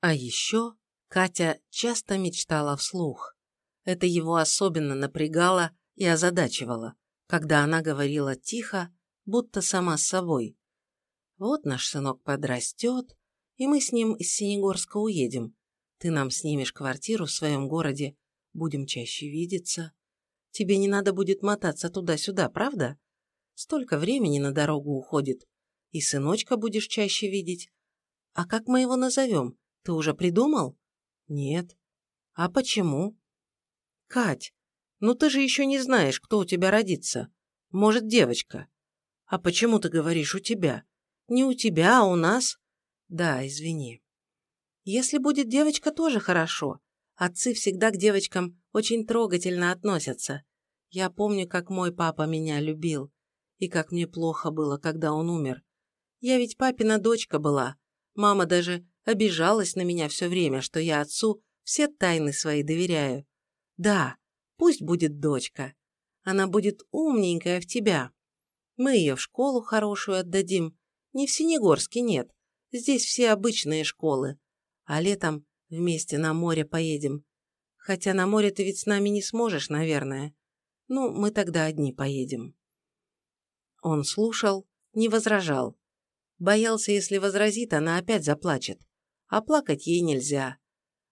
А еще Катя часто мечтала вслух. Это его особенно напрягало и озадачивало, когда она говорила тихо, будто сама с собой. «Вот наш сынок подрастет, и мы с ним из Синегорска уедем. Ты нам снимешь квартиру в своем городе, будем чаще видеться. Тебе не надо будет мотаться туда-сюда, правда? Столько времени на дорогу уходит. И сыночка будешь чаще видеть. А как мы его назовем? Ты уже придумал? Нет. А почему? Кать, ну ты же еще не знаешь, кто у тебя родится. Может, девочка. А почему ты говоришь «у тебя»? Не у тебя, а у нас? Да, извини. Если будет девочка, тоже хорошо. Отцы всегда к девочкам очень трогательно относятся. Я помню, как мой папа меня любил, и как мне плохо было, когда он умер. Я ведь папина дочка была. Мама даже обижалась на меня все время, что я отцу все тайны свои доверяю. Да, пусть будет дочка. Она будет умненькая в тебя. Мы ее в школу хорошую отдадим. Не в Синегорске, нет. Здесь все обычные школы. А летом вместе на море поедем. Хотя на море ты ведь с нами не сможешь, наверное. Ну, мы тогда одни поедем. Он слушал, не возражал. Боялся, если возразит, она опять заплачет. А плакать ей нельзя.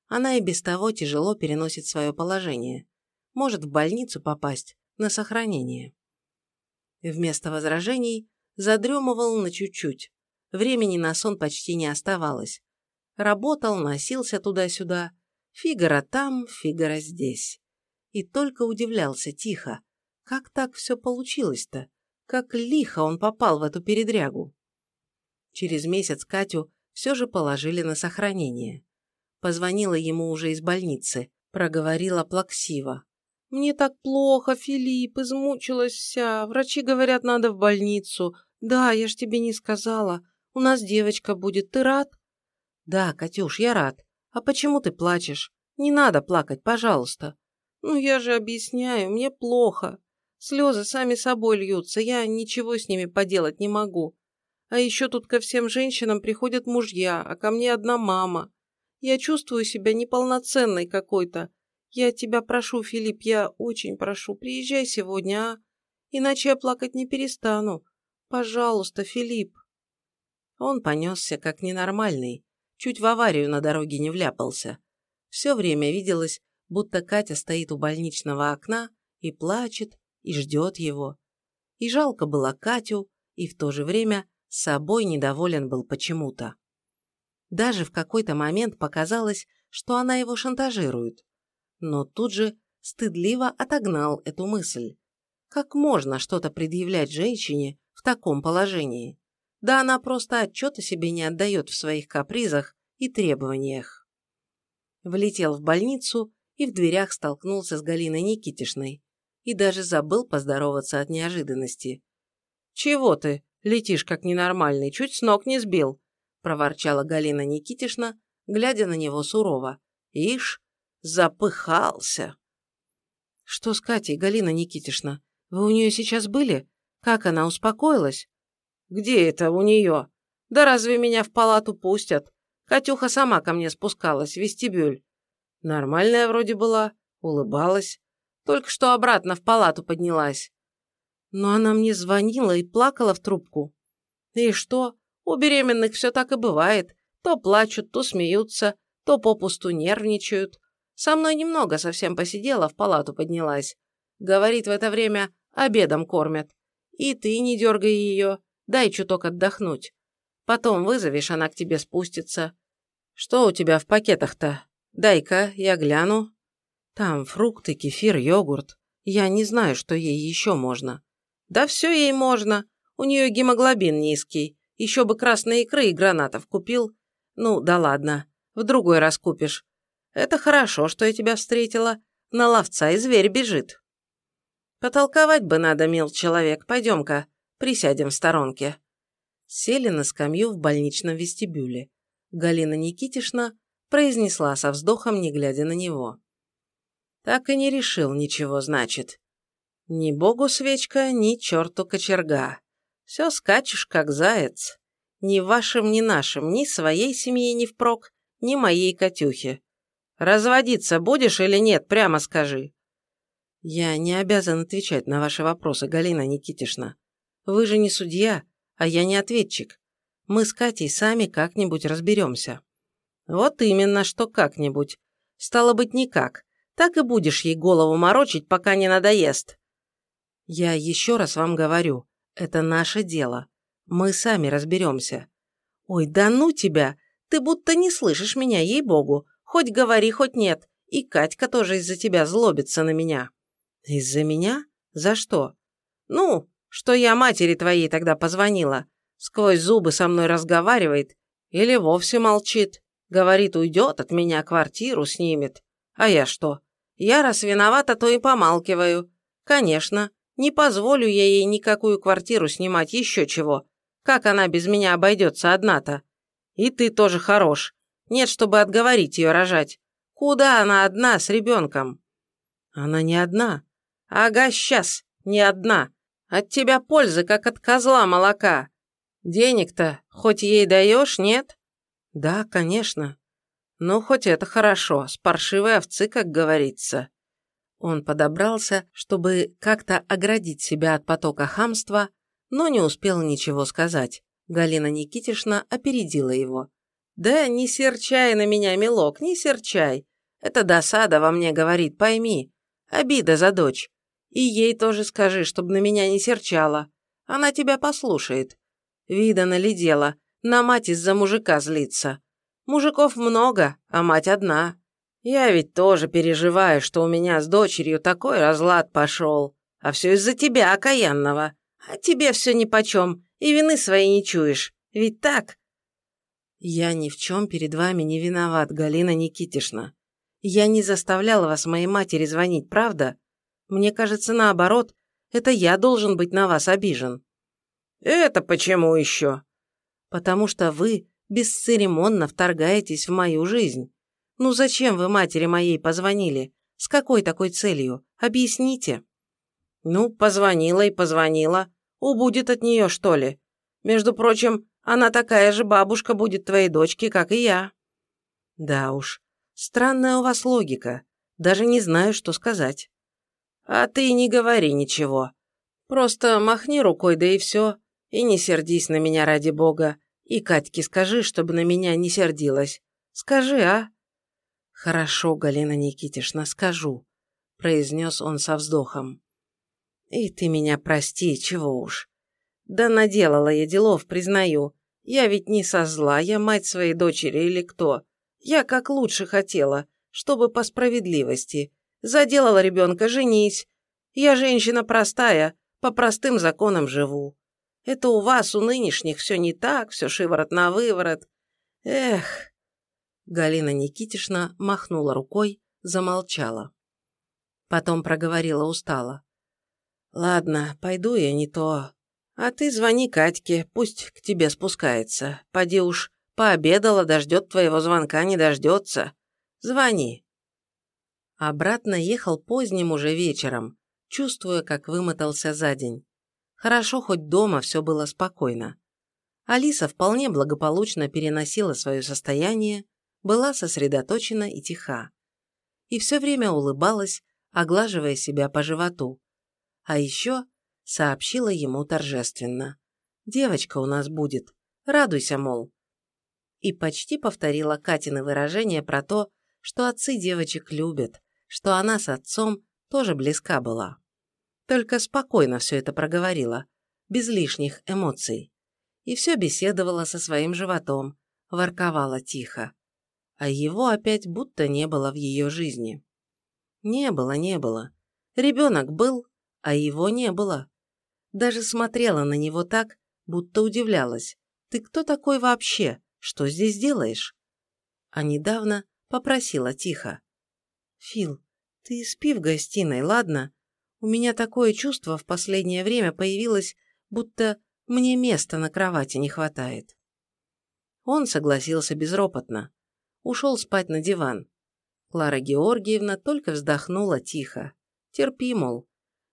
Она и без того тяжело переносит свое положение. Может в больницу попасть, на сохранение. Вместо возражений задремывал на чуть-чуть. Времени на сон почти не оставалось. Работал, носился туда-сюда. Фигара там, Фигара здесь. И только удивлялся тихо. Как так все получилось-то? Как лихо он попал в эту передрягу? Через месяц Катю все же положили на сохранение. Позвонила ему уже из больницы, проговорила плаксиво. «Мне так плохо, Филипп, измучилась вся. Врачи говорят, надо в больницу. Да, я ж тебе не сказала. У нас девочка будет. Ты рад?» «Да, Катюш, я рад. А почему ты плачешь? Не надо плакать, пожалуйста». «Ну, я же объясняю, мне плохо. Слезы сами собой льются, я ничего с ними поделать не могу. А еще тут ко всем женщинам приходят мужья, а ко мне одна мама. Я чувствую себя неполноценной какой-то. Я тебя прошу, Филипп, я очень прошу, приезжай сегодня, а? Иначе я плакать не перестану. Пожалуйста, Филипп». Он понесся как ненормальный, Чуть в аварию на дороге не вляпался. Все время виделось, будто Катя стоит у больничного окна и плачет, и ждет его. И жалко было Катю, и в то же время собой недоволен был почему-то. Даже в какой-то момент показалось, что она его шантажирует. Но тут же стыдливо отогнал эту мысль. Как можно что-то предъявлять женщине в таком положении? Да она просто отчета себе не отдает в своих капризах и требованиях. Влетел в больницу и в дверях столкнулся с Галиной Никитишной и даже забыл поздороваться от неожиданности. «Чего ты? Летишь как ненормальный, чуть с ног не сбил», проворчала Галина Никитишна, глядя на него сурово. «Ишь, запыхался!» «Что с Катей, Галина Никитишна? Вы у нее сейчас были? Как она успокоилась?» «Где это у нее? Да разве меня в палату пустят? Катюха сама ко мне спускалась в вестибюль. Нормальная вроде была, улыбалась. Только что обратно в палату поднялась. Но она мне звонила и плакала в трубку. И что? У беременных все так и бывает. То плачут, то смеются, то попусту нервничают. Со мной немного совсем посидела, в палату поднялась. Говорит, в это время обедом кормят. И ты не дергай ее. Дай чуток отдохнуть. Потом вызовешь, она к тебе спустится. Что у тебя в пакетах-то? Дай-ка, я гляну. Там фрукты, кефир, йогурт. Я не знаю, что ей еще можно. Да все ей можно. У нее гемоглобин низкий. Еще бы красной икры и гранатов купил. Ну, да ладно. В другой раз купишь. Это хорошо, что я тебя встретила. На ловца и зверь бежит. Потолковать бы надо, мил человек. Пойдем-ка. Присядем в сторонке». Сели на скамью в больничном вестибюле. Галина Никитишна произнесла со вздохом, не глядя на него. «Так и не решил ничего, значит. Ни богу свечка, ни черту кочерга. Все скачешь, как заяц. Ни вашим, ни нашим, ни своей семье не впрок, ни моей Катюхе. Разводиться будешь или нет, прямо скажи. Я не обязан отвечать на ваши вопросы, Галина Никитишна. Вы же не судья, а я не ответчик. Мы с Катей сами как-нибудь разберемся. Вот именно, что как-нибудь. Стало быть, никак. Так и будешь ей голову морочить, пока не надоест. Я еще раз вам говорю, это наше дело. Мы сами разберемся. Ой, да ну тебя! Ты будто не слышишь меня, ей-богу. Хоть говори, хоть нет. И Катька тоже из-за тебя злобится на меня. Из-за меня? За что? Ну, что я матери твоей тогда позвонила. Сквозь зубы со мной разговаривает. Или вовсе молчит. Говорит, уйдет от меня, квартиру снимет. А я что? Я раз виновата, то и помалкиваю. Конечно, не позволю я ей никакую квартиру снимать, еще чего. Как она без меня обойдется одна-то? И ты тоже хорош. Нет, чтобы отговорить ее рожать. Куда она одна с ребенком? Она не одна. Ага, сейчас, не одна. От тебя пользы, как от козла молока. Денег-то хоть ей даешь, нет? Да, конечно. Ну, хоть это хорошо, с паршивой овцы, как говорится. Он подобрался, чтобы как-то оградить себя от потока хамства, но не успел ничего сказать. Галина Никитишна опередила его. «Да не серчай на меня, милок, не серчай. Это досада во мне говорит, пойми. Обида за дочь. И ей тоже скажи, чтобы на меня не серчала. Она тебя послушает. Видано ли дело, на мать из-за мужика злиться. Мужиков много, а мать одна. Я ведь тоже переживаю, что у меня с дочерью такой разлад пошел. А все из-за тебя, окаянного. А тебе все нипочем, и вины своей не чуешь. Ведь так?» «Я ни в чем перед вами не виноват, Галина Никитишна. Я не заставляла вас моей матери звонить, правда? Мне кажется, наоборот, это я должен быть на вас обижен». «Это почему еще?» «Потому что вы бесцеремонно вторгаетесь в мою жизнь. Ну зачем вы матери моей позвонили? С какой такой целью? Объясните». «Ну, позвонила и позвонила. Убудет от нее, что ли? Между прочим, она такая же бабушка будет твоей дочке, как и я». «Да уж, странная у вас логика. Даже не знаю, что сказать». «А ты не говори ничего. Просто махни рукой, да и все. И не сердись на меня ради бога. И Катьке скажи, чтобы на меня не сердилась. Скажи, а?» «Хорошо, Галина Никитишна, скажу», – произнес он со вздохом. И ты меня прости, чего уж. Да наделала я делов, признаю. Я ведь не со зла, я мать своей дочери или кто. Я как лучше хотела, чтобы по справедливости. Заделала ребенка, женись. Я женщина простая, по простым законам живу. Это у вас, у нынешних, все не так, все шиворот на выворот. Эх. Галина Никитишна махнула рукой, замолчала. Потом проговорила устало. «Ладно, пойду я не то. А ты звони Катьке, пусть к тебе спускается. Поди уж, пообедала, дождет твоего звонка, не дождется. Звони». Обратно ехал поздним уже вечером, чувствуя, как вымотался за день. Хорошо, хоть дома все было спокойно. Алиса вполне благополучно переносила свое состояние, была сосредоточена и тиха. И все время улыбалась, оглаживая себя по животу. А еще сообщила ему торжественно. «Девочка у нас будет. Радуйся, мол». И почти повторила Катины выражение про то, что отцы девочек любят, что она с отцом тоже близка была. Только спокойно все это проговорила, без лишних эмоций. И все беседовала со своим животом, ворковала тихо. А его опять будто не было в ее жизни. Не было, не было. Ребенок был, а его не было. Даже смотрела на него так, будто удивлялась. «Ты кто такой вообще? Что здесь делаешь?» А недавно попросила тихо. «Фил, ты спи в гостиной, ладно? У меня такое чувство в последнее время появилось, будто мне места на кровати не хватает». Он согласился безропотно. Ушел спать на диван. Клара Георгиевна только вздохнула тихо. Терпи, мол,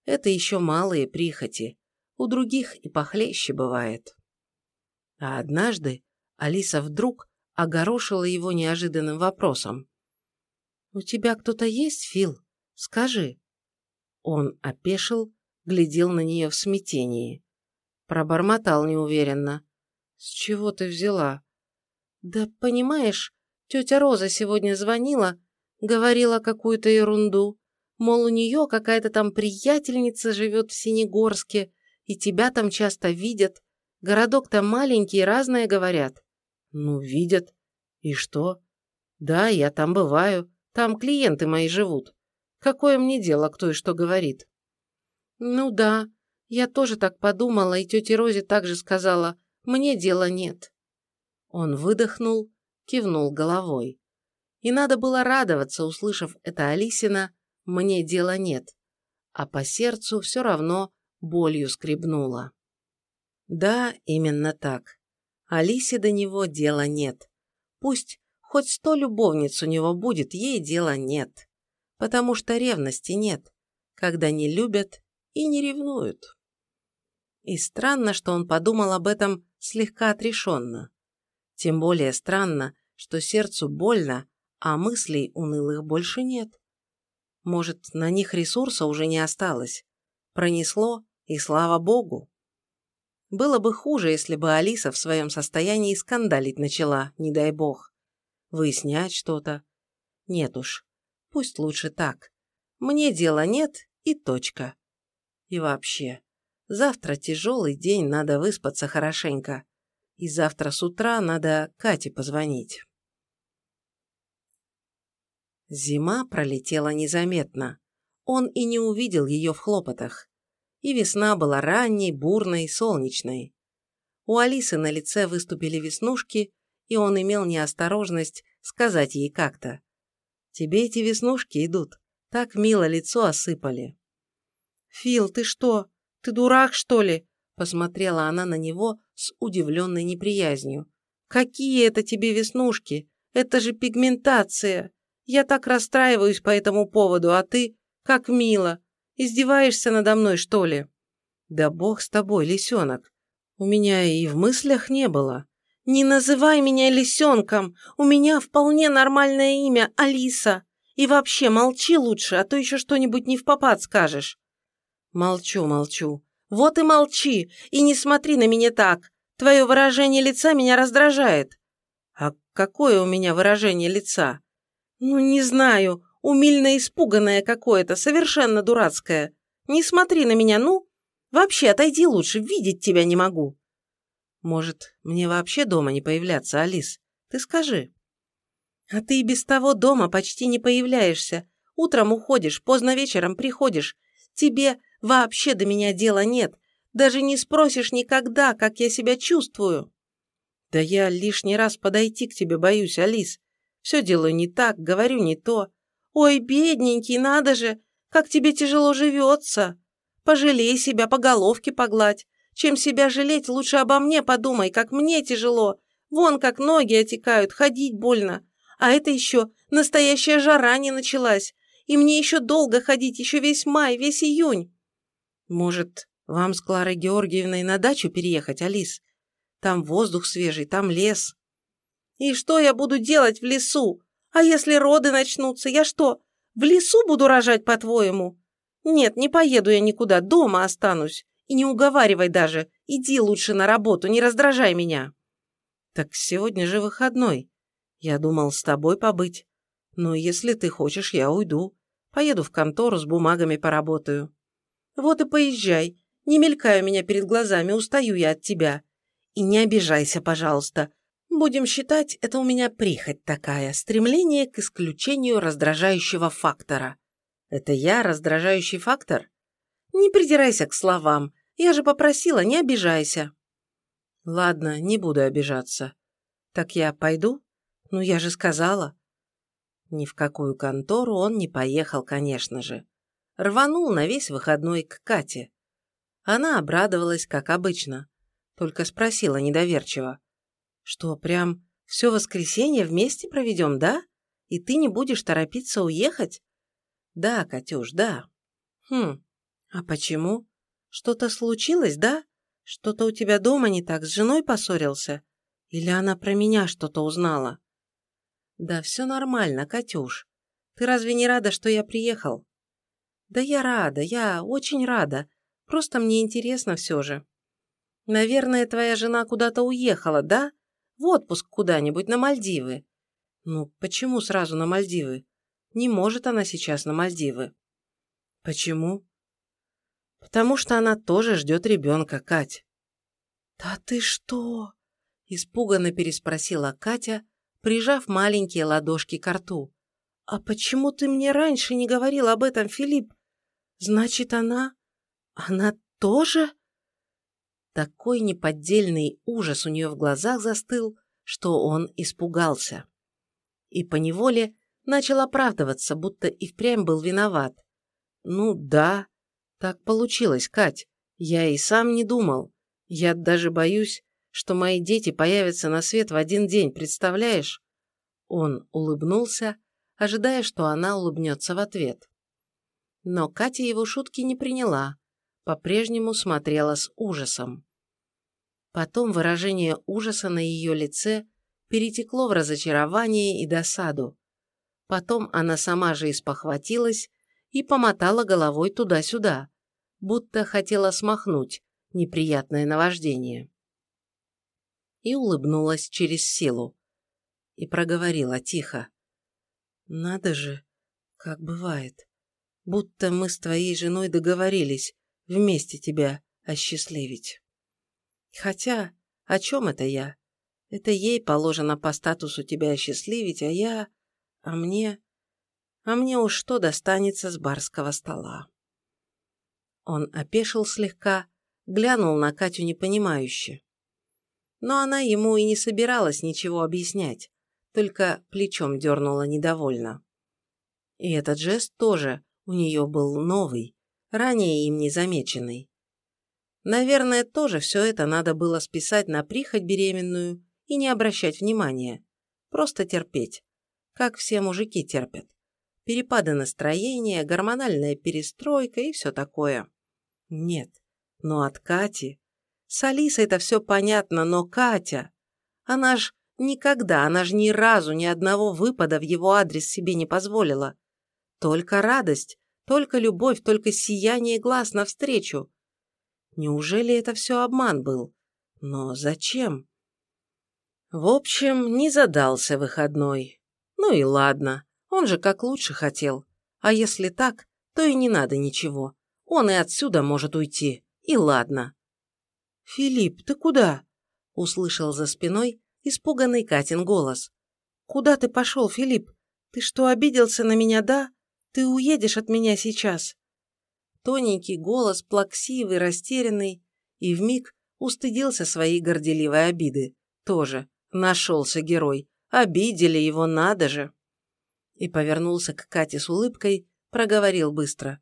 это еще малые прихоти. У других и похлеще бывает. А однажды Алиса вдруг огорошила его неожиданным вопросом. «У тебя кто-то есть, Фил? Скажи». Он опешил, глядел на нее в смятении. Пробормотал неуверенно. «С чего ты взяла?» «Да понимаешь, тетя Роза сегодня звонила, говорила какую-то ерунду. Мол, у нее какая-то там приятельница живет в Синегорске, и тебя там часто видят. Городок-то маленький, разное говорят». «Ну, видят. И что?» «Да, я там бываю. Там клиенты мои живут. Какое мне дело, кто и что говорит?» «Ну да, я тоже так подумала, и тете Розе также сказала, мне дела нет». Он выдохнул, кивнул головой. И надо было радоваться, услышав это Алисина «мне дела нет», а по сердцу все равно болью скребнуло. Да, именно так. Алисе до него дела нет. Пусть хоть сто любовниц у него будет, ей дела нет. Потому что ревности нет, когда не любят и не ревнуют. И странно, что он подумал об этом слегка отрешенно. Тем более странно, что сердцу больно, а мыслей унылых больше нет. Может, на них ресурса уже не осталось. Пронесло, и слава богу. Было бы хуже, если бы Алиса в своем состоянии скандалить начала, не дай бог. Выяснять что-то. Нет уж, пусть лучше так. Мне дела нет и точка. И вообще, завтра тяжелый день, надо выспаться хорошенько и завтра с утра надо Кате позвонить. Зима пролетела незаметно. Он и не увидел ее в хлопотах. И весна была ранней, бурной, солнечной. У Алисы на лице выступили веснушки, и он имел неосторожность сказать ей как-то. «Тебе эти веснушки идут. Так мило лицо осыпали». «Фил, ты что? Ты дурак, что ли?» Посмотрела она на него с удивленной неприязнью. «Какие это тебе веснушки? Это же пигментация! Я так расстраиваюсь по этому поводу, а ты... Как мило! Издеваешься надо мной, что ли?» «Да бог с тобой, лисенок! У меня и в мыслях не было!» «Не называй меня лисенком! У меня вполне нормальное имя Алиса! И вообще молчи лучше, а то еще что-нибудь не в попад скажешь!» «Молчу, молчу. Вот и молчи, и не смотри на меня так. Твое выражение лица меня раздражает». «А какое у меня выражение лица?» «Ну, не знаю. Умильно испуганное какое-то, совершенно дурацкое. Не смотри на меня, ну. Вообще, отойди лучше, видеть тебя не могу». «Может, мне вообще дома не появляться, Алис? Ты скажи». «А ты и без того дома почти не появляешься. Утром уходишь, поздно вечером приходишь. Тебе Вообще до меня дела нет. Даже не спросишь никогда, как я себя чувствую. Да я лишний раз подойти к тебе боюсь, Алис. Все делаю не так, говорю не то. Ой, бедненький, надо же, как тебе тяжело живется. Пожалей себя, по головке погладь. Чем себя жалеть, лучше обо мне подумай, как мне тяжело. Вон как ноги отекают, ходить больно. А это еще настоящая жара не началась. И мне еще долго ходить, еще весь май, весь июнь. Может, вам с Кларой Георгиевной на дачу переехать, Алис? Там воздух свежий, там лес. И что я буду делать в лесу? А если роды начнутся, я что, в лесу буду рожать, по-твоему? Нет, не поеду я никуда, дома останусь. И не уговаривай даже. Иди лучше на работу, не раздражай меня. Так сегодня же выходной. Я думал с тобой побыть. Но если ты хочешь, я уйду. Поеду в контору, с бумагами поработаю. Вот и поезжай. Не мелькай у меня перед глазами, устаю я от тебя. И не обижайся, пожалуйста. Будем считать, это у меня прихоть такая, стремление к исключению раздражающего фактора. Это я раздражающий фактор? Не придирайся к словам. Я же попросила, не обижайся. Ладно, не буду обижаться. Так я пойду? Ну, я же сказала. Ни в какую контору он не поехал, конечно же рванул на весь выходной к Кате. Она обрадовалась, как обычно, только спросила недоверчиво. «Что, прям все воскресенье вместе проведем, да? И ты не будешь торопиться уехать?» «Да, Катюш, да». «Хм, а почему? Что-то случилось, да? Что-то у тебя дома не так, с женой поссорился? Или она про меня что-то узнала? Да все нормально, Катюш. Ты разве не рада, что я приехал? Да я рада, я очень рада. Просто мне интересно все же. Наверное, твоя жена куда-то уехала, да? В отпуск куда-нибудь на Мальдивы. Ну, почему сразу на Мальдивы? Не может она сейчас на Мальдивы. Почему? Потому что она тоже ждет ребенка, Кать. Да ты что? Испуганно переспросила Катя, прижав маленькие ладошки к рту. «А почему ты мне раньше не говорил об этом, Филипп? Значит, она... она тоже?» Такой неподдельный ужас у нее в глазах застыл, что он испугался. И поневоле начал оправдываться, будто и впрямь был виноват. «Ну да, так получилось, Кать. Я и сам не думал. Я даже боюсь, что мои дети появятся на свет в один день, представляешь?» Он улыбнулся, ожидая, что она улыбнется в ответ. Но Катя его шутки не приняла, по-прежнему смотрела с ужасом. Потом выражение ужаса на ее лице перетекло в разочарование и досаду. Потом она сама же испохватилась и помотала головой туда-сюда, будто хотела смахнуть неприятное наваждение и улыбнулась через силу. И проговорила тихо. «Надо же, как бывает. Будто мы с твоей женой договорились вместе тебя осчастливить. Хотя, о чем это я? Это ей положено по статусу тебя осчастливить, а я... А мне... А мне уж что достанется с барского стола?» Он опешил слегка, глянул на Катю непонимающе но она ему и не собиралась ничего объяснять, только плечом дернула недовольно. И этот жест тоже у нее был новый, ранее им не замеченный. Наверное, тоже все это надо было списать на прихоть беременную и не обращать внимания. Просто терпеть. Как все мужики терпят. Перепады настроения, гормональная перестройка и все такое. Нет, но от Кати с Алисой это все понятно, но Катя... Она ж никогда, она ж ни разу ни одного выпада в его адрес себе не позволила. Только радость, только любовь, только сияние глаз навстречу. Неужели это все обман был? Но зачем? В общем, не задался выходной. Ну и ладно, он же как лучше хотел. А если так, то и не надо ничего. Он и отсюда может уйти. И ладно. «Филипп, ты куда?» – услышал за спиной испуганный Катин голос. «Куда ты пошел, Филипп? Ты что, обиделся на меня, да? Ты уедешь от меня сейчас?» Тоненький голос, плаксивый, растерянный, и вмиг устыдился своей горделивой обиды. Тоже нашелся герой. Обидели его, надо же. И повернулся к Кате с улыбкой, проговорил быстро.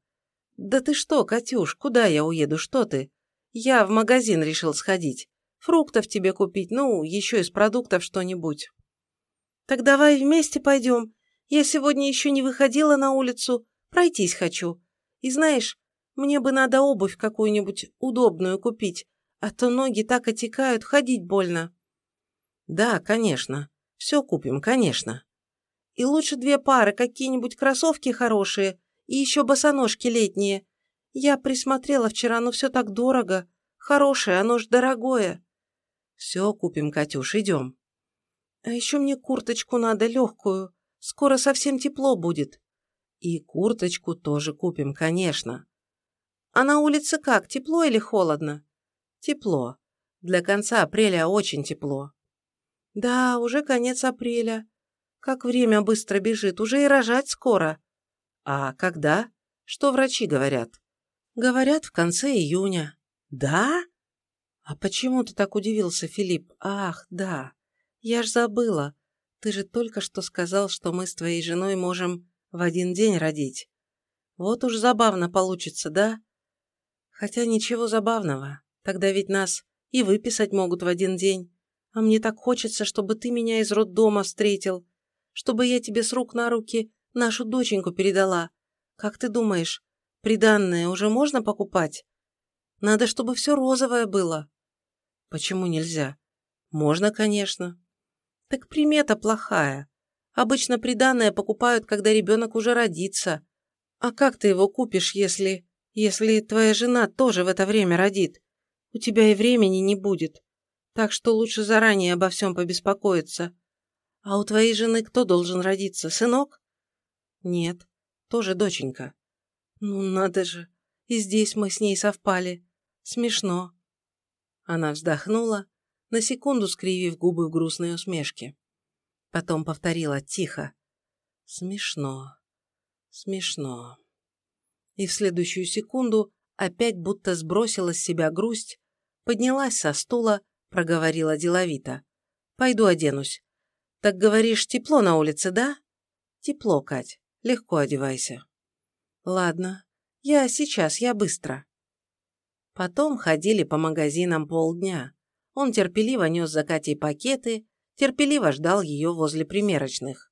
«Да ты что, Катюш, куда я уеду, что ты? Я в магазин решил сходить. Фруктов тебе купить, ну, еще из продуктов что-нибудь. Так давай вместе пойдем. Я сегодня еще не выходила на улицу, пройтись хочу. И знаешь, мне бы надо обувь какую-нибудь удобную купить, а то ноги так отекают, ходить больно. Да, конечно. Все купим, конечно. И лучше две пары, какие-нибудь кроссовки хорошие и еще босоножки летние. Я присмотрела вчера, но все так дорого. Хорошее, оно ж дорогое. Все купим, Катюш, идем. А еще мне курточку надо легкую. Скоро совсем тепло будет. И курточку тоже купим, конечно. А на улице как, тепло или холодно? Тепло. Для конца апреля очень тепло. Да, уже конец апреля. Как время быстро бежит, уже и рожать скоро. А когда? Что врачи говорят? Говорят, в конце июня. Да? А почему ты так удивился, Филипп? Ах, да. Я ж забыла. Ты же только что сказал, что мы с твоей женой можем в один день родить. Вот уж забавно получится, да? Хотя ничего забавного. Тогда ведь нас и выписать могут в один день. А мне так хочется, чтобы ты меня из роддома встретил. Чтобы я тебе с рук на руки нашу доченьку передала. Как ты думаешь, Приданное уже можно покупать? Надо, чтобы все розовое было. Почему нельзя? Можно, конечно. Так примета плохая. Обычно приданное покупают, когда ребенок уже родится. А как ты его купишь, если... если твоя жена тоже в это время родит? У тебя и времени не будет. Так что лучше заранее обо всем побеспокоиться. А у твоей жены кто должен родиться, сынок? Нет, тоже доченька. Ну, надо же. И здесь мы с ней совпали. Смешно. Она вздохнула, на секунду скривив губы в грустной усмешке. Потом повторила тихо. Смешно. Смешно. И в следующую секунду опять будто сбросила с себя грусть, поднялась со стула, проговорила деловито. «Пойду оденусь. Так говоришь, тепло на улице, да?» «Тепло, Кать. Легко одевайся». «Ладно. Я сейчас, я быстро». Потом ходили по магазинам полдня. Он терпеливо нес за Катей пакеты, терпеливо ждал ее возле примерочных.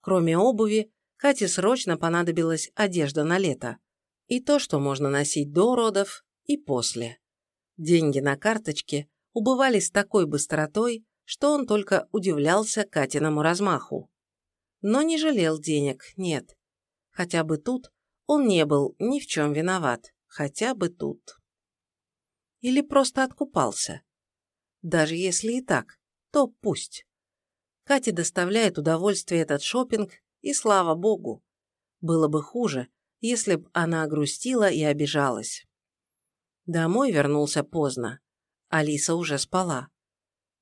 Кроме обуви, Кате срочно понадобилась одежда на лето. И то, что можно носить до родов, и после. Деньги на карточке убывали с такой быстротой, что он только удивлялся Катиному размаху. Но не жалел денег, нет. Хотя бы тут он не был ни в чем виноват, хотя бы тут. Или просто откупался. Даже если и так, то пусть. Кате доставляет удовольствие этот шопинг, и слава богу. Было бы хуже, если б она грустила и обижалась. Домой вернулся поздно. Алиса уже спала.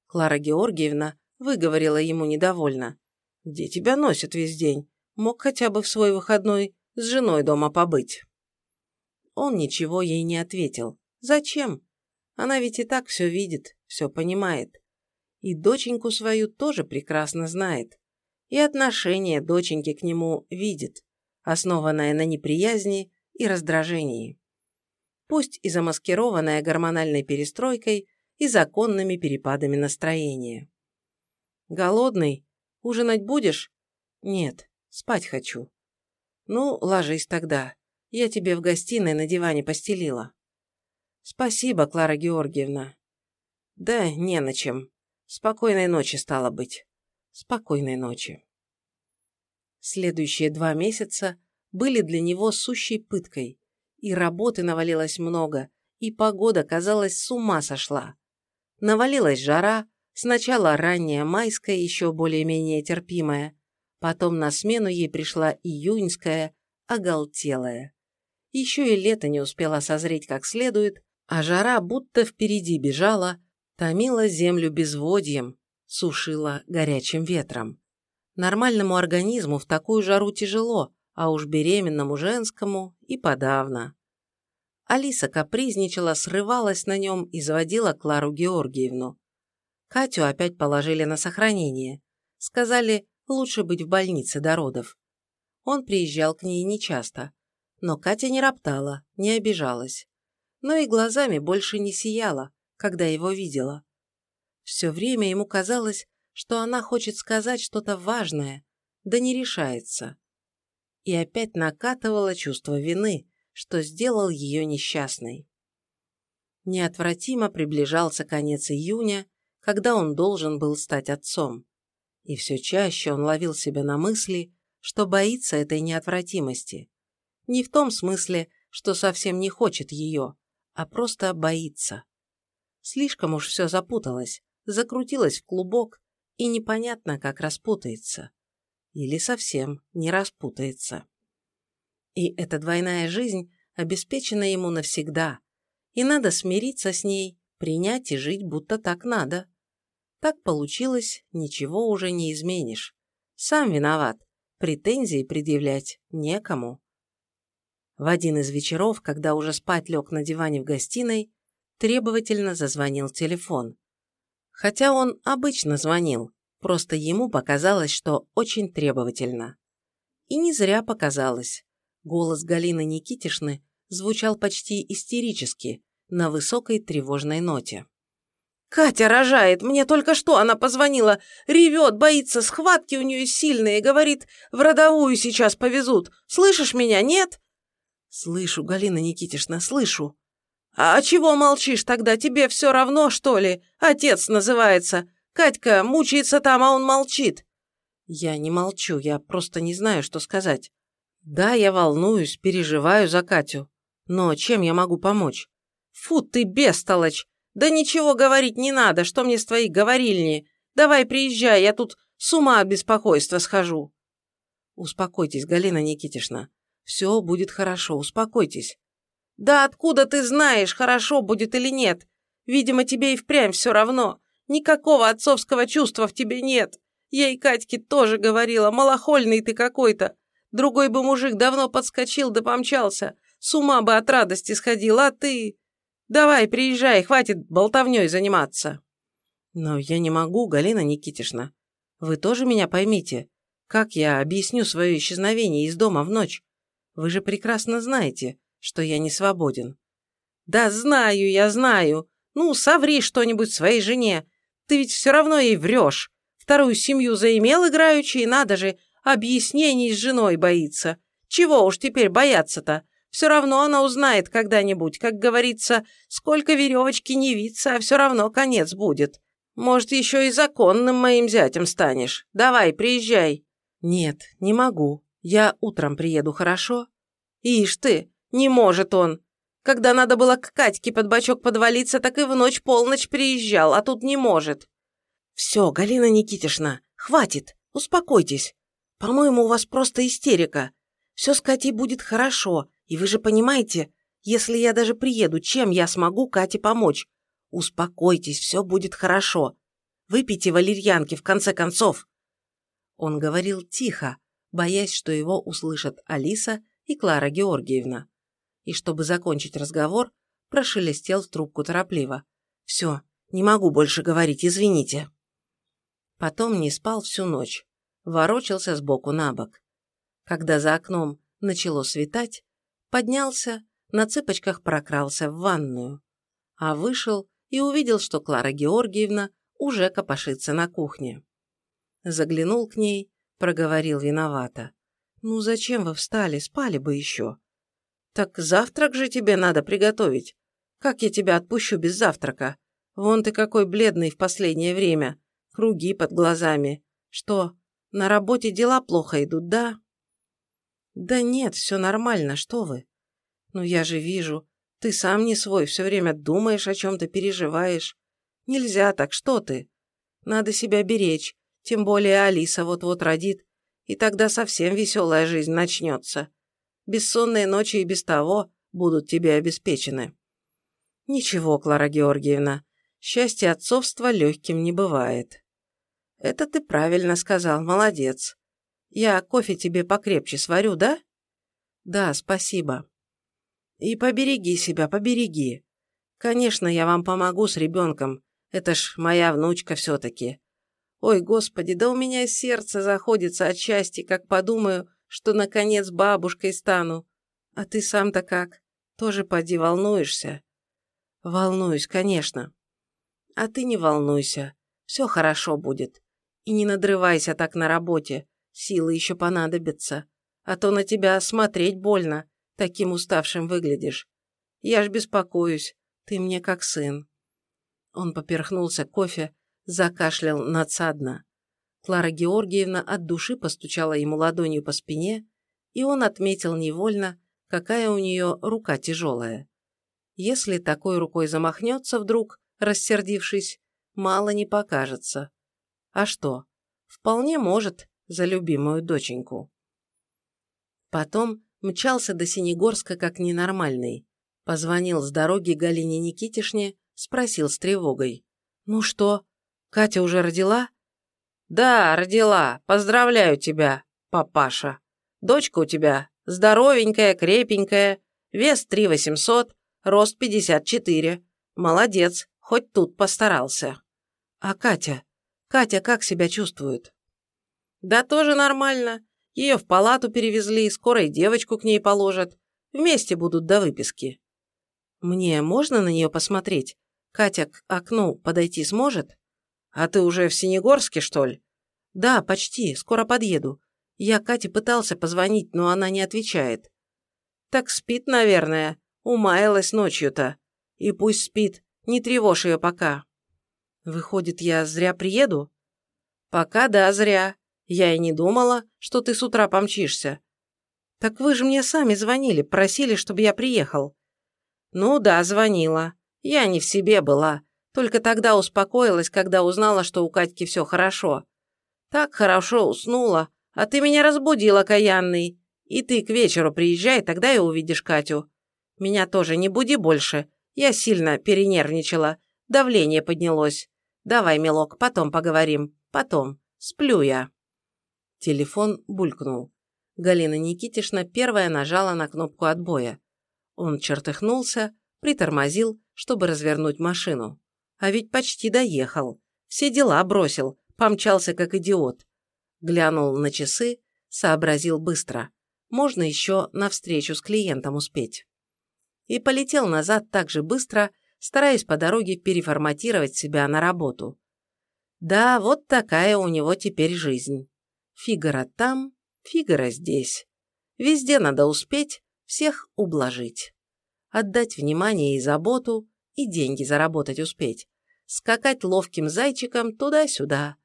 Клара Георгиевна выговорила ему недовольно. «Где тебя носят весь день? Мог хотя бы в свой выходной с женой дома побыть». Он ничего ей не ответил. «Зачем? Она ведь и так все видит, все понимает. И доченьку свою тоже прекрасно знает. И отношение доченьки к нему видит, основанное на неприязни и раздражении. Пусть и замаскированное гормональной перестройкой и законными перепадами настроения. «Голодный? Ужинать будешь?» «Нет, спать хочу». «Ну, ложись тогда. Я тебе в гостиной на диване постелила». «Спасибо, Клара Георгиевна». «Да не на чем. Спокойной ночи, стало быть. Спокойной ночи». Следующие два месяца были для него сущей пыткой. И работы навалилось много, и погода, казалось, с ума сошла. Навалилась жара, сначала ранняя майская, еще более-менее терпимая, потом на смену ей пришла июньская, оголтелая. Еще и лето не успело созреть как следует, а жара будто впереди бежала, томила землю безводьем, сушила горячим ветром. Нормальному организму в такую жару тяжело, а уж беременному женскому и подавно. Алиса капризничала, срывалась на нем и заводила Клару Георгиевну. Катю опять положили на сохранение. Сказали, лучше быть в больнице до родов. Он приезжал к ней нечасто. Но Катя не роптала, не обижалась но и глазами больше не сияла, когда его видела. Все время ему казалось, что она хочет сказать что-то важное, да не решается. И опять накатывало чувство вины, что сделал ее несчастной. Неотвратимо приближался конец июня, когда он должен был стать отцом. И все чаще он ловил себя на мысли, что боится этой неотвратимости. Не в том смысле, что совсем не хочет ее, а просто боится. Слишком уж все запуталось, закрутилось в клубок, и непонятно, как распутается. Или совсем не распутается. И эта двойная жизнь обеспечена ему навсегда, и надо смириться с ней, принять и жить, будто так надо. Так получилось, ничего уже не изменишь. Сам виноват, претензий предъявлять некому. В один из вечеров, когда уже спать лег на диване в гостиной, требовательно зазвонил телефон. Хотя он обычно звонил, просто ему показалось, что очень требовательно. И не зря показалось. Голос Галины Никитишны звучал почти истерически, на высокой тревожной ноте. «Катя рожает! Мне только что она позвонила! Ревет, боится, схватки у нее сильные, говорит, в родовую сейчас повезут. Слышишь меня, нет?» «Слышу, Галина Никитишна, слышу». «А чего молчишь тогда? Тебе все равно, что ли? Отец называется. Катька мучается там, а он молчит». Я не молчу, я просто не знаю, что сказать. Да, я волнуюсь, переживаю за Катю. Но чем я могу помочь? Фу ты, бестолочь! Да ничего говорить не надо, что мне с твоей говорильни? Давай приезжай, я тут с ума от беспокойства схожу. Успокойтесь, Галина Никитишна. Все будет хорошо, успокойтесь. Да откуда ты знаешь, хорошо будет или нет? Видимо, тебе и впрямь все равно. Никакого отцовского чувства в тебе нет. Я и Катьке тоже говорила, малохольный ты какой-то. Другой бы мужик давно подскочил да помчался. С ума бы от радости сходил, а ты... Давай, приезжай, хватит болтовней заниматься. Но я не могу, Галина Никитишна. Вы тоже меня поймите. Как я объясню свое исчезновение из дома в ночь? Вы же прекрасно знаете, что я не свободен. Да знаю я, знаю. Ну, соври что-нибудь своей жене. Ты ведь все равно ей врешь. Вторую семью заимел играючи, и надо же, объяснений с женой боится. Чего уж теперь бояться-то? Все равно она узнает когда-нибудь, как говорится, сколько веревочки не виться, а все равно конец будет. Может, еще и законным моим зятем станешь. Давай, приезжай. Нет, не могу. Я утром приеду, хорошо? Ишь ты, не может он. Когда надо было к Катьке под бочок подвалиться, так и в ночь полночь приезжал, а тут не может. Все, Галина Никитишна, хватит, успокойтесь. По-моему, у вас просто истерика. Все с Катей будет хорошо, и вы же понимаете, если я даже приеду, чем я смогу Кате помочь? Успокойтесь, все будет хорошо. Выпейте валерьянки, в конце концов. Он говорил тихо, боясь, что его услышат Алиса и Клара Георгиевна. И чтобы закончить разговор, прошелестел в трубку торопливо. «Все, не могу больше говорить, извините». Потом не спал всю ночь, ворочался сбоку на бок. Когда за окном начало светать, поднялся, на цыпочках прокрался в ванную, а вышел и увидел, что Клара Георгиевна уже копошится на кухне. Заглянул к ней, проговорил виновато. «Ну зачем вы встали? Спали бы еще». «Так завтрак же тебе надо приготовить. Как я тебя отпущу без завтрака? Вон ты какой бледный в последнее время. Круги под глазами. Что, на работе дела плохо идут, да?» «Да нет, все нормально, что вы. Ну я же вижу, ты сам не свой, все время думаешь о чем-то, переживаешь. Нельзя так, что ты? Надо себя беречь, тем более Алиса вот-вот родит, и тогда совсем веселая жизнь начнется. Бессонные ночи и без того будут тебе обеспечены. Ничего, Клара Георгиевна, счастье отцовства легким не бывает. Это ты правильно сказал, молодец. Я кофе тебе покрепче сварю, да? Да, спасибо. И побереги себя, побереги. Конечно, я вам помогу с ребенком. Это ж моя внучка все-таки. Ой, господи, да у меня сердце заходится от счастья, как подумаю, что наконец бабушкой стану. А ты сам-то как? Тоже поди волнуешься? Волнуюсь, конечно. А ты не волнуйся. Все хорошо будет. И не надрывайся так на работе. Силы еще понадобятся. А то на тебя смотреть больно. Таким уставшим выглядишь. Я ж беспокоюсь. Ты мне как сын. Он поперхнулся кофе, закашлял надсадно. Клара Георгиевна от души постучала ему ладонью по спине, и он отметил невольно, какая у нее рука тяжелая. Если такой рукой замахнется вдруг, рассердившись, мало не покажется. А что? Вполне может за любимую доченьку. Потом мчался до Синегорска как ненормальный. Позвонил с дороги Галине Никитишне, спросил с тревогой. «Ну что, Катя уже родила?» «Да, родила. Поздравляю тебя, папаша. Дочка у тебя здоровенькая, крепенькая, вес 3 800, рост 54. Молодец, хоть тут постарался». «А Катя? Катя как себя чувствует?» «Да тоже нормально. Ее в палату перевезли, скоро и девочку к ней положат. Вместе будут до выписки». «Мне можно на нее посмотреть? Катя к окну подойти сможет?» «А ты уже в Синегорске, что ли?» «Да, почти. Скоро подъеду. Я Кате пытался позвонить, но она не отвечает». «Так спит, наверное. Умаялась ночью-то. И пусть спит, не тревожь ее пока. Выходит, я зря приеду? Пока да, зря. Я и не думала, что ты с утра помчишься. Так вы же мне сами звонили, просили, чтобы я приехал. Ну да, звонила. Я не в себе была. Только тогда успокоилась, когда узнала, что у Катьки все хорошо. Так хорошо уснула, а ты меня разбудила, каянный. И ты к вечеру приезжай, тогда и увидишь Катю. Меня тоже не буди больше. Я сильно перенервничала. Давление поднялось. Давай, милок, потом поговорим. Потом. Сплю я. Телефон булькнул. Галина Никитишна первая нажала на кнопку отбоя. Он чертыхнулся, притормозил, чтобы развернуть машину. А ведь почти доехал. Все дела бросил, помчался как идиот. Глянул на часы, сообразил быстро. Можно еще на встречу с клиентом успеть. И полетел назад так же быстро, стараясь по дороге переформатировать себя на работу. Да, вот такая у него теперь жизнь. Фигара там, Фигара здесь. Везде надо успеть, всех ублажить. Отдать внимание и заботу, и деньги заработать успеть. Скакать ловким зайчиком туда-сюда.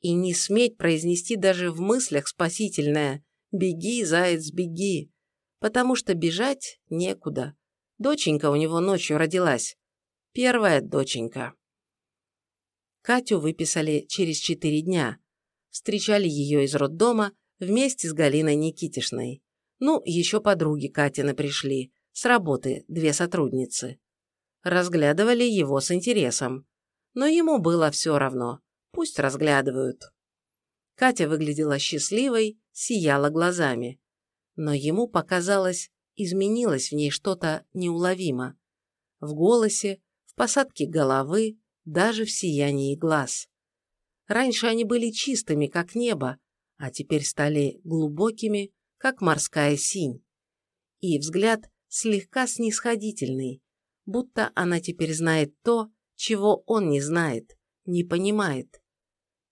И не сметь произнести даже в мыслях спасительное «Беги, заяц, беги!» Потому что бежать некуда. Доченька у него ночью родилась. Первая доченька. Катю выписали через четыре дня. Встречали ее из роддома вместе с Галиной Никитишной. Ну, еще подруги Катины пришли, с работы две сотрудницы. Разглядывали его с интересом. Но ему было все равно. Пусть разглядывают. Катя выглядела счастливой, сияла глазами. Но ему показалось, изменилось в ней что-то неуловимо. В голосе, в посадке головы, даже в сиянии глаз. Раньше они были чистыми, как небо, а теперь стали глубокими, как морская синь. И взгляд слегка снисходительный, будто она теперь знает то, чего он не знает, не понимает.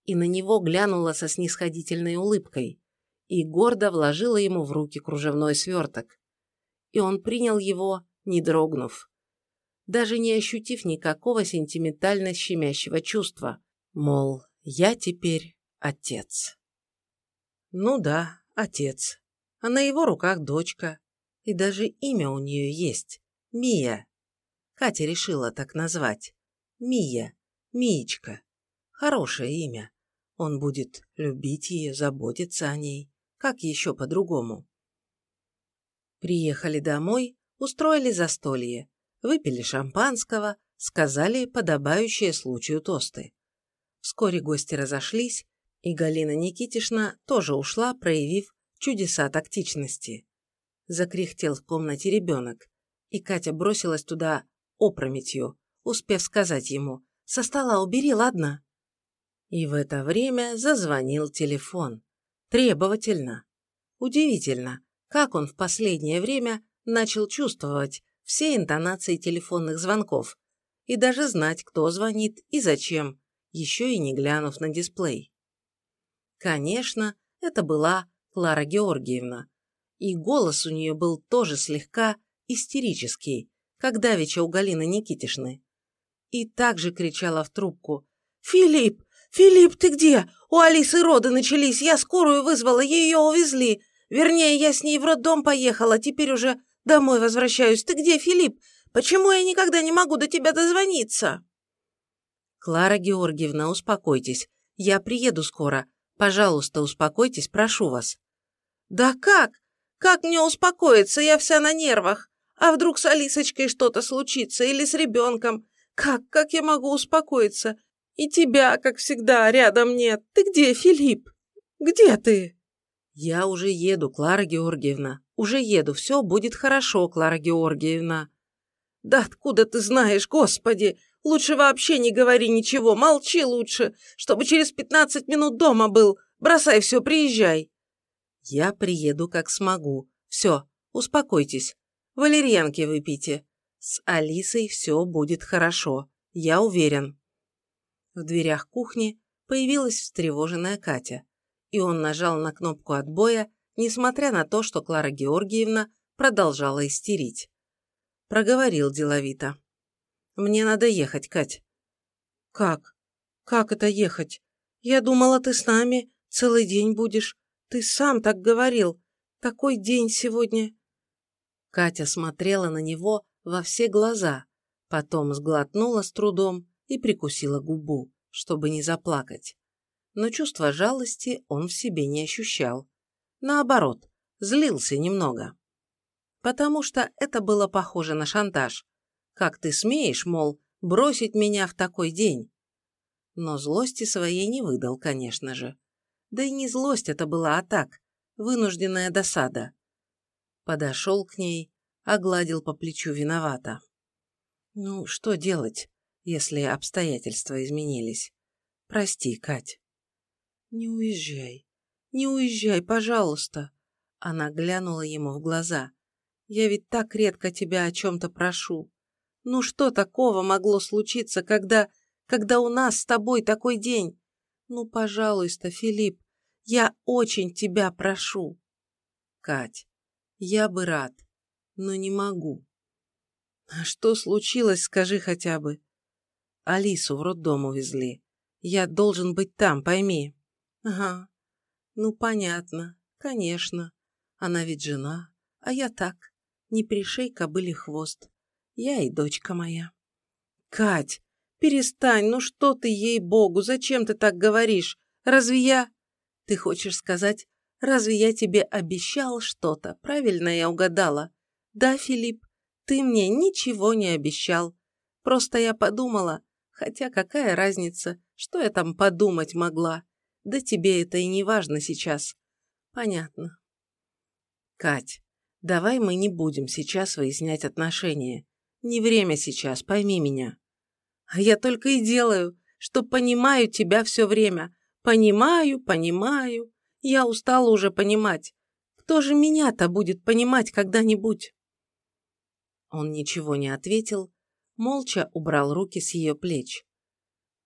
И на него глянула со снисходительной улыбкой и гордо вложила ему в руки кружевной сверток. И он принял его, не дрогнув даже не ощутив никакого сентиментально щемящего чувства. Мол, я теперь отец. Ну да, отец. А на его руках дочка. И даже имя у нее есть. Мия. Катя решила так назвать. Мия. Миечка. Хорошее имя. Он будет любить ее, заботиться о ней. Как еще по-другому? Приехали домой, устроили застолье выпили шампанского, сказали подобающие случаю тосты. Вскоре гости разошлись, и Галина Никитишна тоже ушла, проявив чудеса тактичности. Закряхтел в комнате ребенок, и Катя бросилась туда опрометью, успев сказать ему «Со стола убери, ладно?» И в это время зазвонил телефон. Требовательно. Удивительно, как он в последнее время начал чувствовать, все интонации телефонных звонков и даже знать, кто звонит и зачем, еще и не глянув на дисплей. Конечно, это была Клара Георгиевна, и голос у нее был тоже слегка истерический, как давеча у Галины Никитишны. И также кричала в трубку «Филипп! Филипп, ты где? У Алисы роды начались, я скорую вызвала, ее увезли. Вернее, я с ней в роддом поехала, теперь уже Домой возвращаюсь. Ты где, Филипп? Почему я никогда не могу до тебя дозвониться?» «Клара Георгиевна, успокойтесь. Я приеду скоро. Пожалуйста, успокойтесь, прошу вас». «Да как? Как мне успокоиться? Я вся на нервах. А вдруг с Алисочкой что-то случится или с ребенком? Как? Как я могу успокоиться? И тебя, как всегда, рядом нет. Ты где, Филипп? Где ты?» «Я уже еду, Клара Георгиевна. Уже еду, все будет хорошо, Клара Георгиевна». «Да откуда ты знаешь, господи? Лучше вообще не говори ничего, молчи лучше, чтобы через пятнадцать минут дома был. Бросай все, приезжай». «Я приеду, как смогу. Все, успокойтесь. Валерьянки выпейте. С Алисой все будет хорошо, я уверен». В дверях кухни появилась встревоженная Катя, и он нажал на кнопку отбоя, несмотря на то, что Клара Георгиевна продолжала истерить. Проговорил деловито. Мне надо ехать, Кать». «Как? Как это ехать? Я думала, ты с нами целый день будешь. Ты сам так говорил. Такой день сегодня». Катя смотрела на него во все глаза, потом сглотнула с трудом и прикусила губу, чтобы не заплакать. Но чувство жалости он в себе не ощущал. Наоборот, злился немного. Потому что это было похоже на шантаж. Как ты смеешь, мол, бросить меня в такой день? Но злости своей не выдал, конечно же. Да и не злость это была, а так, вынужденная досада. Подошел к ней, огладил по плечу виновато. Ну, что делать, если обстоятельства изменились? Прости, Кать. Не уезжай, не уезжай, пожалуйста. Она глянула ему в глаза. Я ведь так редко тебя о чем-то прошу. Ну что такого могло случиться, когда... когда у нас с тобой такой день? Ну, пожалуйста, Филипп, я очень тебя прошу. Кать, я бы рад, но не могу. А что случилось, скажи хотя бы. Алису в роддом увезли. Я должен быть там, пойми. Ага. Ну, понятно. Конечно. Она ведь жена. А я так. Не пришей кобыли хвост. Я и дочка моя. Кать, перестань, ну что ты, ей-богу, зачем ты так говоришь? Разве я... Ты хочешь сказать, разве я тебе обещал что-то? Правильно я угадала? Да, Филипп, ты мне ничего не обещал. Просто я подумала, хотя какая разница, что я там подумать могла? Да тебе это и не важно сейчас. Понятно. Кать, давай мы не будем сейчас выяснять отношения. Не время сейчас, пойми меня. А я только и делаю, что понимаю тебя все время. Понимаю, понимаю. Я устала уже понимать. Кто же меня-то будет понимать когда-нибудь? Он ничего не ответил, молча убрал руки с ее плеч.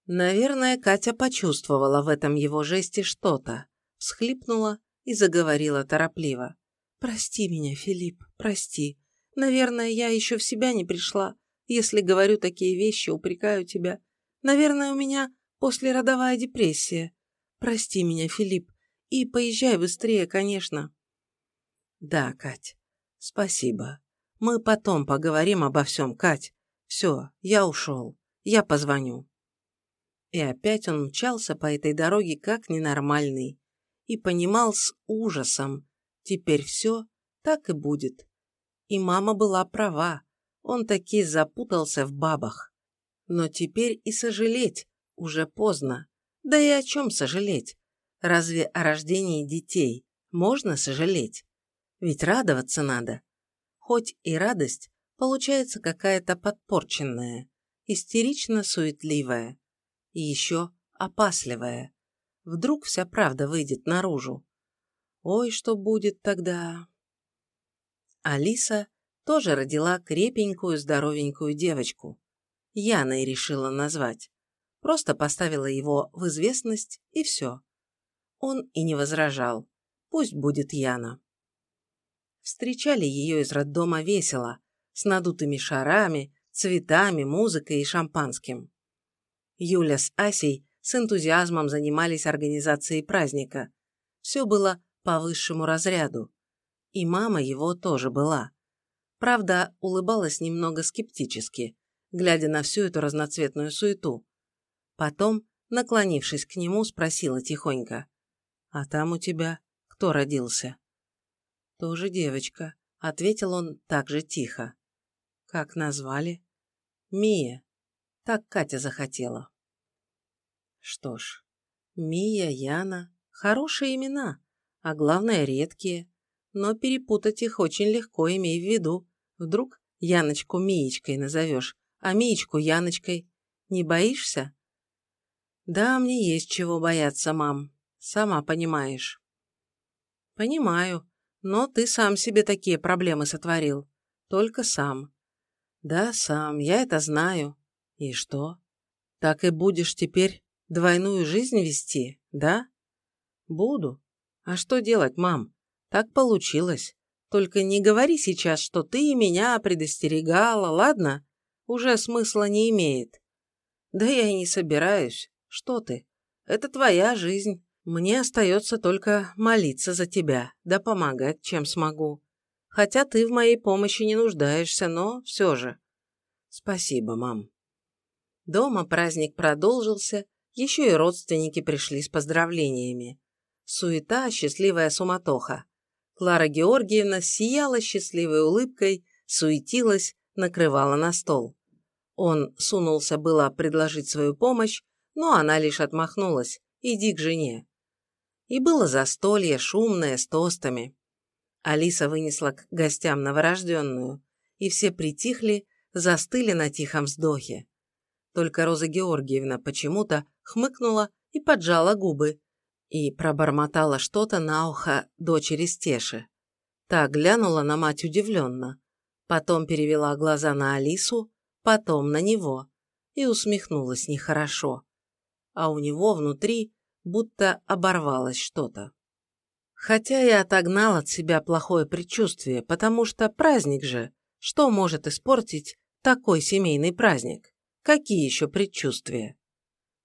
Наверное, Катя почувствовала в этом его жесте что-то, всхлипнула и заговорила торопливо. «Прости меня, Филипп, прости. Наверное, я еще в себя не пришла. Если говорю такие вещи, упрекаю тебя. Наверное, у меня послеродовая депрессия. Прости меня, Филипп, и поезжай быстрее, конечно. Да, Кать, спасибо. Мы потом поговорим обо всем, Кать. Все, я ушел. Я позвоню. И опять он мчался по этой дороге как ненормальный. И понимал с ужасом. Теперь все так и будет. И мама была права. Он таки запутался в бабах. Но теперь и сожалеть уже поздно. Да и о чем сожалеть? Разве о рождении детей можно сожалеть? Ведь радоваться надо. Хоть и радость получается какая-то подпорченная, истерично-суетливая и еще опасливая. Вдруг вся правда выйдет наружу. Ой, что будет тогда? Алиса тоже родила крепенькую, здоровенькую девочку. Яной решила назвать. Просто поставила его в известность, и все. Он и не возражал. Пусть будет Яна. Встречали ее из роддома весело, с надутыми шарами, цветами, музыкой и шампанским. Юля с Асей с энтузиазмом занимались организацией праздника. Все было по высшему разряду. И мама его тоже была. Правда, улыбалась немного скептически, глядя на всю эту разноцветную суету. Потом, наклонившись к нему, спросила тихонько. «А там у тебя кто родился?» «Тоже девочка», — ответил он так же тихо. «Как назвали?» «Мия. Так Катя захотела». Что ж, Мия, Яна — хорошие имена, а главное редкие. Но перепутать их очень легко, имей в виду. Вдруг Яночку Миечкой назовешь, а Миечку Яночкой. Не боишься? Да, мне есть чего бояться, мам. Сама понимаешь. Понимаю, но ты сам себе такие проблемы сотворил. Только сам. Да, сам, я это знаю. И что? Так и будешь теперь двойную жизнь вести, да? Буду. А что делать, мам? Так получилось. Только не говори сейчас, что ты меня предостерегала, ладно? уже смысла не имеет. Да я и не собираюсь. Что ты? Это твоя жизнь. Мне остается только молиться за тебя, да помогать, чем смогу. Хотя ты в моей помощи не нуждаешься, но все же. Спасибо, мам. Дома праздник продолжился, еще и родственники пришли с поздравлениями. Суета, счастливая суматоха. Клара Георгиевна сияла счастливой улыбкой, суетилась, накрывала на стол. Он сунулся было предложить свою помощь, но она лишь отмахнулась. «Иди к жене». И было застолье, шумное, с тостами. Алиса вынесла к гостям новорожденную, и все притихли, застыли на тихом вздохе. Только Роза Георгиевна почему-то хмыкнула и поджала губы, и пробормотала что-то на ухо дочери Стеши. Та глянула на мать удивленно, потом перевела глаза на Алису, потом на него и усмехнулась нехорошо. А у него внутри будто оборвалось что-то. Хотя я отогнал от себя плохое предчувствие, потому что праздник же, что может испортить такой семейный праздник? Какие еще предчувствия?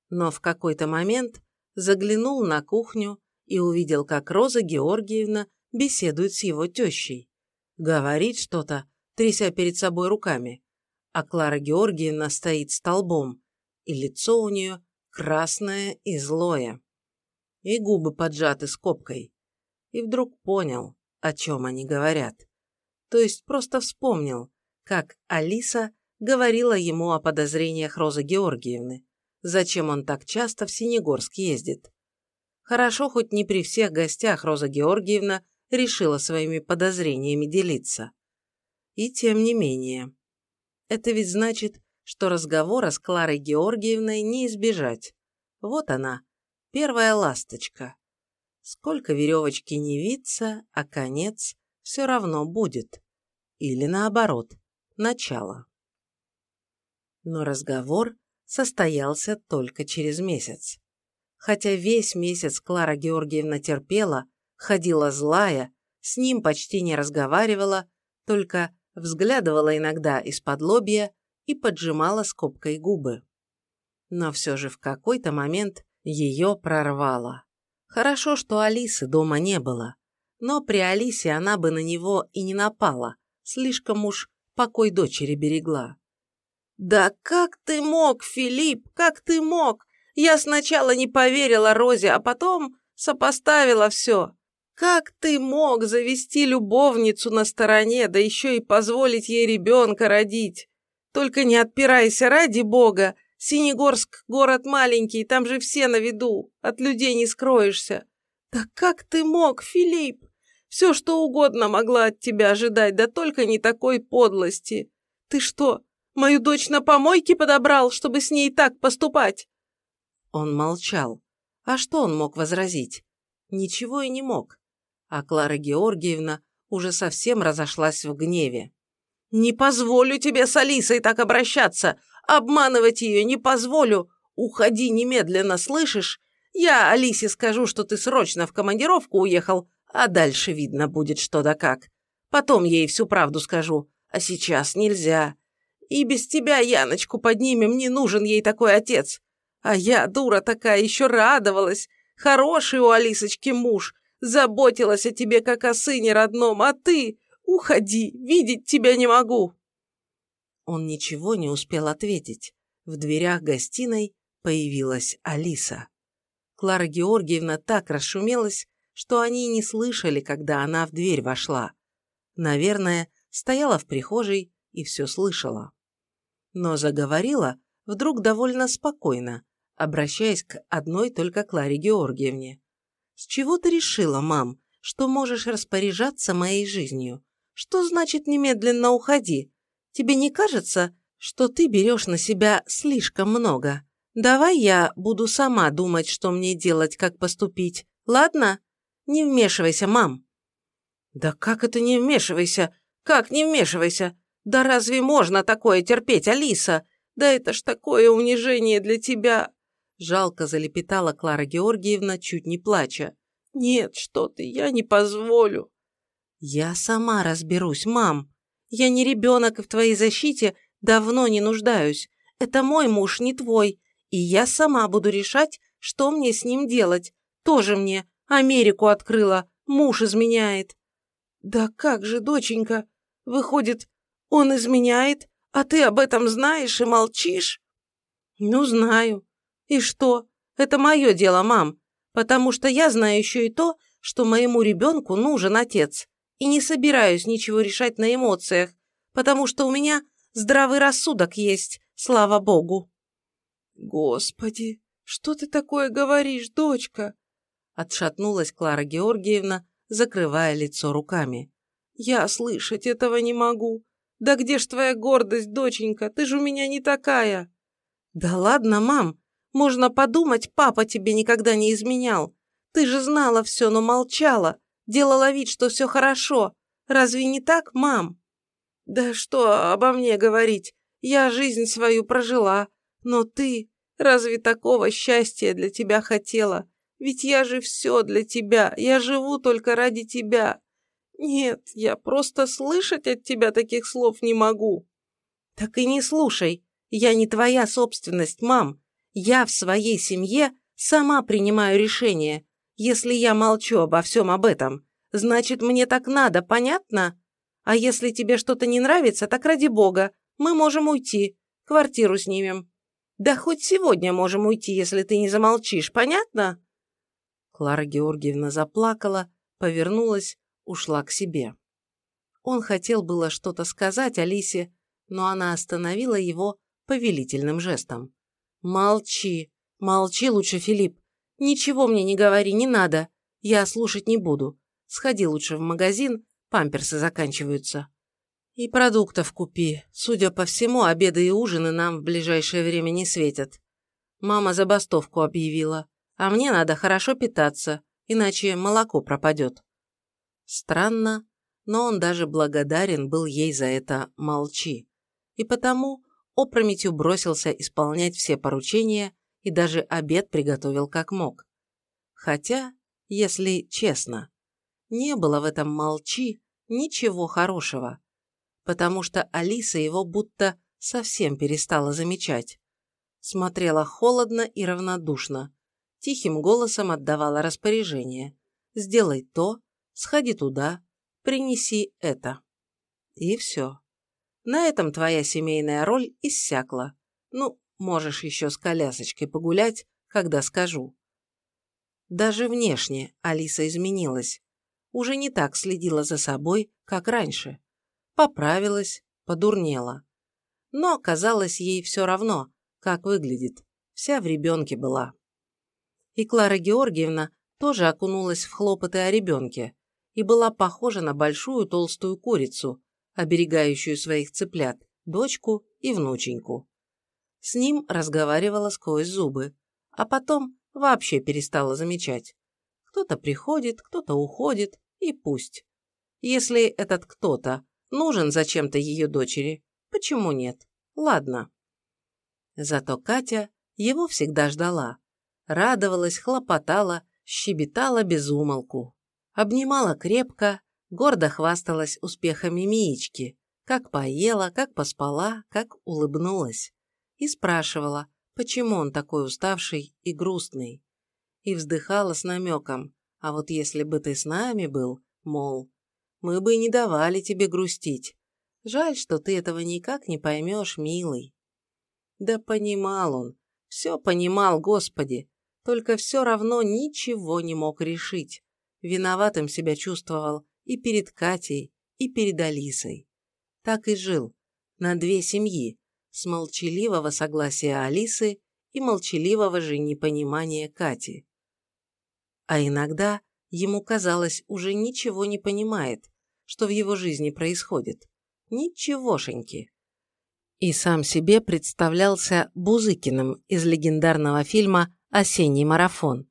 Но в какой-то момент заглянул на кухню и увидел, как Роза Георгиевна беседует с его тещей. Говорит что-то, тряся перед собой руками. А Клара Георгиевна стоит столбом, и лицо у нее красное и злое. И губы поджаты скобкой. И вдруг понял, о чем они говорят. То есть просто вспомнил, как Алиса говорила ему о подозрениях Розы Георгиевны, зачем он так часто в Синегорск ездит. Хорошо, хоть не при всех гостях Роза Георгиевна решила своими подозрениями делиться. И тем не менее. Это ведь значит, что разговора с Кларой Георгиевной не избежать. Вот она, первая ласточка. Сколько веревочки не виться, а конец все равно будет. Или наоборот, начало. Но разговор состоялся только через месяц. Хотя весь месяц Клара Георгиевна терпела, ходила злая, с ним почти не разговаривала, только взглядывала иногда из-под лобья и поджимала скобкой губы. Но все же в какой-то момент ее прорвало. Хорошо, что Алисы дома не было, но при Алисе она бы на него и не напала, слишком уж покой дочери берегла. «Да как ты мог, Филипп, как ты мог? Я сначала не поверила Розе, а потом сопоставила все. Как ты мог завести любовницу на стороне, да еще и позволить ей ребенка родить? Только не отпирайся, ради бога. Синегорск – город маленький, там же все на виду, от людей не скроешься. Да как ты мог, Филипп? Все, что угодно могла от тебя ожидать, да только не такой подлости. Ты что, Мою дочь на помойке подобрал, чтобы с ней так поступать!» Он молчал. А что он мог возразить? Ничего и не мог. А Клара Георгиевна уже совсем разошлась в гневе. «Не позволю тебе с Алисой так обращаться! Обманывать ее не позволю! Уходи немедленно, слышишь? Я Алисе скажу, что ты срочно в командировку уехал, а дальше видно будет что да как. Потом ей всю правду скажу, а сейчас нельзя. И без тебя Яночку поднимем, не нужен ей такой отец. А я, дура такая, еще радовалась. Хороший у Алисочки муж, заботилась о тебе, как о сыне родном, а ты... Уходи, видеть тебя не могу!» Он ничего не успел ответить. В дверях гостиной появилась Алиса. Клара Георгиевна так расшумелась, что они не слышали, когда она в дверь вошла. Наверное, стояла в прихожей и все слышала но заговорила вдруг довольно спокойно, обращаясь к одной только Кларе Георгиевне. «С чего ты решила, мам, что можешь распоряжаться моей жизнью? Что значит немедленно уходи? Тебе не кажется, что ты берешь на себя слишком много? Давай я буду сама думать, что мне делать, как поступить, ладно? Не вмешивайся, мам». «Да как это не вмешивайся? Как не вмешивайся? Да разве можно такое терпеть, Алиса? Да это ж такое унижение для тебя!» Жалко залепетала Клара Георгиевна, чуть не плача. «Нет, что ты, я не позволю». «Я сама разберусь, мам. Я не ребенок, и в твоей защите Давно не нуждаюсь. Это мой муж, не твой. И я сама буду решать, что мне с ним делать. Тоже мне. Америку открыла. Муж изменяет. Да как же, доченька? Выходит, он изменяет, а ты об этом знаешь и молчишь? Ну, знаю. И что? Это мое дело, мам. Потому что я знаю еще и то, что моему ребенку нужен отец. И не собираюсь ничего решать на эмоциях, потому что у меня здравый рассудок есть, слава богу. Господи, что ты такое говоришь, дочка? Отшатнулась Клара Георгиевна, закрывая лицо руками. Я слышать этого не могу. Да где ж твоя гордость, доченька? Ты же у меня не такая. Да ладно, мам. Можно подумать, папа тебе никогда не изменял. Ты же знала все, но молчала. Делала вид, что все хорошо. Разве не так, мам? Да что обо мне говорить? Я жизнь свою прожила. Но ты... Разве такого счастья для тебя хотела? Ведь я же все для тебя. Я живу только ради тебя. Нет, я просто слышать от тебя таких слов не могу. Так и не слушай. Я не твоя собственность, мам. Я в своей семье сама принимаю решение. Если я молчу обо всем об этом, значит, мне так надо, понятно? А если тебе что-то не нравится, так ради бога, мы можем уйти, квартиру снимем. Да хоть сегодня можем уйти, если ты не замолчишь, понятно?» Клара Георгиевна заплакала, повернулась, ушла к себе. Он хотел было что-то сказать Алисе, но она остановила его повелительным жестом. «Молчи, молчи лучше, Филипп. Ничего мне не говори, не надо. Я слушать не буду. Сходи лучше в магазин, памперсы заканчиваются. И продуктов купи. Судя по всему, обеды и ужины нам в ближайшее время не светят. Мама забастовку объявила. А мне надо хорошо питаться, иначе молоко пропадет. Странно, но он даже благодарен был ей за это «молчи». И потому опрометью бросился исполнять все поручения и даже обед приготовил как мог. Хотя, если честно, не было в этом «молчи» ничего хорошего, потому что Алиса его будто совсем перестала замечать. Смотрела холодно и равнодушно, тихим голосом отдавала распоряжение. «Сделай то, сходи туда, принеси это». И все. На этом твоя семейная роль иссякла. Ну, можешь еще с колясочкой погулять, когда скажу. Даже внешне Алиса изменилась. Уже не так следила за собой, как раньше. Поправилась, подурнела. Но казалось ей все равно, как выглядит. Вся в ребенке была. И Клара Георгиевна тоже окунулась в хлопоты о ребенке и была похожа на большую толстую курицу, оберегающую своих цыплят, дочку и внученьку. С ним разговаривала сквозь зубы, а потом вообще перестала замечать. Кто-то приходит, кто-то уходит, и пусть. Если этот кто-то нужен зачем-то ее дочери, почему нет? Ладно. Зато Катя его всегда ждала. Радовалась, хлопотала, щебетала без умолку. Обнимала крепко, гордо хвасталась успехами Миечки, как поела, как поспала, как улыбнулась. И спрашивала, почему он такой уставший и грустный. И вздыхала с намеком, а вот если бы ты с нами был, мол, мы бы не давали тебе грустить. Жаль, что ты этого никак не поймешь, милый. Да понимал он, все понимал, Господи, только все равно ничего не мог решить. Виноватым себя чувствовал и перед Катей, и перед Алисой. Так и жил, на две семьи, с молчаливого согласия Алисы и молчаливого же непонимания Кати. А иногда ему казалось, уже ничего не понимает, что в его жизни происходит. Ничегошеньки. И сам себе представлялся Бузыкиным из легендарного фильма «Осенний марафон».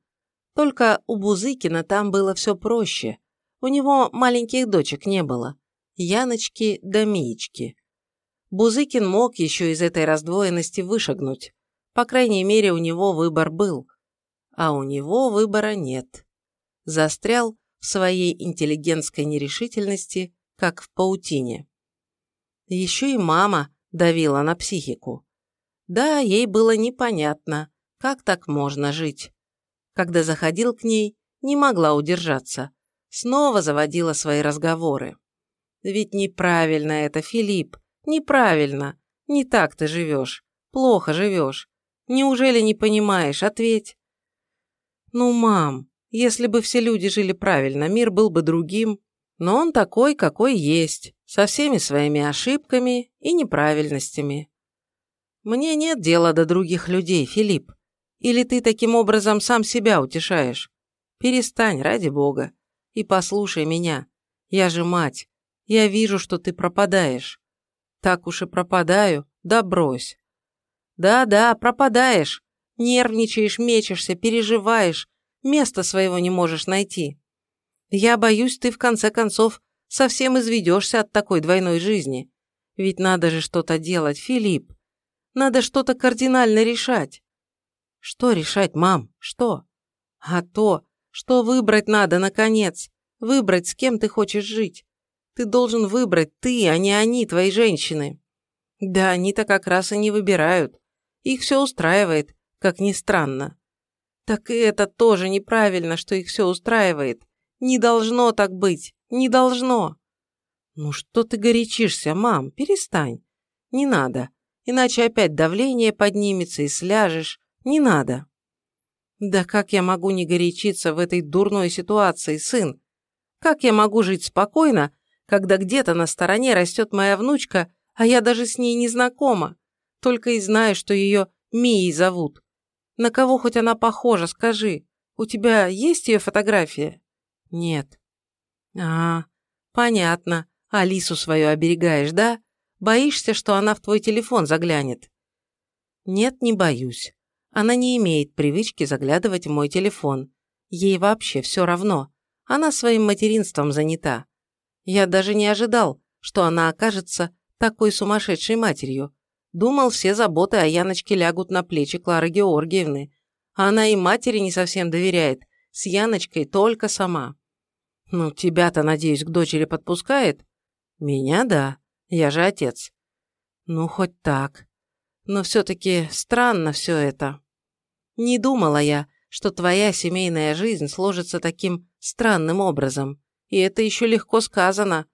Только у Бузыкина там было все проще. У него маленьких дочек не было. Яночки да Миечки. Бузыкин мог еще из этой раздвоенности вышагнуть. По крайней мере, у него выбор был. А у него выбора нет. Застрял в своей интеллигентской нерешительности, как в паутине. Еще и мама давила на психику. Да, ей было непонятно, как так можно жить. Когда заходил к ней, не могла удержаться. Снова заводила свои разговоры. Ведь неправильно это, Филипп, неправильно. Не так ты живешь. Плохо живешь. Неужели не понимаешь? Ответь. Ну, мам, если бы все люди жили правильно, мир был бы другим. Но он такой, какой есть, со всеми своими ошибками и неправильностями. Мне нет дела до других людей, Филипп. Или ты таким образом сам себя утешаешь? Перестань, ради бога. И послушай меня. Я же мать. Я вижу, что ты пропадаешь. Так уж и пропадаю, да брось. Да-да, пропадаешь. Нервничаешь, мечешься, переживаешь. Места своего не можешь найти. Я боюсь, ты в конце концов совсем изведешься от такой двойной жизни. Ведь надо же что-то делать, Филипп. Надо что-то кардинально решать. Что решать, мам? Что? А то, что выбрать надо, наконец. Выбрать, с кем ты хочешь жить. Ты должен выбрать ты, а не они, твои женщины. Да, они-то как раз и не выбирают. Их все устраивает, как ни странно. Так и это тоже неправильно, что их все устраивает. Не должно так быть, не должно. Ну что ты горячишься, мам, перестань. Не надо, иначе опять давление поднимется и сляжешь. Не надо. Да как я могу не горячиться в этой дурной ситуации, сын? Как я могу жить спокойно, когда где-то на стороне растет моя внучка, а я даже с ней не знакома, только и знаю, что ее Мией зовут. На кого хоть она похожа, скажи. У тебя есть ее фотография? Нет. А, понятно. Алису свою оберегаешь, да? Боишься, что она в твой телефон заглянет? Нет, не боюсь. Она не имеет привычки заглядывать в мой телефон. Ей вообще все равно. Она своим материнством занята. Я даже не ожидал, что она окажется такой сумасшедшей матерью. Думал, все заботы о Яночке лягут на плечи Клары Георгиевны. А она и матери не совсем доверяет, с Яночкой только сама. Ну, тебя-то, надеюсь, к дочери подпускает? Меня – да, я же отец. Ну, хоть так. Но все-таки странно все это. Не думала я, что твоя семейная жизнь сложится таким странным образом. И это еще легко сказано.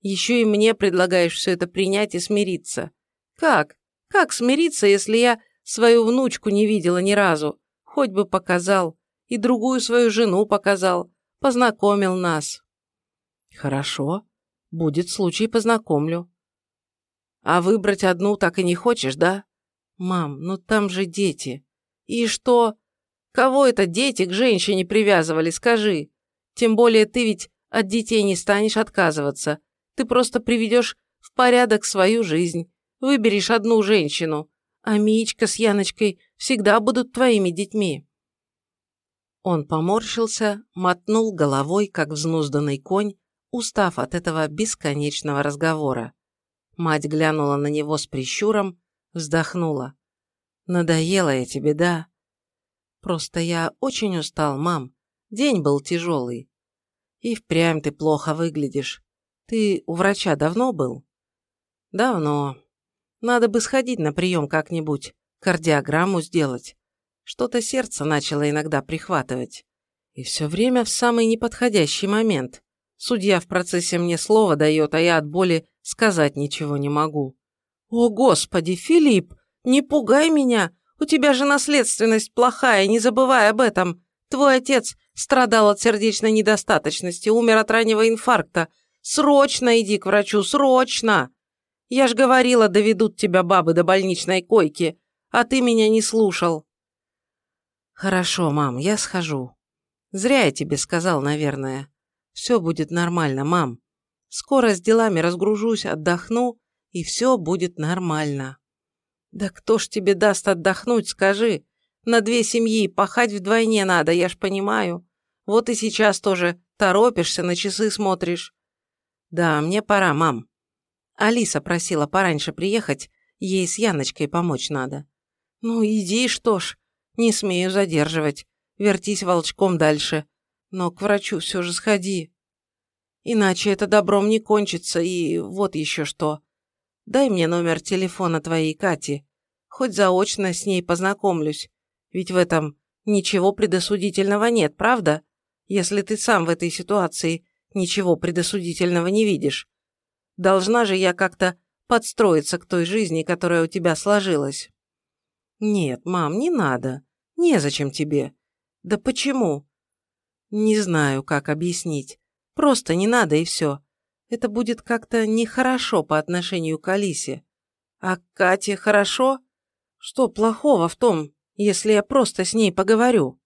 Еще и мне предлагаешь все это принять и смириться. Как? Как смириться, если я свою внучку не видела ни разу? Хоть бы показал. И другую свою жену показал. Познакомил нас. Хорошо. Будет случай, познакомлю. А выбрать одну так и не хочешь, да? Мам, ну там же дети. И что? Кого это дети к женщине привязывали, скажи? Тем более ты ведь от детей не станешь отказываться. Ты просто приведешь в порядок свою жизнь, выберешь одну женщину, а Мичка с Яночкой всегда будут твоими детьми». Он поморщился, мотнул головой, как взнузданный конь, устав от этого бесконечного разговора. Мать глянула на него с прищуром, вздохнула. «Надоела я тебе, да?» «Просто я очень устал, мам. День был тяжелый. И впрямь ты плохо выглядишь. Ты у врача давно был?» «Давно. Надо бы сходить на прием как-нибудь, кардиограмму сделать. Что-то сердце начало иногда прихватывать. И все время в самый неподходящий момент. Судья в процессе мне слово дает, а я от боли сказать ничего не могу. «О, Господи, Филипп, не пугай меня! У тебя же наследственность плохая, не забывай об этом. Твой отец страдал от сердечной недостаточности, умер от раннего инфаркта. Срочно иди к врачу, срочно!» Я ж говорила, доведут тебя бабы до больничной койки, а ты меня не слушал. Хорошо, мам, я схожу. Зря я тебе сказал, наверное. Все будет нормально, мам. Скоро с делами разгружусь, отдохну, и все будет нормально. Да кто ж тебе даст отдохнуть, скажи? На две семьи пахать вдвойне надо, я ж понимаю. Вот и сейчас тоже торопишься, на часы смотришь. Да, мне пора, мам. Алиса просила пораньше приехать, ей с Яночкой помочь надо. Ну, иди, что ж, не смею задерживать, вертись волчком дальше, но к врачу все же сходи. Иначе это добром не кончится, и вот еще что. дай мне номер телефона твоей Кати. Хоть заочно с ней познакомлюсь. Ведь в этом ничего предосудительного нет, правда? Если ты сам в этой ситуации ничего предосудительного не видишь. Должна же я как-то подстроиться к той жизни, которая у тебя сложилась. Нет, мам, не надо. Незачем тебе. Да почему? Не знаю, как объяснить. Просто не надо и все. Это будет как-то нехорошо по отношению к Алисе. А Кате хорошо? Что плохого в том, если я просто с ней поговорю?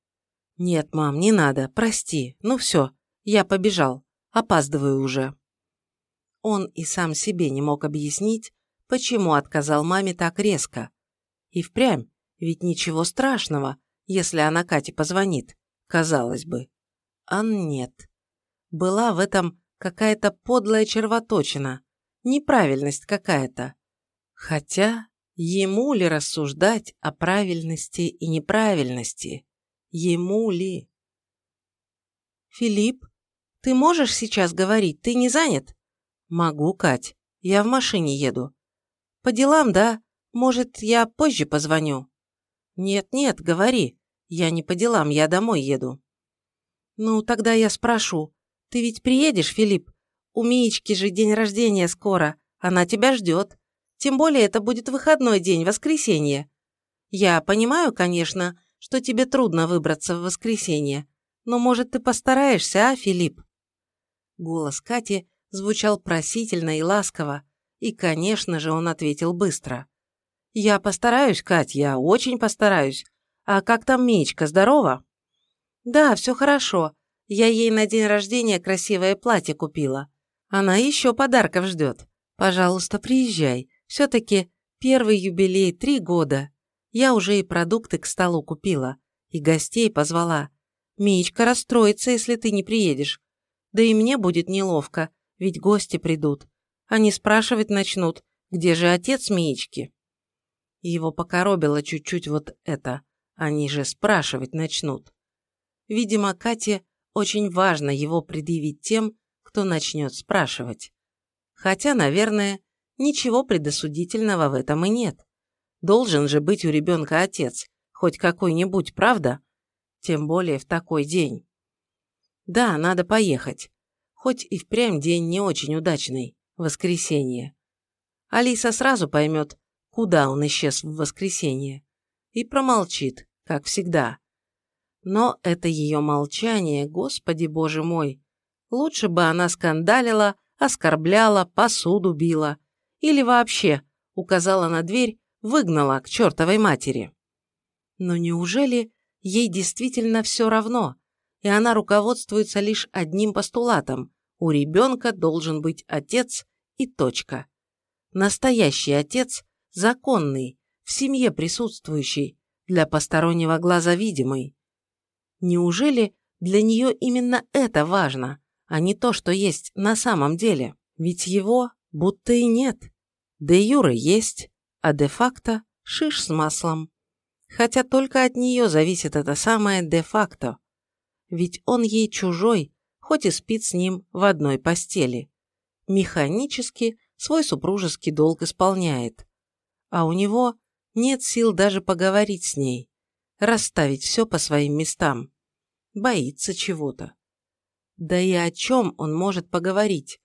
Нет, мам, не надо, прости. Ну все, я побежал. Опаздываю уже. Он и сам себе не мог объяснить, почему отказал маме так резко. И впрямь, ведь ничего страшного, если она Кате позвонит, казалось бы. А нет. Была в этом какая-то подлая червоточина, неправильность какая-то. Хотя, ему ли рассуждать о правильности и неправильности? Ему ли? «Филипп, ты можешь сейчас говорить? Ты не занят?» «Могу, Кать. Я в машине еду». «По делам, да? Может, я позже позвоню?» «Нет-нет, говори. Я не по делам, я домой еду». «Ну, тогда я спрошу. Ты ведь приедешь, Филипп? У Миечки же день рождения скоро. Она тебя ждет. Тем более это будет выходной день, воскресенье. Я понимаю, конечно, что тебе трудно выбраться в воскресенье. Но, может, ты постараешься, а, Филипп?» Голос Кати звучал просительно и ласково, и, конечно же, он ответил быстро. «Я постараюсь, Кать, я очень постараюсь. А как там Мичка, здорова?» «Да, все хорошо. Я ей на день рождения красивое платье купила. Она еще подарков ждет. Пожалуйста, приезжай. Все-таки первый юбилей три года. Я уже и продукты к столу купила, и гостей позвала. Мичка расстроится, если ты не приедешь. Да и мне будет неловко, ведь гости придут. Они спрашивать начнут, где же отец Миечки. Его покоробило чуть-чуть вот это. Они же спрашивать начнут. Видимо, Кате очень важно его предъявить тем, кто начнет спрашивать. Хотя, наверное, ничего предосудительного в этом и нет. Должен же быть у ребенка отец, хоть какой-нибудь, правда? Тем более в такой день. Да, надо поехать. Хоть и впрямь день не очень удачный, воскресенье. Алиса сразу поймет, куда он исчез в воскресенье, и промолчит, как всегда. Но это ее молчание, господи боже мой. Лучше бы она скандалила, оскорбляла, посуду била. Или вообще указала на дверь, выгнала к чертовой матери. Но неужели ей действительно все равно, и она руководствуется лишь одним постулатом – у ребенка должен быть отец и точка. Настоящий отец – законный, в семье присутствующий, для постороннего глаза видимый. Неужели для нее именно это важно, а не то, что есть на самом деле? Ведь его будто и нет. Де юре есть, а де-факто шиш с маслом. Хотя только от нее зависит это самое де-факто. Ведь он ей чужой, хоть и спит с ним в одной постели. Механически свой супружеский долг исполняет. А у него нет сил даже поговорить с ней расставить все по своим местам. Боится чего-то. Да и о чем он может поговорить?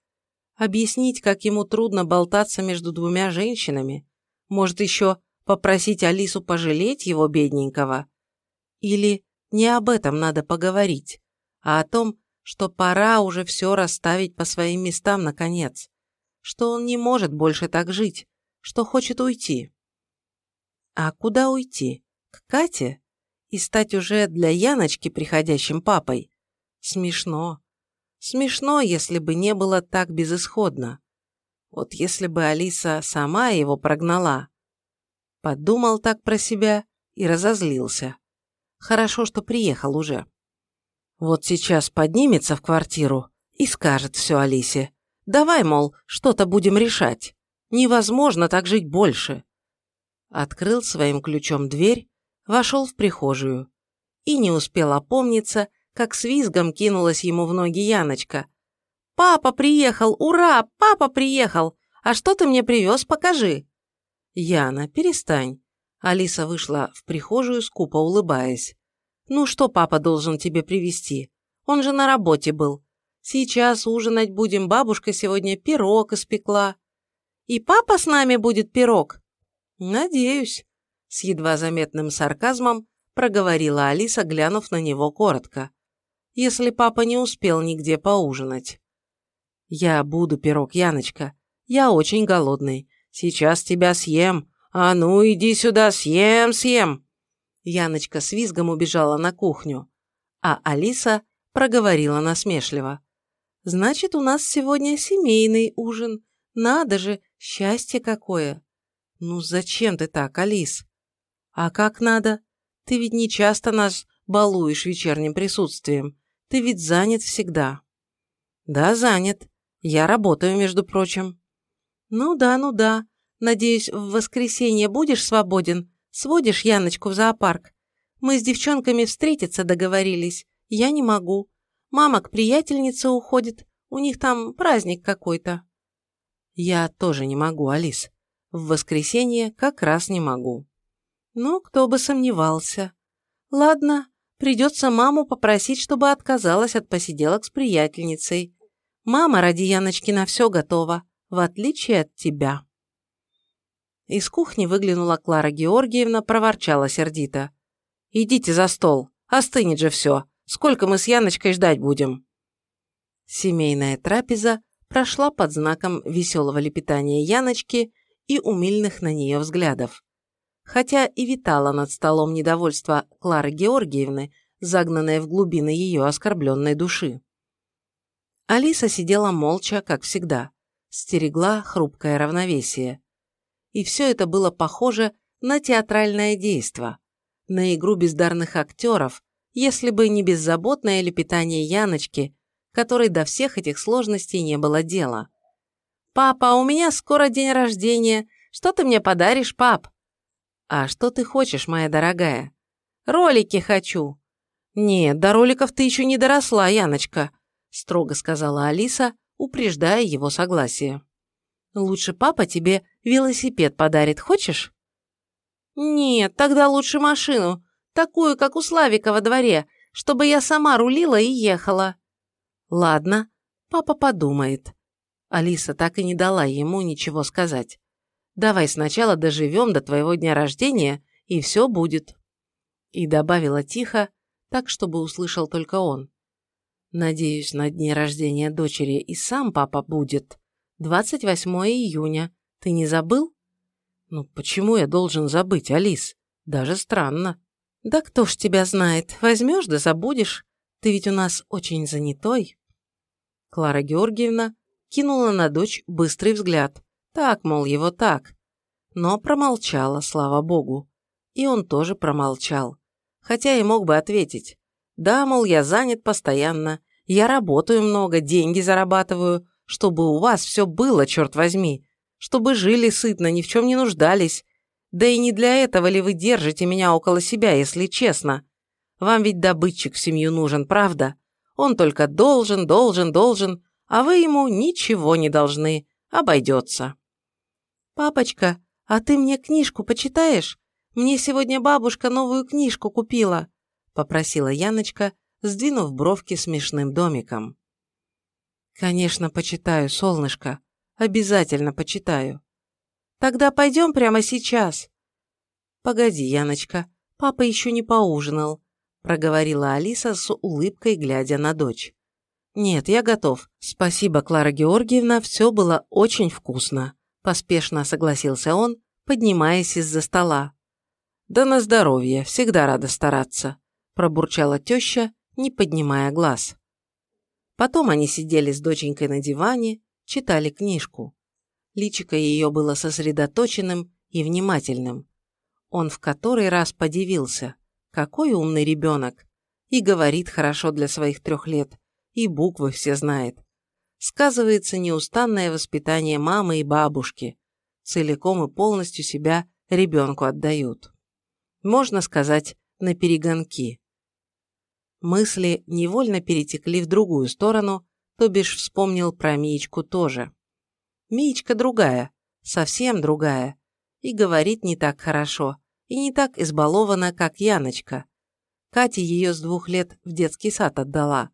Объяснить, как ему трудно болтаться между двумя женщинами? Может, еще попросить Алису пожалеть его бедненького? Или не об этом надо поговорить, а о том, что пора уже все расставить по своим местам наконец, что он не может больше так жить, что хочет уйти. А куда уйти? К Кате? и стать уже для Яночки приходящим папой. Смешно. Смешно, если бы не было так безысходно. Вот если бы Алиса сама его прогнала. Подумал так про себя и разозлился. Хорошо, что приехал уже. Вот сейчас поднимется в квартиру и скажет все Алисе. Давай, мол, что-то будем решать. Невозможно так жить больше. Открыл своим ключом дверь вошел в прихожую. И не успел опомниться, как с визгом кинулась ему в ноги Яночка. «Папа приехал! Ура! Папа приехал! А что ты мне привез, покажи!» «Яна, перестань!» Алиса вышла в прихожую, скупо улыбаясь. «Ну что папа должен тебе привезти? Он же на работе был. Сейчас ужинать будем, бабушка сегодня пирог испекла». «И папа с нами будет пирог?» «Надеюсь», — с едва заметным сарказмом проговорила Алиса, глянув на него коротко. «Если папа не успел нигде поужинать». «Я буду пирог, Яночка. Я очень голодный. Сейчас тебя съем. А ну, иди сюда, съем, съем!» Яночка с визгом убежала на кухню, а Алиса проговорила насмешливо. «Значит, у нас сегодня семейный ужин. Надо же, счастье какое!» «Ну зачем ты так, Алис?» «А как надо? Ты ведь не часто нас балуешь вечерним присутствием. Ты ведь занят всегда». «Да, занят. Я работаю, между прочим». «Ну да, ну да. Надеюсь, в воскресенье будешь свободен? Сводишь Яночку в зоопарк? Мы с девчонками встретиться договорились. Я не могу. Мама к приятельнице уходит. У них там праздник какой-то». «Я тоже не могу, Алис. В воскресенье как раз не могу». «Ну, кто бы сомневался. Ладно, придется маму попросить, чтобы отказалась от посиделок с приятельницей. Мама ради Яночки на все готова, в отличие от тебя». Из кухни выглянула Клара Георгиевна, проворчала сердито. «Идите за стол, остынет же все. Сколько мы с Яночкой ждать будем?» Семейная трапеза прошла под знаком веселого лепетания Яночки и умильных на нее взглядов. Хотя и витало над столом недовольство Клары Георгиевны, загнанное в глубины ее оскорбленной души. Алиса сидела молча, как всегда, стерегла хрупкое равновесие. И все это было похоже на театральное действо, на игру бездарных актеров, если бы не беззаботное лепетание Яночки, которой до всех этих сложностей не было дела. «Папа, у меня скоро день рождения. Что ты мне подаришь, пап?» «А что ты хочешь, моя дорогая?» «Ролики хочу». «Нет, до роликов ты еще не доросла, Яночка строго сказала Алиса, упреждая его согласие. «Лучше папа тебе велосипед подарит, хочешь?» «Нет, тогда лучше машину, такую, как у Славика во дворе, чтобы я сама рулила и ехала». «Ладно, папа подумает». Алиса так и не дала ему ничего сказать. «Давай сначала доживем до твоего дня рождения, и все будет». И добавила тихо, так, чтобы услышал только он. Надеюсь, на дне рождения дочери и сам папа будет. 28 июня. Ты не забыл? Ну, почему я должен забыть, Алис? Даже странно. Да кто ж тебя знает. Возьмешь да забудешь. Ты ведь у нас очень занятой. Клара Георгиевна кинула на дочь быстрый взгляд. Так, мол, его так. Но промолчала, слава богу. И он тоже промолчал. Хотя и мог бы ответить. Да, мол, я занят постоянно, я работаю много, деньги зарабатываю, чтобы у вас все было, черт возьми, чтобы жили сытно, ни в чем не нуждались. Да и не для этого ли вы держите меня около себя, если честно? Вам ведь добытчик в семью нужен, правда? Он только должен, должен, должен, а вы ему ничего не должны, обойдется. «Папочка, а ты мне книжку почитаешь? Мне сегодня бабушка новую книжку купила», – попросила Яночка, сдвинув бровки смешным домиком. «Конечно, почитаю, солнышко. Обязательно почитаю. Тогда пойдем прямо сейчас». «Погоди, Яночка, папа еще не поужинал», – проговорила Алиса с улыбкой, глядя на дочь. «Нет, я готов. Спасибо, Клара Георгиевна, все было очень вкусно», – поспешно согласился он, поднимаясь из-за стола. «Да на здоровье, всегда рада стараться», – пробурчала теща, не поднимая глаз. Потом они сидели с доченькой на диване, читали книжку. Личико ее было сосредоточенным и внимательным. Он в который раз подивился, какой умный ребенок, и говорит хорошо для своих трех лет, и буквы все знает. Сказывается неустанное воспитание мамы и бабушки, целиком и полностью себя ребенку отдают. Можно сказать, на перегонки. Мысли невольно перетекли в другую сторону, то бишь вспомнил про Миечку тоже. Миечка другая, совсем другая. И говорит не так хорошо, и не так избалована, как Яночка. Катя ее с двух лет в детский сад отдала.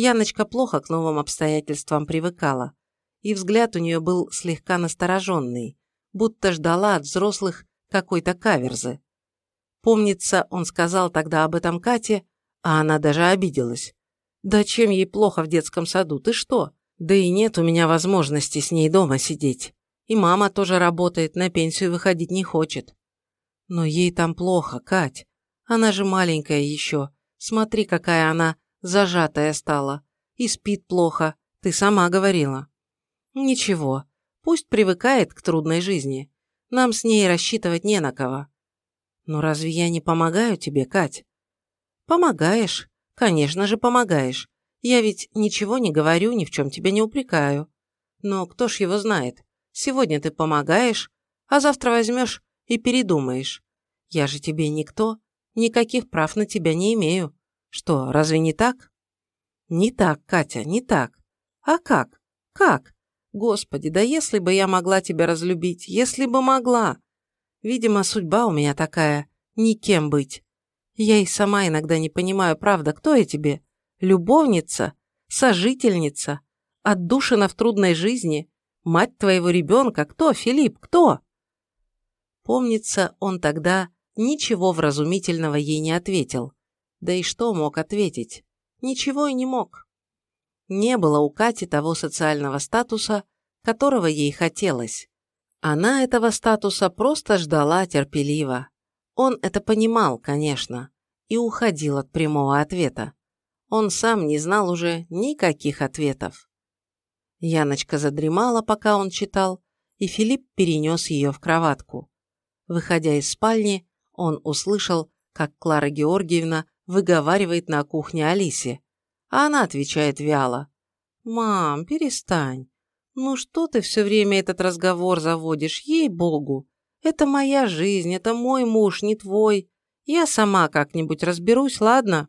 Яночка плохо к новым обстоятельствам привыкала, и взгляд у нее был слегка настороженный, будто ждала от взрослых какой-то каверзы. Помнится, он сказал тогда об этом Кате, а она даже обиделась. «Да чем ей плохо в детском саду, ты что? Да и нет у меня возможности с ней дома сидеть. И мама тоже работает, на пенсию выходить не хочет. Но ей там плохо, Кать. Она же маленькая еще. Смотри, какая она зажатая стала. И спит плохо. Ты сама говорила. Ничего. Пусть привыкает к трудной жизни. Нам с ней рассчитывать не на кого. Но разве я не помогаю тебе, Кать? Помогаешь. Конечно же, помогаешь. Я ведь ничего не говорю, ни в чем тебя не упрекаю. Но кто ж его знает? Сегодня ты помогаешь, а завтра возьмешь и передумаешь. Я же тебе никто, никаких прав на тебя не имею. Что, разве не так? Не так, Катя, не так. А как? Как? Господи, да если бы я могла тебя разлюбить, если бы могла. Видимо, судьба у меня такая, никем быть. Я и сама иногда не понимаю, правда, кто я тебе? Любовница? Сожительница? Отдушина в трудной жизни? Мать твоего ребенка? Кто, Филипп, кто?» Помнится, он тогда ничего вразумительного ей не ответил. Да и что мог ответить? Ничего и не мог. Не было у Кати того социального статуса, которого ей хотелось. Она этого статуса просто ждала терпеливо. Он это понимал, конечно, и уходил от прямого ответа. Он сам не знал уже никаких ответов. Яночка задремала, пока он читал, и Филипп перенес ее в кроватку. Выходя из спальни, он услышал, как Клара Георгиевна выговаривает на кухне Алисе, а она отвечает вяло. «Мам, перестань. Ну что ты все время этот разговор заводишь, ей-богу. Это моя жизнь, это мой муж, не твой. Я сама как-нибудь разберусь, ладно?»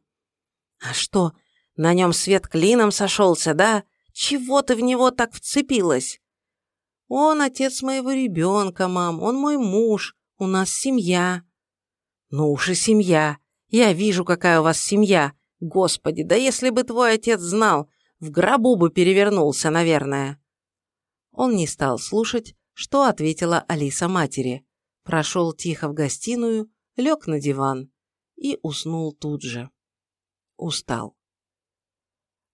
«А что, на нем свет клином сошелся, да? Чего ты в него так вцепилась?» «Он отец моего ребенка, мам, он мой муж, у нас семья». «Ну уж и семья. Я вижу, какая у вас семья. Господи, да если бы твой отец знал, в гробу бы перевернулся, наверное». Он не стал слушать, что ответила Алиса матери. Прошел тихо в гостиную, лег на диван и уснул тут же. Устал.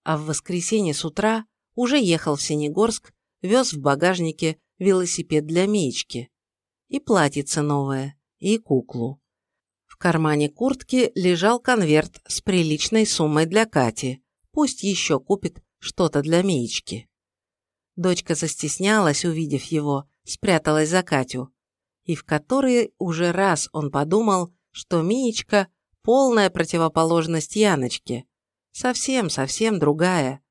А в воскресенье с утра уже ехал в Синегорск, вез в багажнике велосипед для Миечки. И платьице новое, и куклу. В кармане куртки лежал конверт с приличной суммой для Кати. Пусть еще купит что-то для Миечки. Дочка застеснялась, увидев его, спряталась за Катю. И в который уже раз он подумал, что Миечка – полная противоположность Яночке. Совсем-совсем другая.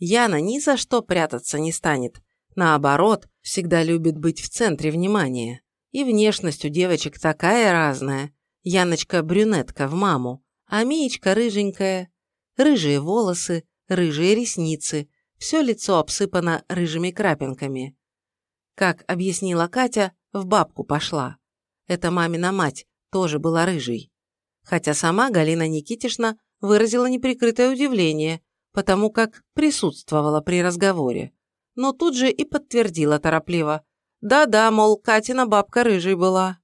Яна ни за что прятаться не станет. Наоборот, всегда любит быть в центре внимания. И внешность у девочек такая разная. Яночка брюнетка в маму, а Миечка рыженькая. Рыжие волосы, рыжие ресницы, все лицо обсыпано рыжими крапинками. Как объяснила Катя, в бабку пошла. Эта мамина мать тоже была рыжей. Хотя сама Галина Никитишна выразила неприкрытое удивление, потому как присутствовала при разговоре. Но тут же и подтвердила торопливо. Да-да, мол, Катина бабка рыжей была.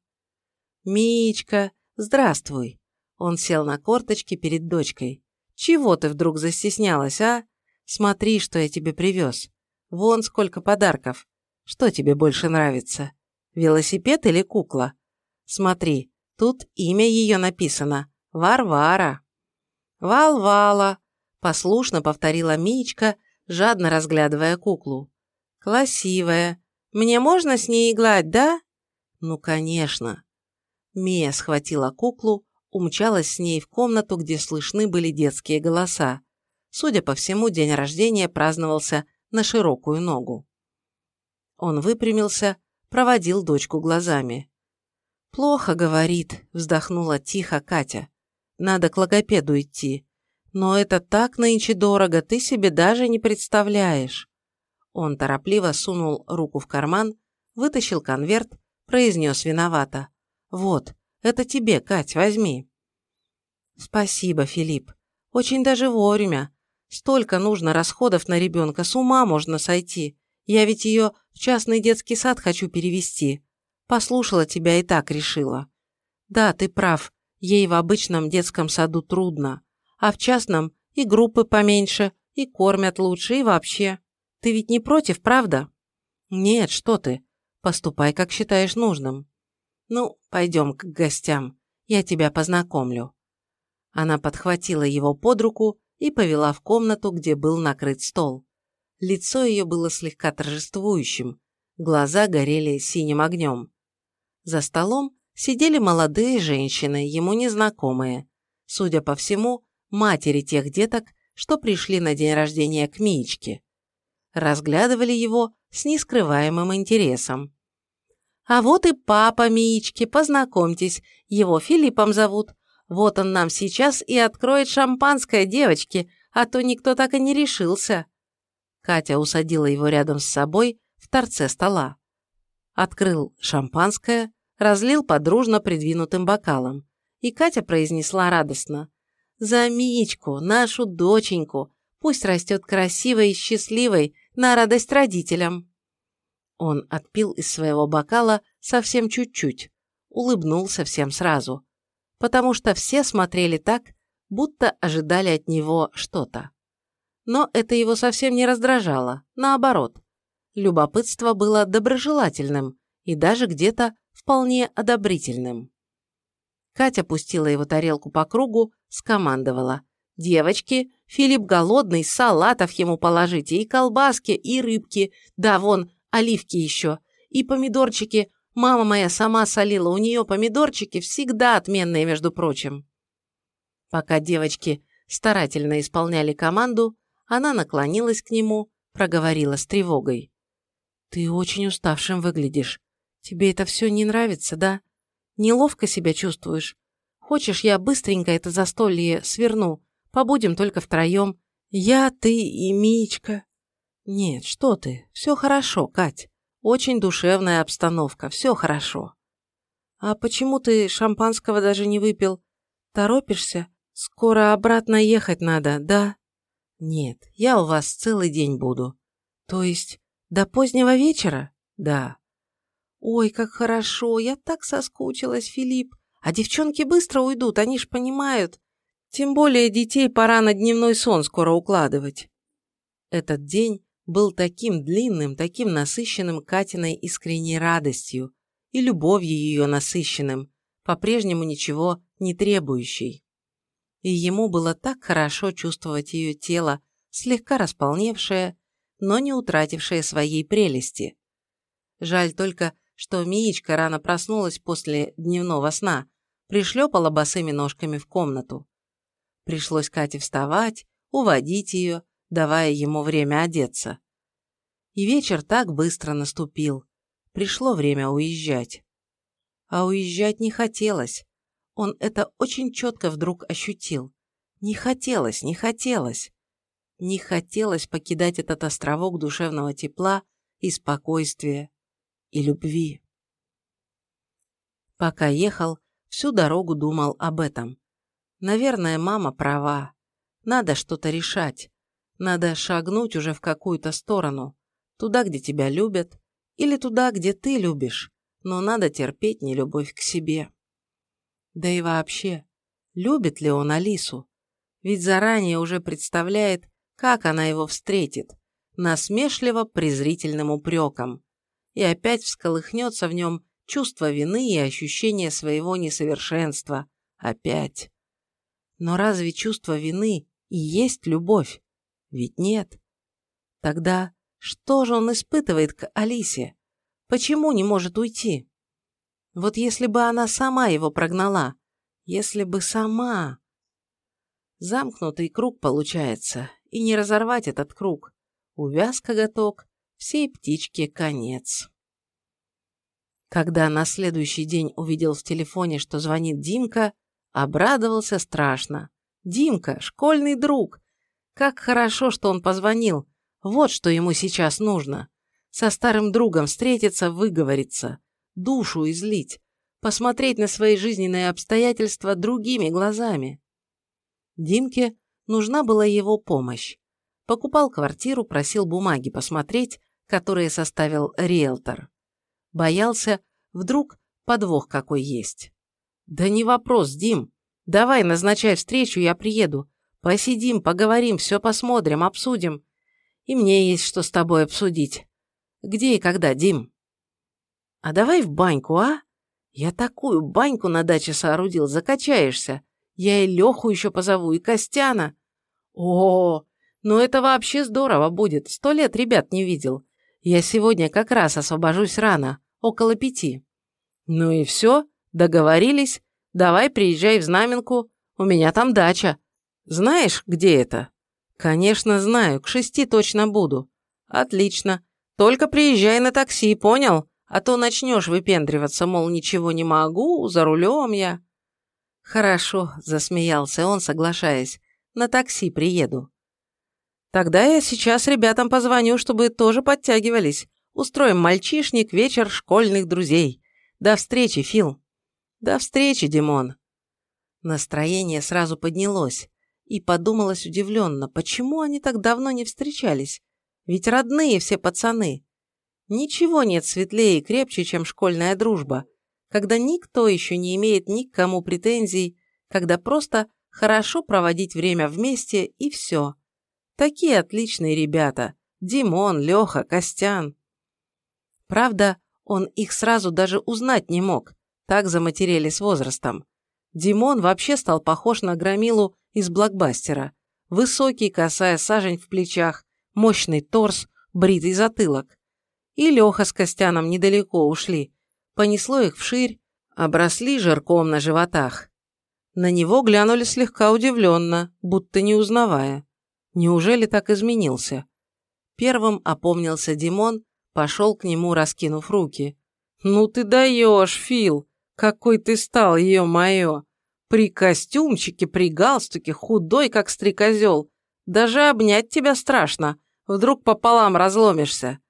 «Мичка, здравствуй!» Он сел на корточки перед дочкой. «Чего ты вдруг застеснялась, а? Смотри, что я тебе привез. Вон сколько подарков. Что тебе больше нравится? Велосипед или кукла? Смотри, тут имя ее написано. Варвара». «Вал-вала», Послушно повторила Миечка, жадно разглядывая куклу. «Красивая. Мне можно с ней играть, да?» «Ну, конечно». Мия схватила куклу, умчалась с ней в комнату, где слышны были детские голоса. Судя по всему, день рождения праздновался на широкую ногу. Он выпрямился, проводил дочку глазами. «Плохо, — говорит», — вздохнула тихо Катя. «Надо к логопеду идти. Но это так нынче дорого, ты себе даже не представляешь. Он торопливо сунул руку в карман, вытащил конверт, произнес виновато. «Вот, это тебе, Кать, возьми». «Спасибо, Филипп. Очень даже вовремя. Столько нужно расходов на ребенка, с ума можно сойти. Я ведь ее в частный детский сад хочу перевести. Послушала тебя и так решила. Да, ты прав, ей в обычном детском саду трудно, а в частном и группы поменьше, и кормят лучше, и вообще. Ты ведь не против, правда? Нет, что ты. Поступай, как считаешь нужным. Ну, пойдем к гостям, я тебя познакомлю. Она подхватила его под руку и повела в комнату, где был накрыт стол. Лицо ее было слегка торжествующим, глаза горели синим огнем. За столом сидели молодые женщины, ему незнакомые. Судя по всему, матери тех деток, что пришли на день рождения к Миечке. Разглядывали его с нескрываемым интересом. «А вот и папа Миечки, познакомьтесь, его Филиппом зовут. Вот он нам сейчас и откроет шампанское, девочки, а то никто так и не решился». Катя усадила его рядом с собой в торце стола. Открыл шампанское, разлил подружно придвинутым бокалом. И Катя произнесла радостно. «За Мичку, нашу доченьку, пусть растет красивой и счастливой, на радость родителям». Он отпил из своего бокала совсем чуть-чуть, улыбнулся всем сразу, потому что все смотрели так, будто ожидали от него что-то. Но это его совсем не раздражало, наоборот. Любопытство было доброжелательным и даже где-то вполне одобрительным. Катя пустила его тарелку по кругу, скомандовала. «Девочки, Филипп голодный, салатов ему положите, и колбаски, и рыбки, да вон, оливки еще, и помидорчики. Мама моя сама солила, у нее помидорчики всегда отменные, между прочим». Пока девочки старательно исполняли команду, она наклонилась к нему, проговорила с тревогой. «Ты очень уставшим выглядишь. Тебе это все не нравится, да? Неловко себя чувствуешь? Хочешь, я быстренько это застолье сверну? Побудем только втроем. Я, ты и Мичка. Нет, что ты, все хорошо, Кать. Очень душевная обстановка, все хорошо. А почему ты шампанского даже не выпил? Торопишься? Скоро обратно ехать надо, да? Нет, я у вас целый день буду. То есть до позднего вечера? Да. «Ой, как хорошо! Я так соскучилась, Филипп! А девчонки быстро уйдут, они ж понимают. Тем более детей пора на дневной сон скоро укладывать». Этот день был таким длинным, таким насыщенным Катиной искренней радостью и любовью ее насыщенным, по-прежнему ничего не требующей. И ему было так хорошо чувствовать ее тело, слегка располневшее, но не утратившее своей прелести. Жаль только, что Миечка рано проснулась после дневного сна, пришлепала босыми ножками в комнату. Пришлось Кате вставать, уводить ее, давая ему время одеться. И вечер так быстро наступил. Пришло время уезжать. А уезжать не хотелось. Он это очень четко вдруг ощутил. Не хотелось, не хотелось. Не хотелось покидать этот островок душевного тепла и спокойствия и любви. Пока ехал, всю дорогу думал об этом. Наверное, мама права. Надо что-то решать. Надо шагнуть уже в какую-то сторону. Туда, где тебя любят, или туда, где ты любишь. Но надо терпеть нелюбовь к себе. Да и вообще, любит ли он Алису? Ведь заранее уже представляет, как она его встретит, насмешливо-презрительным упреком и опять всколыхнется в нем чувство вины и ощущение своего несовершенства. Опять. Но разве чувство вины и есть любовь? Ведь нет. Тогда что же он испытывает к Алисе? Почему не может уйти? Вот если бы она сама его прогнала, если бы сама... Замкнутый круг получается, и не разорвать этот круг. Увяз коготок, всей птичке конец. Когда на следующий день увидел в телефоне, что звонит Димка, обрадовался страшно. Димка, школьный друг. Как хорошо, что он позвонил. Вот что ему сейчас нужно. Со старым другом встретиться, выговориться, душу излить, посмотреть на свои жизненные обстоятельства другими глазами. Димке нужна была его помощь. Покупал квартиру, просил бумаги посмотреть, которые составил риэлтор. Боялся, вдруг подвох какой есть. «Да не вопрос, Дим. Давай назначай встречу, я приеду. Посидим, поговорим, все посмотрим, обсудим. И мне есть что с тобой обсудить. Где и когда, Дим?» «А давай в баньку, а? Я такую баньку на даче соорудил, закачаешься. Я и Леху еще позову, и Костяна. О, ну это вообще здорово будет. Сто лет ребят не видел. Я сегодня как раз освобожусь рано, около пяти. Ну и все, договорились. Давай приезжай в Знаменку, у меня там дача. Знаешь, где это? Конечно, знаю, к шести точно буду. Отлично. Только приезжай на такси, понял? А то начнешь выпендриваться, мол, ничего не могу, за рулем я. «Хорошо», – засмеялся он, соглашаясь. «На такси приеду». «Тогда я сейчас ребятам позвоню, чтобы тоже подтягивались. Устроим мальчишник, вечер школьных друзей. До встречи, Фил». «До встречи, Димон». Настроение сразу поднялось, и подумалось удивленно, почему они так давно не встречались? Ведь родные все пацаны. Ничего нет светлее и крепче, чем школьная дружба когда никто еще не имеет ни к кому претензий, когда просто хорошо проводить время вместе и все. Такие отличные ребята. Димон, Леха, Костян. Правда, он их сразу даже узнать не мог, так заматерели с возрастом. Димон вообще стал похож на громилу из блокбастера. Высокий, косая сажень в плечах, мощный торс, бритый затылок. И Леха с Костяном недалеко ушли, понесло их вширь, обросли жирком на животах. На него глянули слегка удивленно, будто не узнавая. Неужели так изменился? Первым опомнился Димон, пошел к нему, раскинув руки. «Ну ты даешь, Фил! Какой ты стал, ё-моё! При костюмчике, при галстуке, худой, как стрекозел. Даже обнять тебя страшно, вдруг пополам разломишься».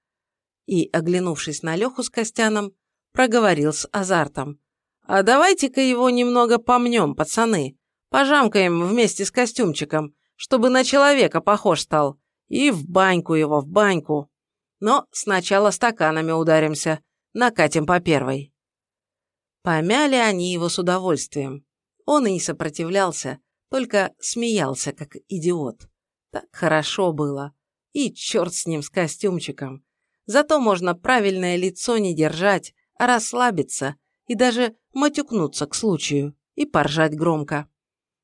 И, оглянувшись на Леху с Костяном, проговорил с азартом. «А давайте-ка его немного помнем, пацаны. Пожамкаем вместе с костюмчиком, чтобы на человека похож стал. И в баньку его, в баньку. Но сначала стаканами ударимся, накатим по первой». Помяли они его с удовольствием. Он и не сопротивлялся, только смеялся, как идиот. Так хорошо было. И черт с ним, с костюмчиком. Зато можно правильное лицо не держать, расслабиться и даже матюкнуться к случаю и поржать громко.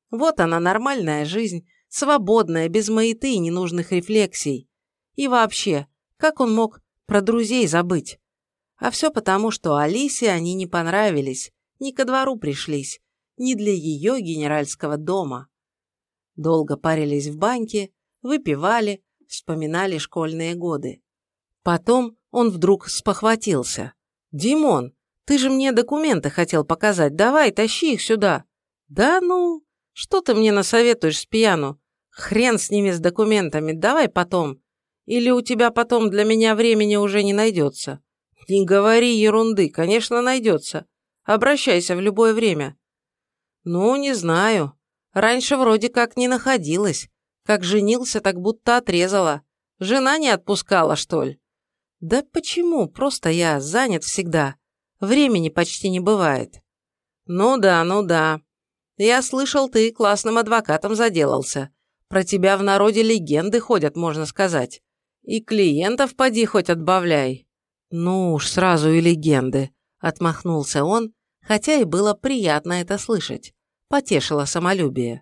Вот она, нормальная жизнь, свободная, без маяты и ненужных рефлексий. И вообще, как он мог про друзей забыть? А все потому, что Алисе они не понравились, ни ко двору пришлись, ни для ее генеральского дома. Долго парились в баньке, выпивали, вспоминали школьные годы. Потом он вдруг спохватился. «Димон, ты же мне документы хотел показать, давай, тащи их сюда». «Да ну, что ты мне насоветуешь с пьяну? Хрен с ними с документами, давай потом. Или у тебя потом для меня времени уже не найдется?» «Не говори ерунды, конечно, найдется. Обращайся в любое время». «Ну, не знаю. Раньше вроде как не находилась. Как женился, так будто отрезала. Жена не отпускала, что ли?» «Да почему? Просто я занят всегда. Времени почти не бывает». «Ну да, ну да. Я слышал, ты классным адвокатом заделался. Про тебя в народе легенды ходят, можно сказать. И клиентов поди хоть отбавляй». «Ну уж сразу и легенды», — отмахнулся он, хотя и было приятно это слышать. Потешило самолюбие.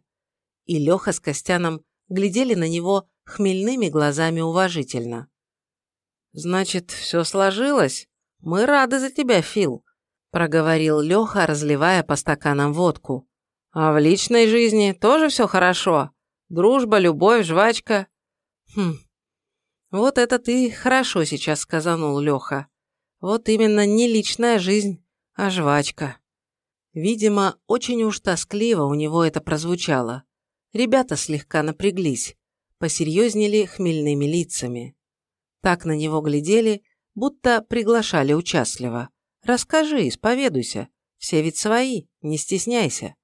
И Леха с Костяном глядели на него хмельными глазами уважительно. «Значит, все сложилось? Мы рады за тебя, Фил», – проговорил Леха, разливая по стаканам водку. «А в личной жизни тоже все хорошо? Дружба, любовь, жвачка?» «Хм, вот это ты хорошо сейчас сказанул, Леха. Вот именно не личная жизнь, а жвачка». Видимо, очень уж тоскливо у него это прозвучало. Ребята слегка напряглись, посерьезнели хмельными лицами. Так на него глядели, будто приглашали участливо. «Расскажи, исповедуйся, все ведь свои, не стесняйся».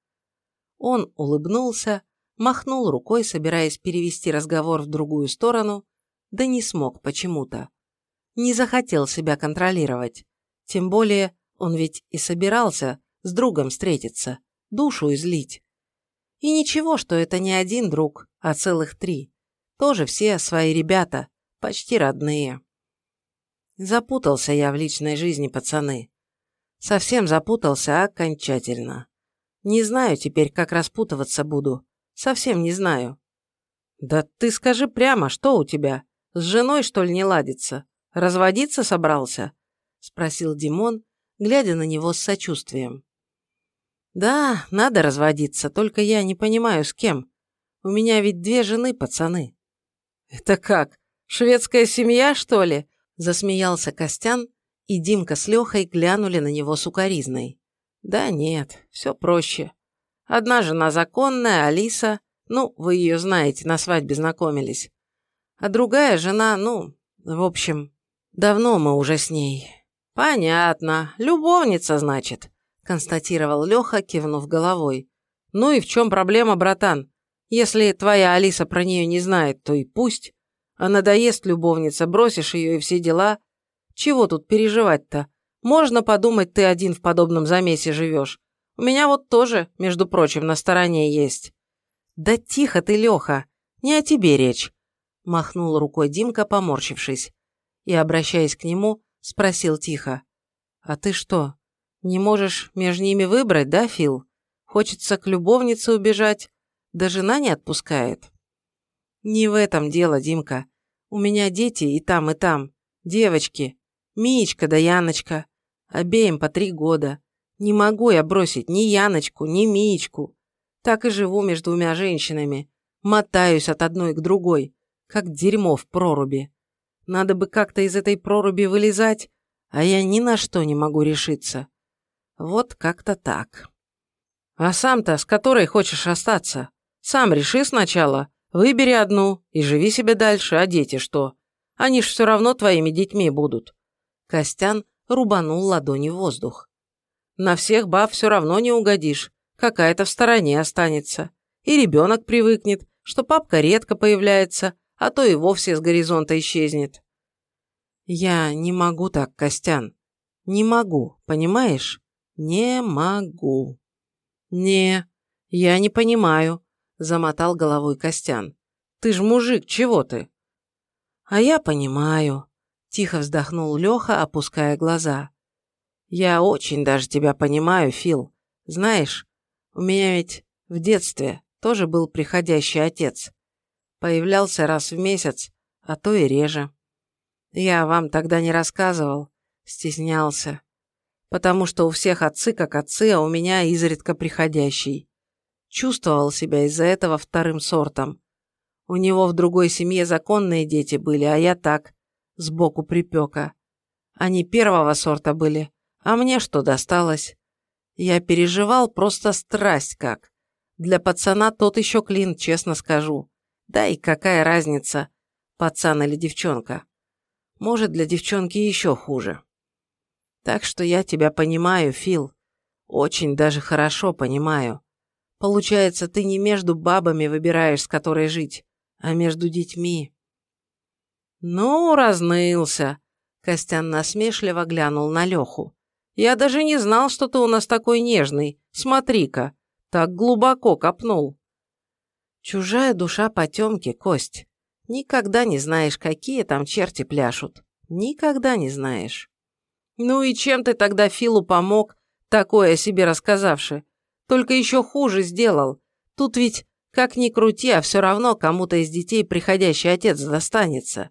Он улыбнулся, махнул рукой, собираясь перевести разговор в другую сторону, да не смог почему-то. Не захотел себя контролировать. Тем более он ведь и собирался с другом встретиться, душу излить. И ничего, что это не один друг, а целых три. Тоже все свои ребята, почти родные. Запутался я в личной жизни, пацаны. Совсем запутался окончательно. Не знаю теперь, как распутываться буду. Совсем не знаю. Да ты скажи прямо, что у тебя? С женой, что ли, не ладится? Разводиться собрался? Спросил Димон, глядя на него с сочувствием. Да, надо разводиться, только я не понимаю, с кем. У меня ведь две жены, пацаны. Это как? Шведская семья, что ли? Засмеялся Костян, и Димка с Лехой глянули на него сукоризной. Да нет, все проще. Одна жена законная, Алиса, ну, вы ее знаете, на свадьбе знакомились. А другая жена, ну, в общем, давно мы уже с ней. Понятно, любовница, значит, констатировал Леха, кивнув головой. Ну и в чем проблема, братан? Если твоя Алиса про нее не знает, то и пусть. А надоест любовница, бросишь ее и все дела. Чего тут переживать-то? Можно подумать, ты один в подобном замесе живешь. У меня вот тоже, между прочим, на стороне есть». «Да тихо ты, Леха, не о тебе речь», – махнул рукой Димка, поморщившись. И, обращаясь к нему, спросил тихо. «А ты что, не можешь между ними выбрать, да, Фил? Хочется к любовнице убежать, да жена не отпускает». «Не в этом дело, Димка. У меня дети и там, и там. Девочки. Миечка да Яночка. Обеим по три года. Не могу я бросить ни Яночку, ни Миечку. Так и живу между двумя женщинами. Мотаюсь от одной к другой, как дерьмо в проруби. Надо бы как-то из этой проруби вылезать, а я ни на что не могу решиться. Вот как-то так. А сам-то с которой хочешь остаться? Сам реши сначала. Выбери одну и живи себе дальше, а дети что? Они ж все равно твоими детьми будут. Костян рубанул ладони в воздух. На всех баб все равно не угодишь, какая-то в стороне останется. И ребенок привыкнет, что папка редко появляется, а то и вовсе с горизонта исчезнет. Я не могу так, Костян. Не могу, понимаешь? Не могу. Не, я не понимаю, замотал головой Костян. Ты ж мужик, чего ты? А я понимаю, Тихо вздохнул Леха, опуская глаза. «Я очень даже тебя понимаю, Фил. Знаешь, у меня ведь в детстве тоже был приходящий отец. Появлялся раз в месяц, а то и реже. Я вам тогда не рассказывал, стеснялся. Потому что у всех отцы как отцы, а у меня изредка приходящий. Чувствовал себя из-за этого вторым сортом. У него в другой семье законные дети были, а я так, сбоку припека. Они первого сорта были, а мне что досталось? Я переживал просто страсть как. Для пацана тот еще клин, честно скажу. Да и какая разница, пацан или девчонка. Может, для девчонки еще хуже. Так что я тебя понимаю, Фил. Очень даже хорошо понимаю. Получается, ты не между бабами выбираешь, с которой жить, а между детьми. «Ну, разнылся!» Костян насмешливо глянул на Леху. «Я даже не знал, что ты у нас такой нежный. Смотри-ка, так глубоко копнул». «Чужая душа потемки, Кость. Никогда не знаешь, какие там черти пляшут. Никогда не знаешь». «Ну и чем ты тогда Филу помог, такое о себе рассказавши? Только еще хуже сделал. Тут ведь, как ни крути, а все равно кому-то из детей приходящий отец достанется.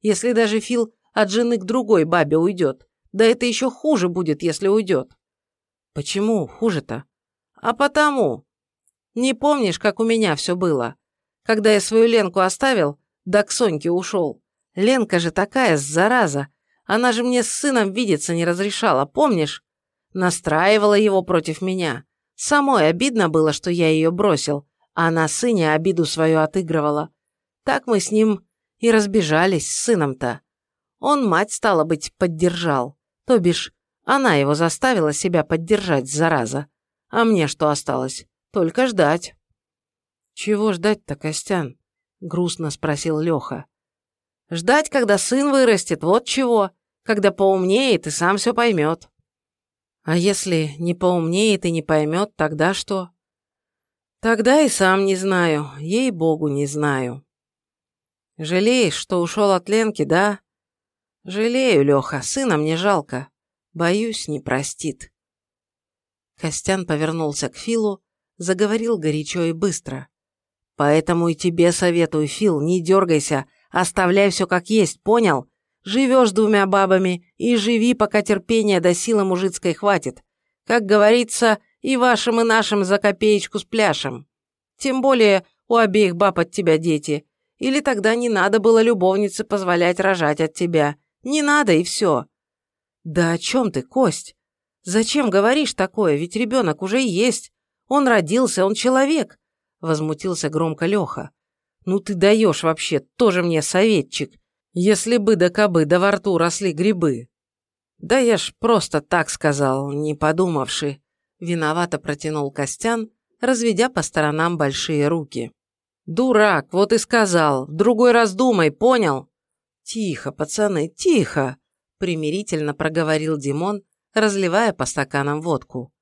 Если даже Фил от жены к другой бабе уйдет. Да это еще хуже будет, если уйдет. Почему хуже-то? А потому. Не помнишь, как у меня все было? Когда я свою Ленку оставил, да к Соньке ушел. Ленка же такая зараза. Она же мне с сыном видеться не разрешала, помнишь? Настраивала его против меня. Самой обидно было, что я ее бросил, а на сыне обиду свою отыгрывала. Так мы с ним и разбежались с сыном-то. Он мать, стало быть, поддержал. То бишь, она его заставила себя поддержать, зараза. А мне что осталось? Только ждать. «Чего ждать-то, Костян?» – грустно спросил Леха. «Ждать, когда сын вырастет, вот чего. Когда поумнеет и сам все поймет». «А если не поумнеет и не поймет, тогда что?» «Тогда и сам не знаю, ей-богу, не знаю». «Жалеешь, что ушел от Ленки, да?» «Жалею, Леха, сына мне жалко. Боюсь, не простит». Костян повернулся к Филу, заговорил горячо и быстро. Поэтому и тебе советую, Фил, не дергайся, оставляй все как есть, понял? Живешь двумя бабами и живи, пока терпения до силы мужицкой хватит. Как говорится, и вашим, и нашим за копеечку с пляшем. Тем более у обеих баб от тебя дети. Или тогда не надо было любовнице позволять рожать от тебя. Не надо, и все. Да о чем ты, Кость? Зачем говоришь такое, ведь ребенок уже есть. Он родился, он человек возмутился громко Леха. «Ну ты даешь вообще, тоже мне советчик. Если бы да кобы да во рту росли грибы». «Да я ж просто так сказал, не подумавши». Виновато протянул Костян, разведя по сторонам большие руки. «Дурак, вот и сказал. В другой раз думай, понял?» «Тихо, пацаны, тихо!» примирительно проговорил Димон, разливая по стаканам водку.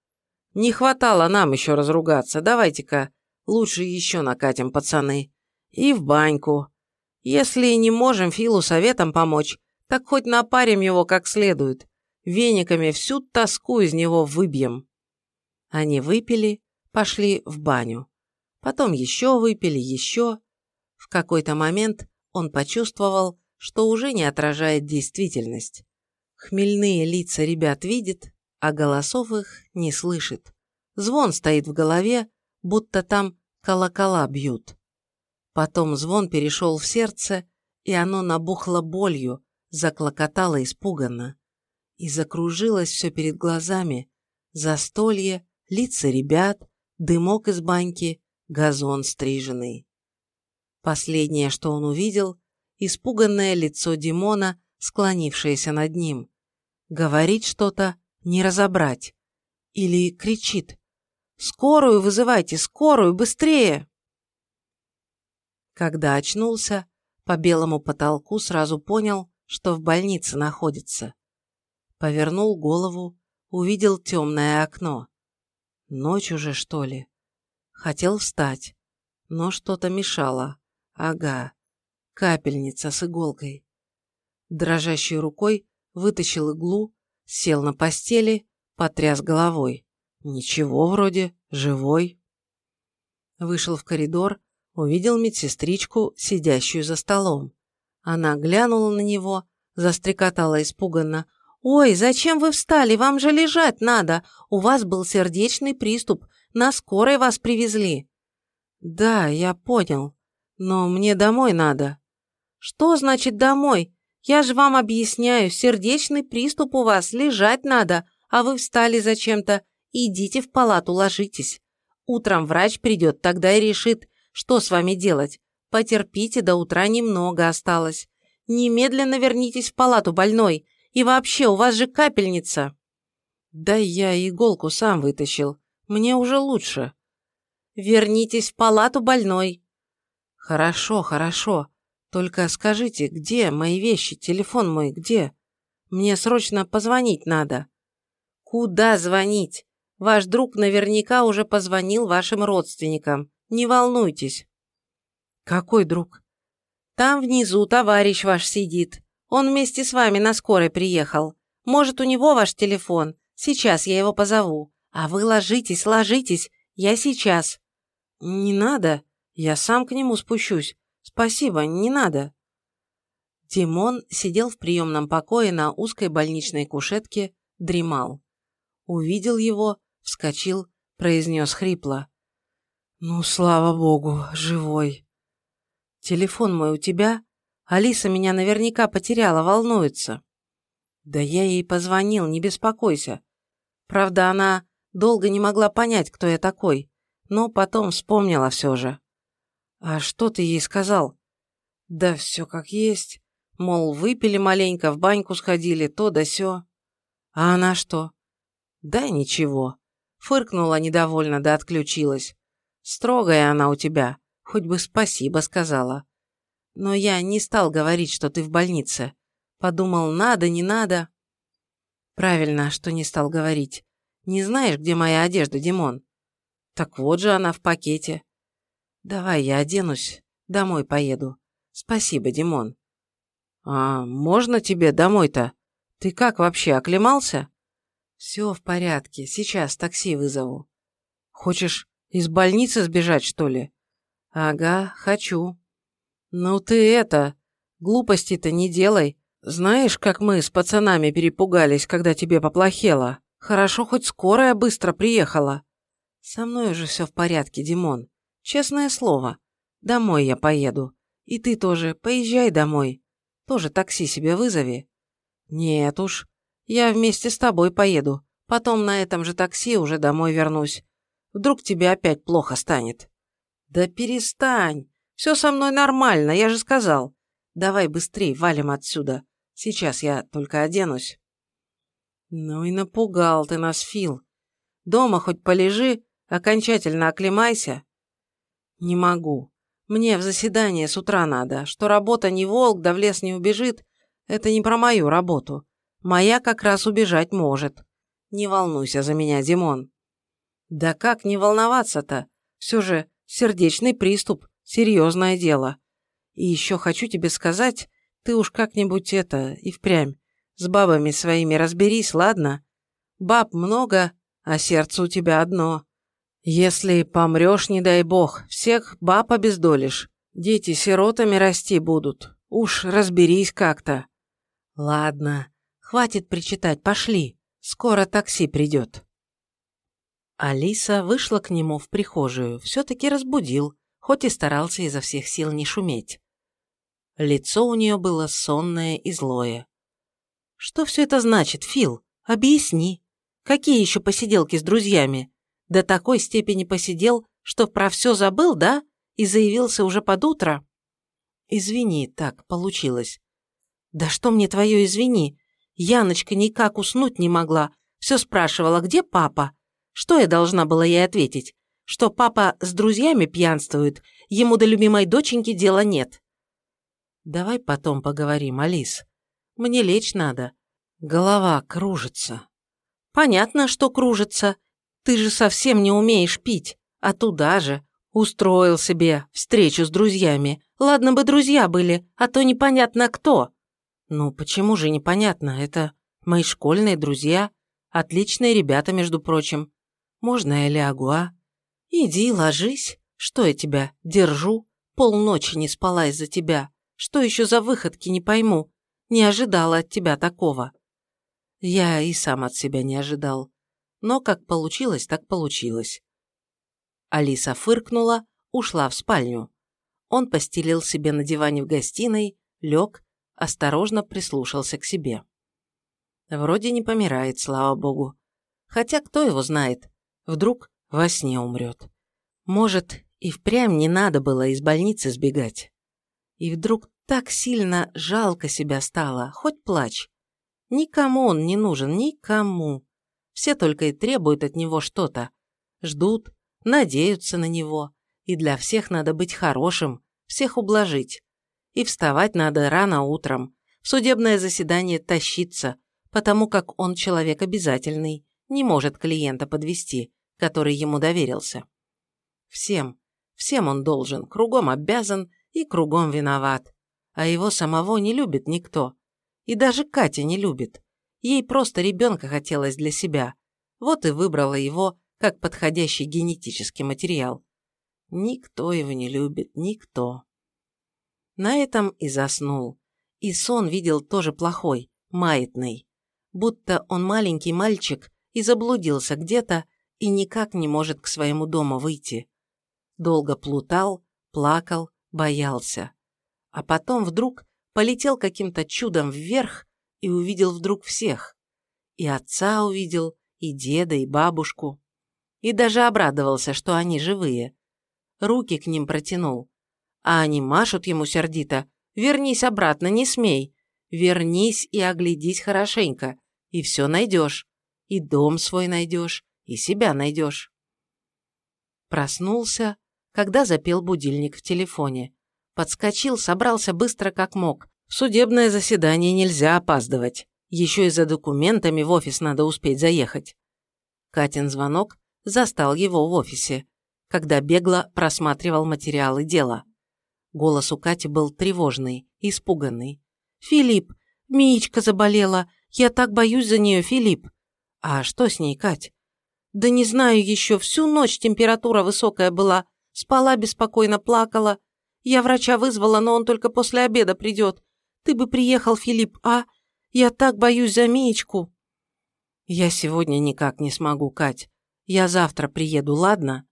«Не хватало нам еще разругаться. Давайте-ка Лучше еще накатим, пацаны. И в баньку. Если не можем Филу советом помочь, так хоть напарим его как следует. Вениками всю тоску из него выбьем. Они выпили, пошли в баню. Потом еще выпили, еще. В какой-то момент он почувствовал, что уже не отражает действительность. Хмельные лица ребят видит, а голосов их не слышит. Звон стоит в голове, будто там колокола бьют. Потом звон перешел в сердце, и оно набухло болью, заклокотало испуганно. И закружилось все перед глазами. Застолье, лица ребят, дымок из баньки, газон стриженный. Последнее, что он увидел, испуганное лицо Димона, склонившееся над ним. Говорит что-то, не разобрать. Или кричит, Скорую вызывайте, скорую, быстрее!» Когда очнулся, по белому потолку сразу понял, что в больнице находится. Повернул голову, увидел темное окно. Ночь уже, что ли? Хотел встать, но что-то мешало. Ага, капельница с иголкой. Дрожащей рукой вытащил иглу, сел на постели, потряс головой. Ничего вроде, живой. Вышел в коридор, увидел медсестричку, сидящую за столом. Она глянула на него, застрекотала испуганно. «Ой, зачем вы встали? Вам же лежать надо. У вас был сердечный приступ. На скорой вас привезли». «Да, я понял. Но мне домой надо». «Что значит домой? Я же вам объясняю, сердечный приступ у вас, лежать надо, а вы встали зачем-то. Идите в палату, ложитесь. Утром врач придет, тогда и решит, что с вами делать. Потерпите, до утра немного осталось. Немедленно вернитесь в палату больной. И вообще, у вас же капельница. Да я иголку сам вытащил. Мне уже лучше. Вернитесь в палату больной. Хорошо, хорошо. Только скажите, где мои вещи, телефон мой, где? Мне срочно позвонить надо. Куда звонить? Ваш друг наверняка уже позвонил вашим родственникам. Не волнуйтесь». «Какой друг?» «Там внизу товарищ ваш сидит. Он вместе с вами на скорой приехал. Может, у него ваш телефон. Сейчас я его позову. А вы ложитесь, ложитесь. Я сейчас». «Не надо. Я сам к нему спущусь. Спасибо, не надо». Димон сидел в приемном покое на узкой больничной кушетке, дремал. Увидел его, Вскочил, произнес хрипло. «Ну, слава богу, живой!» «Телефон мой у тебя? Алиса меня наверняка потеряла, волнуется». «Да я ей позвонил, не беспокойся. Правда, она долго не могла понять, кто я такой, но потом вспомнила все же». «А что ты ей сказал?» «Да все как есть. Мол, выпили маленько, в баньку сходили, то да сё. А она что? Да ничего. Фыркнула недовольно, да отключилась. Строгая она у тебя, хоть бы спасибо сказала. Но я не стал говорить, что ты в больнице. Подумал, надо, не надо. Правильно, что не стал говорить. Не знаешь, где моя одежда, Димон? Так вот же она в пакете. Давай я оденусь, домой поеду. Спасибо, Димон. А можно тебе домой-то? Ты как вообще, оклемался? Все в порядке, сейчас такси вызову. Хочешь из больницы сбежать, что ли? Ага, хочу. Ну ты это, глупости-то не делай. Знаешь, как мы с пацанами перепугались, когда тебе поплохело? Хорошо, хоть скорая быстро приехала. Со мной уже все в порядке, Димон. Честное слово. Домой я поеду. И ты тоже, поезжай домой. Тоже такси себе вызови. Нет уж, я вместе с тобой поеду. Потом на этом же такси уже домой вернусь. Вдруг тебе опять плохо станет. Да перестань. Все со мной нормально, я же сказал. Давай быстрей, валим отсюда. Сейчас я только оденусь. Ну и напугал ты нас, Фил. Дома хоть полежи, окончательно оклемайся. Не могу. Мне в заседание с утра надо. Что работа не волк, да в лес не убежит, это не про мою работу. Моя как раз убежать может. Не волнуйся за меня, Димон. Да как не волноваться-то? Все же сердечный приступ, серьезное дело. И еще хочу тебе сказать, ты уж как-нибудь это, и впрямь, с бабами своими разберись, ладно? Баб много, а сердце у тебя одно. Если помрешь, не дай бог, всех баб обездолишь. Дети сиротами расти будут. Уж разберись как-то. Ладно, хватит причитать, пошли. Скоро такси придет. Алиса вышла к нему в прихожую, все-таки разбудил, хоть и старался изо всех сил не шуметь. Лицо у нее было сонное и злое. «Что все это значит, Фил? Объясни. Какие еще посиделки с друзьями? До такой степени посидел, что про все забыл, да? И заявился уже под утро?» «Извини, так получилось». «Да что мне твое извини? Яночка никак уснуть не могла. Все спрашивала, где папа? Что я должна была ей ответить? Что папа с друзьями пьянствует, ему до любимой доченьки дела нет. Давай потом поговорим, Алис. Мне лечь надо. Голова кружится. Понятно, что кружится. Ты же совсем не умеешь пить. А туда же. Устроил себе встречу с друзьями. Ладно бы друзья были, а то непонятно кто. Ну, почему же непонятно? Это мои школьные друзья. Отличные ребята, между прочим. Можно я лягу, а? Иди, ложись. Что я тебя держу? Полночи не спала из-за тебя. Что еще за выходки, не пойму. Не ожидала от тебя такого. Я и сам от себя не ожидал. Но как получилось, так получилось. Алиса фыркнула, ушла в спальню. Он постелил себе на диване в гостиной, лег, осторожно прислушался к себе. Вроде не помирает, слава богу. Хотя кто его знает, вдруг во сне умрет. Может, и впрямь не надо было из больницы сбегать. И вдруг так сильно жалко себя стало, хоть плачь. Никому он не нужен, никому. Все только и требуют от него что-то. Ждут, надеются на него. И для всех надо быть хорошим, всех ублажить. И вставать надо рано утром, в судебное заседание тащиться, потому как он человек обязательный, не может клиента подвести, который ему доверился. Всем, всем он должен, кругом обязан и кругом виноват а его самого не любит никто. И даже Катя не любит. Ей просто ребенка хотелось для себя. Вот и выбрала его как подходящий генетический материал. Никто его не любит, никто. На этом и заснул. И сон видел тоже плохой, маятный. Будто он маленький мальчик и заблудился где-то и никак не может к своему дому выйти. Долго плутал, плакал, боялся а потом вдруг полетел каким-то чудом вверх и увидел вдруг всех. И отца увидел, и деда, и бабушку. И даже обрадовался, что они живые. Руки к ним протянул. А они машут ему сердито. Вернись обратно, не смей. Вернись и оглядись хорошенько, и все найдешь. И дом свой найдешь, и себя найдешь. Проснулся, когда запел будильник в телефоне. Подскочил, собрался быстро как мог. В судебное заседание нельзя опаздывать. Еще и за документами в офис надо успеть заехать. Катин звонок застал его в офисе, когда бегло просматривал материалы дела. Голос у Кати был тревожный, испуганный. «Филипп, Миечка заболела. Я так боюсь за нее, Филипп». «А что с ней, Кать?» «Да не знаю еще. Всю ночь температура высокая была. Спала беспокойно, плакала. Я врача вызвала, но он только после обеда придет. Ты бы приехал, Филипп, а? Я так боюсь за Миечку». «Я сегодня никак не смогу, Кать. Я завтра приеду, ладно?»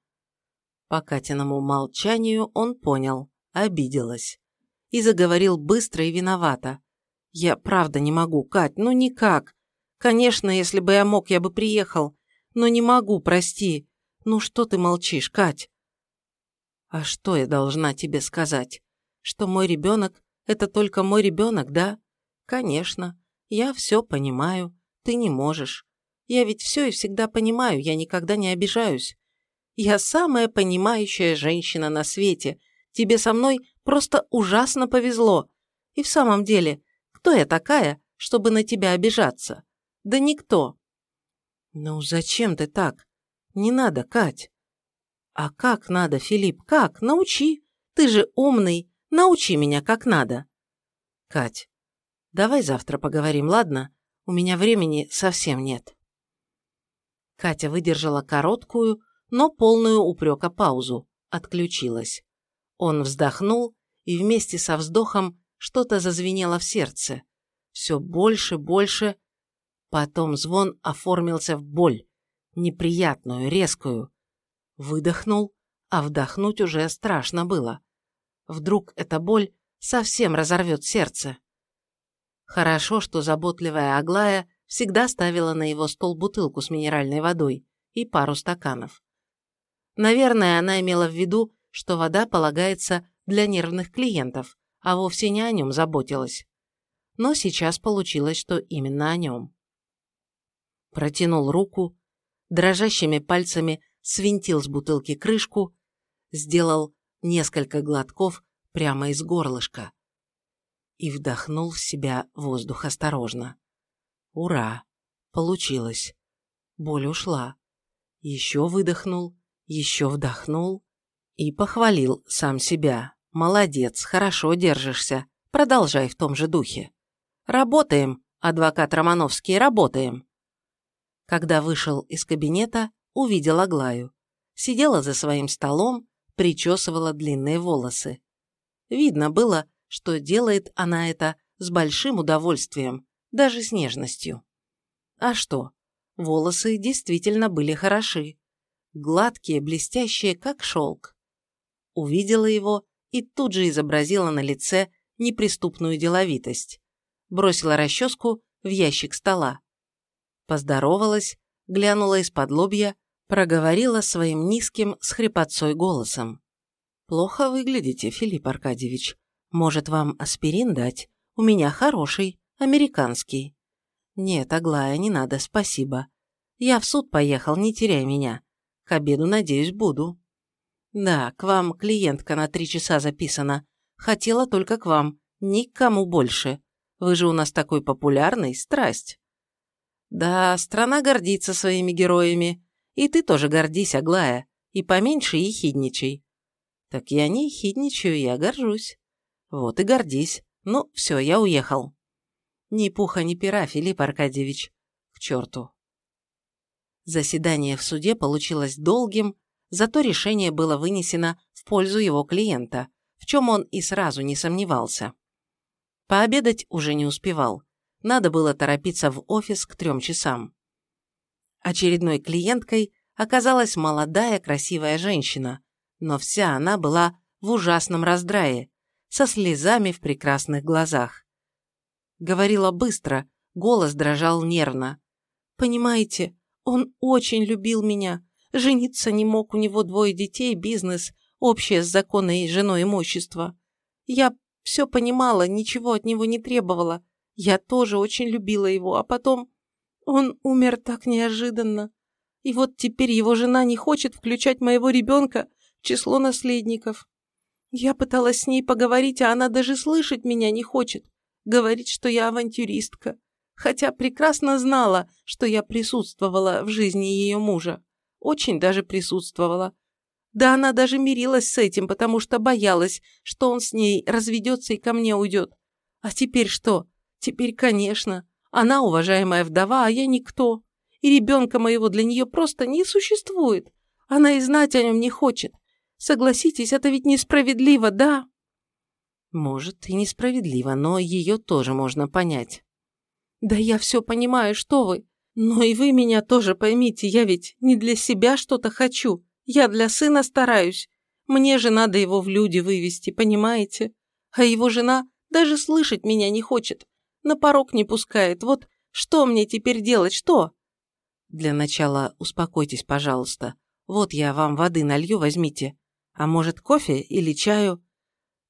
По Катиному молчанию он понял, обиделась. И заговорил быстро и виновато. «Я правда не могу, Кать, ну никак. Конечно, если бы я мог, я бы приехал. Но не могу, прости. Ну что ты молчишь, Кать?» «А что я должна тебе сказать? Что мой ребенок – это только мой ребенок, да? Конечно. Я все понимаю. Ты не можешь. Я ведь все и всегда понимаю, я никогда не обижаюсь. Я самая понимающая женщина на свете. Тебе со мной просто ужасно повезло. И в самом деле, кто я такая, чтобы на тебя обижаться? Да никто. Ну зачем ты так? Не надо, Кать. А как надо, Филипп, как? Научи. Ты же умный. Научи меня, как надо. Кать, давай завтра поговорим, ладно? У меня времени совсем нет. Катя выдержала короткую, но полную упрека паузу, отключилась. Он вздохнул, и вместе со вздохом что-то зазвенело в сердце. Все больше, больше. Потом звон оформился в боль, неприятную, резкую. Выдохнул, а вдохнуть уже страшно было. Вдруг эта боль совсем разорвет сердце. Хорошо, что заботливая Аглая всегда ставила на его стол бутылку с минеральной водой и пару стаканов. Наверное, она имела в виду, что вода полагается для нервных клиентов, а вовсе не о нем заботилась. Но сейчас получилось, что именно о нем. Протянул руку, дрожащими пальцами свинтил с бутылки крышку, сделал несколько глотков прямо из горлышка и вдохнул в себя воздух осторожно. Ура! Получилось. Боль ушла. Еще выдохнул, еще вдохнул и похвалил сам себя. Молодец, хорошо держишься. Продолжай в том же духе. Работаем, адвокат Романовский, работаем. Когда вышел из кабинета, увидел Аглаю. Сидела за своим столом, причесывала длинные волосы. Видно было, что делает она это с большим удовольствием, даже с нежностью. А что? Волосы действительно были хороши гладкие, блестящие, как шелк. Увидела его и тут же изобразила на лице неприступную деловитость. Бросила расческу в ящик стола. Поздоровалась, глянула из-под лобья, проговорила своим низким с хрипотцой голосом. «Плохо выглядите, Филипп Аркадьевич. Может, вам аспирин дать? У меня хороший, американский». «Нет, Аглая, не надо, спасибо. Я в суд поехал, не теряй меня. К обеду, надеюсь, буду. Да, к вам клиентка на три часа записана. Хотела только к вам, никому больше. Вы же у нас такой популярный, страсть. Да, страна гордится своими героями. И ты тоже гордись, Аглая. И поменьше ехидничай. Так я не ехидничаю, я горжусь. Вот и гордись. Ну, все, я уехал. Ни пуха, ни пера, Филипп Аркадьевич. К черту. Заседание в суде получилось долгим, зато решение было вынесено в пользу его клиента, в чем он и сразу не сомневался. Пообедать уже не успевал. Надо было торопиться в офис к трем часам. Очередной клиенткой оказалась молодая красивая женщина, но вся она была в ужасном раздрае, со слезами в прекрасных глазах. Говорила быстро, голос дрожал нервно. «Понимаете, он очень любил меня. Жениться не мог, у него двое детей, бизнес, общее с законной женой имущество. Я все понимала, ничего от него не требовала. Я тоже очень любила его, а потом он умер так неожиданно. И вот теперь его жена не хочет включать моего ребенка в число наследников. Я пыталась с ней поговорить, а она даже слышать меня не хочет. Говорит, что я авантюристка. Хотя прекрасно знала, что я присутствовала в жизни ее мужа. Очень даже присутствовала. Да она даже мирилась с этим, потому что боялась, что он с ней разведется и ко мне уйдет. А теперь что? Теперь, конечно. Она уважаемая вдова, а я никто. И ребенка моего для нее просто не существует. Она и знать о нем не хочет. Согласитесь, это ведь несправедливо, да? Может, и несправедливо, но ее тоже можно понять. Да я все понимаю, что вы. Но и вы меня тоже поймите, я ведь не для себя что-то хочу. Я для сына стараюсь. Мне же надо его в люди вывести, понимаете? А его жена даже слышать меня не хочет. На порог не пускает. Вот что мне теперь делать, что? Для начала успокойтесь, пожалуйста. Вот я вам воды налью, возьмите. А может, кофе или чаю?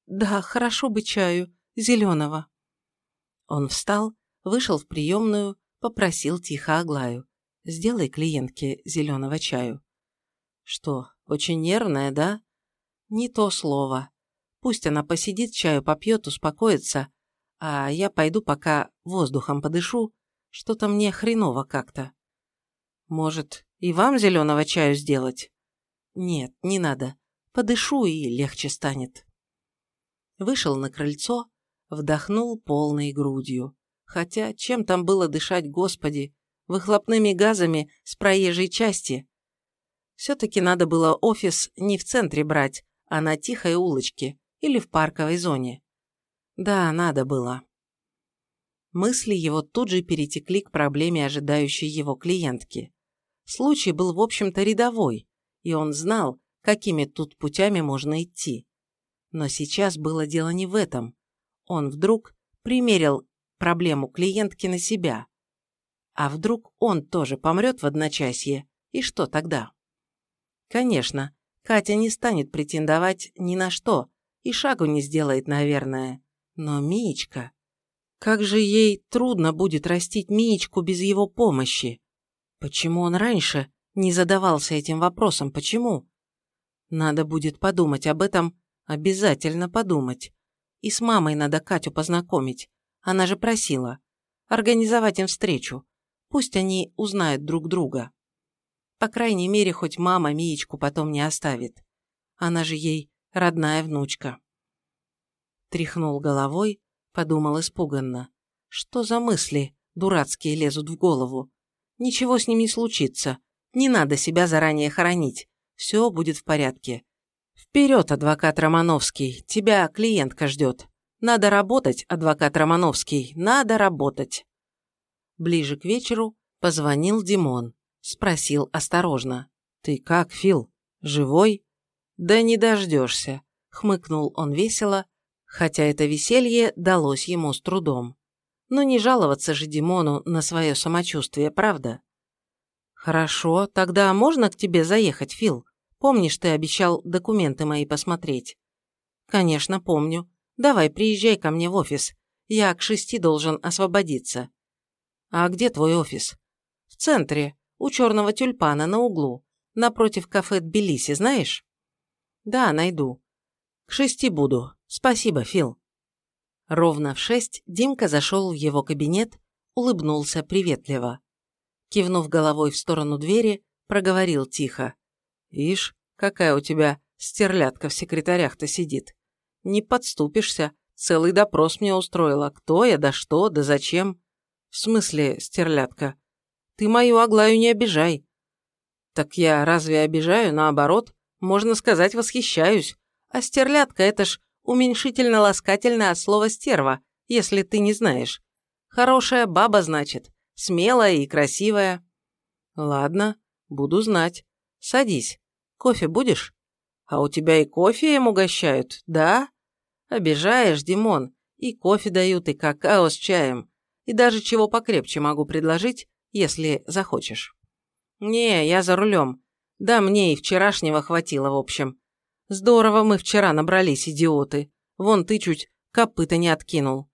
Да, хорошо бы чаю. Зеленого. Он встал, вышел в приемную, попросил тихо Аглаю. Сделай клиентке зеленого чаю. Что, очень нервная, да? Не то слово. Пусть она посидит, чаю попьет, успокоится, а я пойду пока воздухом подышу, что-то мне хреново как-то. Может, и вам зеленого чаю сделать? Нет, не надо. Подышу и легче станет. Вышел на крыльцо, вдохнул полной грудью. Хотя чем там было дышать, господи, выхлопными газами с проезжей части? Все-таки надо было офис не в центре брать, а на тихой улочке или в парковой зоне. Да, надо было. Мысли его тут же перетекли к проблеме ожидающей его клиентки. Случай был, в общем-то, рядовой, и он знал, какими тут путями можно идти. Но сейчас было дело не в этом. Он вдруг примерил проблему клиентки на себя. А вдруг он тоже помрет в одночасье, и что тогда? Конечно, Катя не станет претендовать ни на что и шагу не сделает, наверное. Но Миечка... Как же ей трудно будет растить Миечку без его помощи. Почему он раньше не задавался этим вопросом? Почему? Надо будет подумать об этом, обязательно подумать. И с мамой надо Катю познакомить. Она же просила. Организовать им встречу. Пусть они узнают друг друга. По крайней мере, хоть мама Миечку потом не оставит. Она же ей родная внучка. Тряхнул головой, подумал испуганно. Что за мысли дурацкие лезут в голову? Ничего с ним не случится. Не надо себя заранее хоронить. Все будет в порядке. Вперед, адвокат Романовский, тебя клиентка ждет. Надо работать, адвокат Романовский, надо работать. Ближе к вечеру позвонил Димон. Спросил осторожно. «Ты как, Фил? Живой?» «Да не дождешься», — хмыкнул он весело, хотя это веселье далось ему с трудом. Но не жаловаться же Димону на свое самочувствие, правда? «Хорошо, тогда можно к тебе заехать, Фил? Помнишь, ты обещал документы мои посмотреть?» «Конечно, помню. Давай, приезжай ко мне в офис. Я к шести должен освободиться». «А где твой офис?» «В центре у черного тюльпана на углу, напротив кафе Тбилиси, знаешь? Да, найду. К шести буду. Спасибо, Фил. Ровно в шесть Димка зашел в его кабинет, улыбнулся приветливо. Кивнув головой в сторону двери, проговорил тихо. «Ишь, какая у тебя стерлядка в секретарях-то сидит. Не подступишься, целый допрос мне устроила. Кто я, да что, да зачем?» «В смысле, стерлядка? Ты мою Аглаю не обижай». «Так я разве обижаю? Наоборот, можно сказать, восхищаюсь. А стерлядка – это ж уменьшительно-ласкательное от слова «стерва», если ты не знаешь. Хорошая баба, значит, смелая и красивая». «Ладно, буду знать. Садись. Кофе будешь?» «А у тебя и кофе им угощают, да?» «Обижаешь, Димон. И кофе дают, и какао с чаем. И даже чего покрепче могу предложить, если захочешь. Не, я за рулем. Да, мне и вчерашнего хватило, в общем. Здорово мы вчера набрались, идиоты. Вон ты чуть копыта не откинул.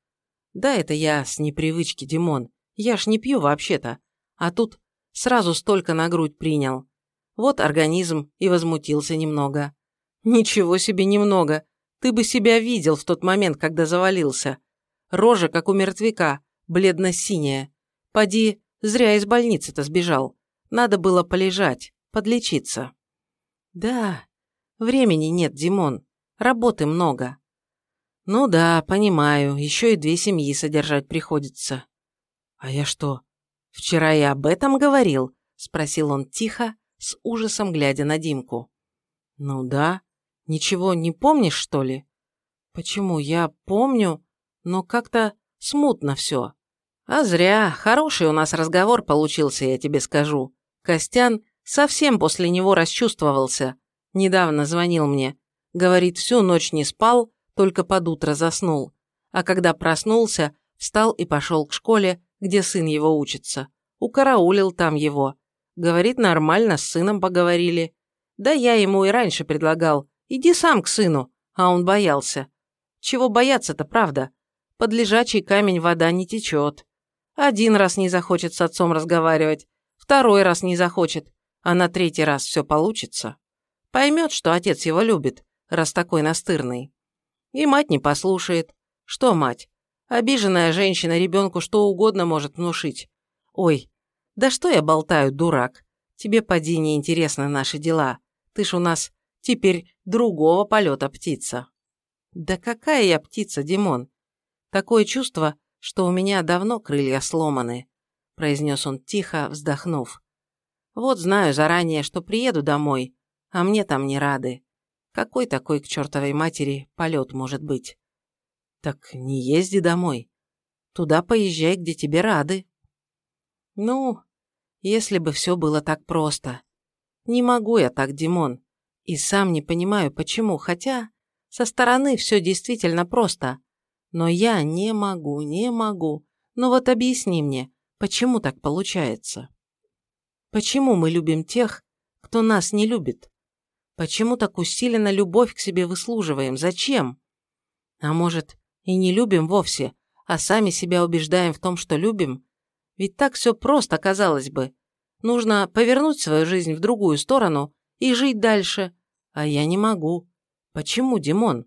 Да, это я с непривычки, Димон. Я ж не пью вообще-то. А тут сразу столько на грудь принял. Вот организм и возмутился немного. Ничего себе немного. Ты бы себя видел в тот момент, когда завалился. Рожа, как у мертвяка, бледно-синяя. Поди, зря из больницы-то сбежал. Надо было полежать, подлечиться. Да, времени нет, Димон. Работы много. Ну да, понимаю, еще и две семьи содержать приходится. А я что, вчера и об этом говорил? Спросил он тихо, с ужасом глядя на Димку. Ну да, ничего не помнишь, что ли? Почему? Я помню, но как-то смутно все. А зря, хороший у нас разговор получился, я тебе скажу. Костян совсем после него расчувствовался. Недавно звонил мне. Говорит, всю ночь не спал, только под утро заснул. А когда проснулся, встал и пошел к школе, где сын его учится. Укараулил там его. Говорит, нормально, с сыном поговорили. Да я ему и раньше предлагал. Иди сам к сыну. А он боялся. Чего бояться-то, правда? Под лежачий камень вода не течет. Один раз не захочет с отцом разговаривать, второй раз не захочет, а на третий раз все получится. Поймет, что отец его любит, раз такой настырный. И мать не послушает. Что мать? Обиженная женщина ребенку что угодно может внушить. Ой, да что я болтаю, дурак? Тебе поди интересны наши дела. Ты ж у нас теперь другого полета птица. Да какая я птица, Димон? Такое чувство, что у меня давно крылья сломаны», – произнес он тихо, вздохнув. «Вот знаю заранее, что приеду домой, а мне там не рады. Какой такой к чертовой матери полет может быть?» «Так не езди домой. Туда поезжай, где тебе рады». «Ну, если бы все было так просто. Не могу я так, Димон. И сам не понимаю, почему, хотя со стороны все действительно просто. Но я не могу, не могу. Ну вот объясни мне, почему так получается? Почему мы любим тех, кто нас не любит? Почему так усиленно любовь к себе выслуживаем? Зачем? А может, и не любим вовсе, а сами себя убеждаем в том, что любим? Ведь так все просто, казалось бы. Нужно повернуть свою жизнь в другую сторону и жить дальше. А я не могу. Почему, Димон?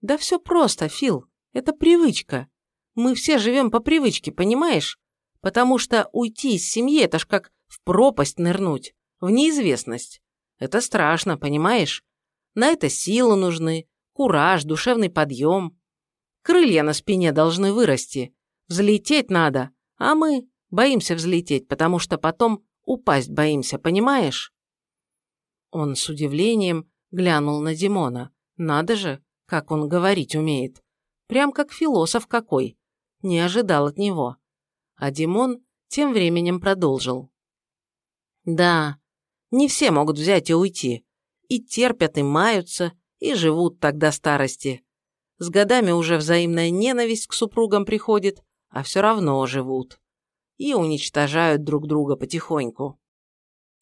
Да все просто, Фил. Это привычка. Мы все живем по привычке, понимаешь? Потому что уйти из семьи – это ж как в пропасть нырнуть, в неизвестность. Это страшно, понимаешь? На это силы нужны, кураж, душевный подъем. Крылья на спине должны вырасти. Взлететь надо, а мы боимся взлететь, потому что потом упасть боимся, понимаешь? Он с удивлением глянул на Димона. Надо же, как он говорить умеет. Прям как философ какой. Не ожидал от него. А Димон тем временем продолжил. Да, не все могут взять и уйти. И терпят, и маются, и живут так до старости. С годами уже взаимная ненависть к супругам приходит, а все равно живут. И уничтожают друг друга потихоньку.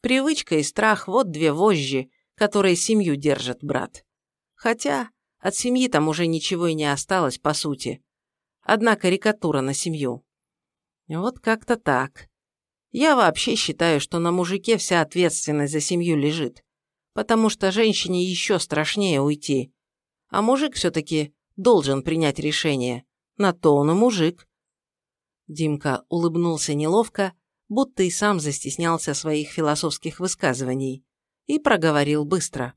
Привычка и страх – вот две вожжи, которые семью держат, брат. Хотя от семьи там уже ничего и не осталось, по сути. Одна карикатура на семью. Вот как-то так. Я вообще считаю, что на мужике вся ответственность за семью лежит. Потому что женщине еще страшнее уйти. А мужик все-таки должен принять решение. На то он и мужик. Димка улыбнулся неловко, будто и сам застеснялся своих философских высказываний, и проговорил быстро.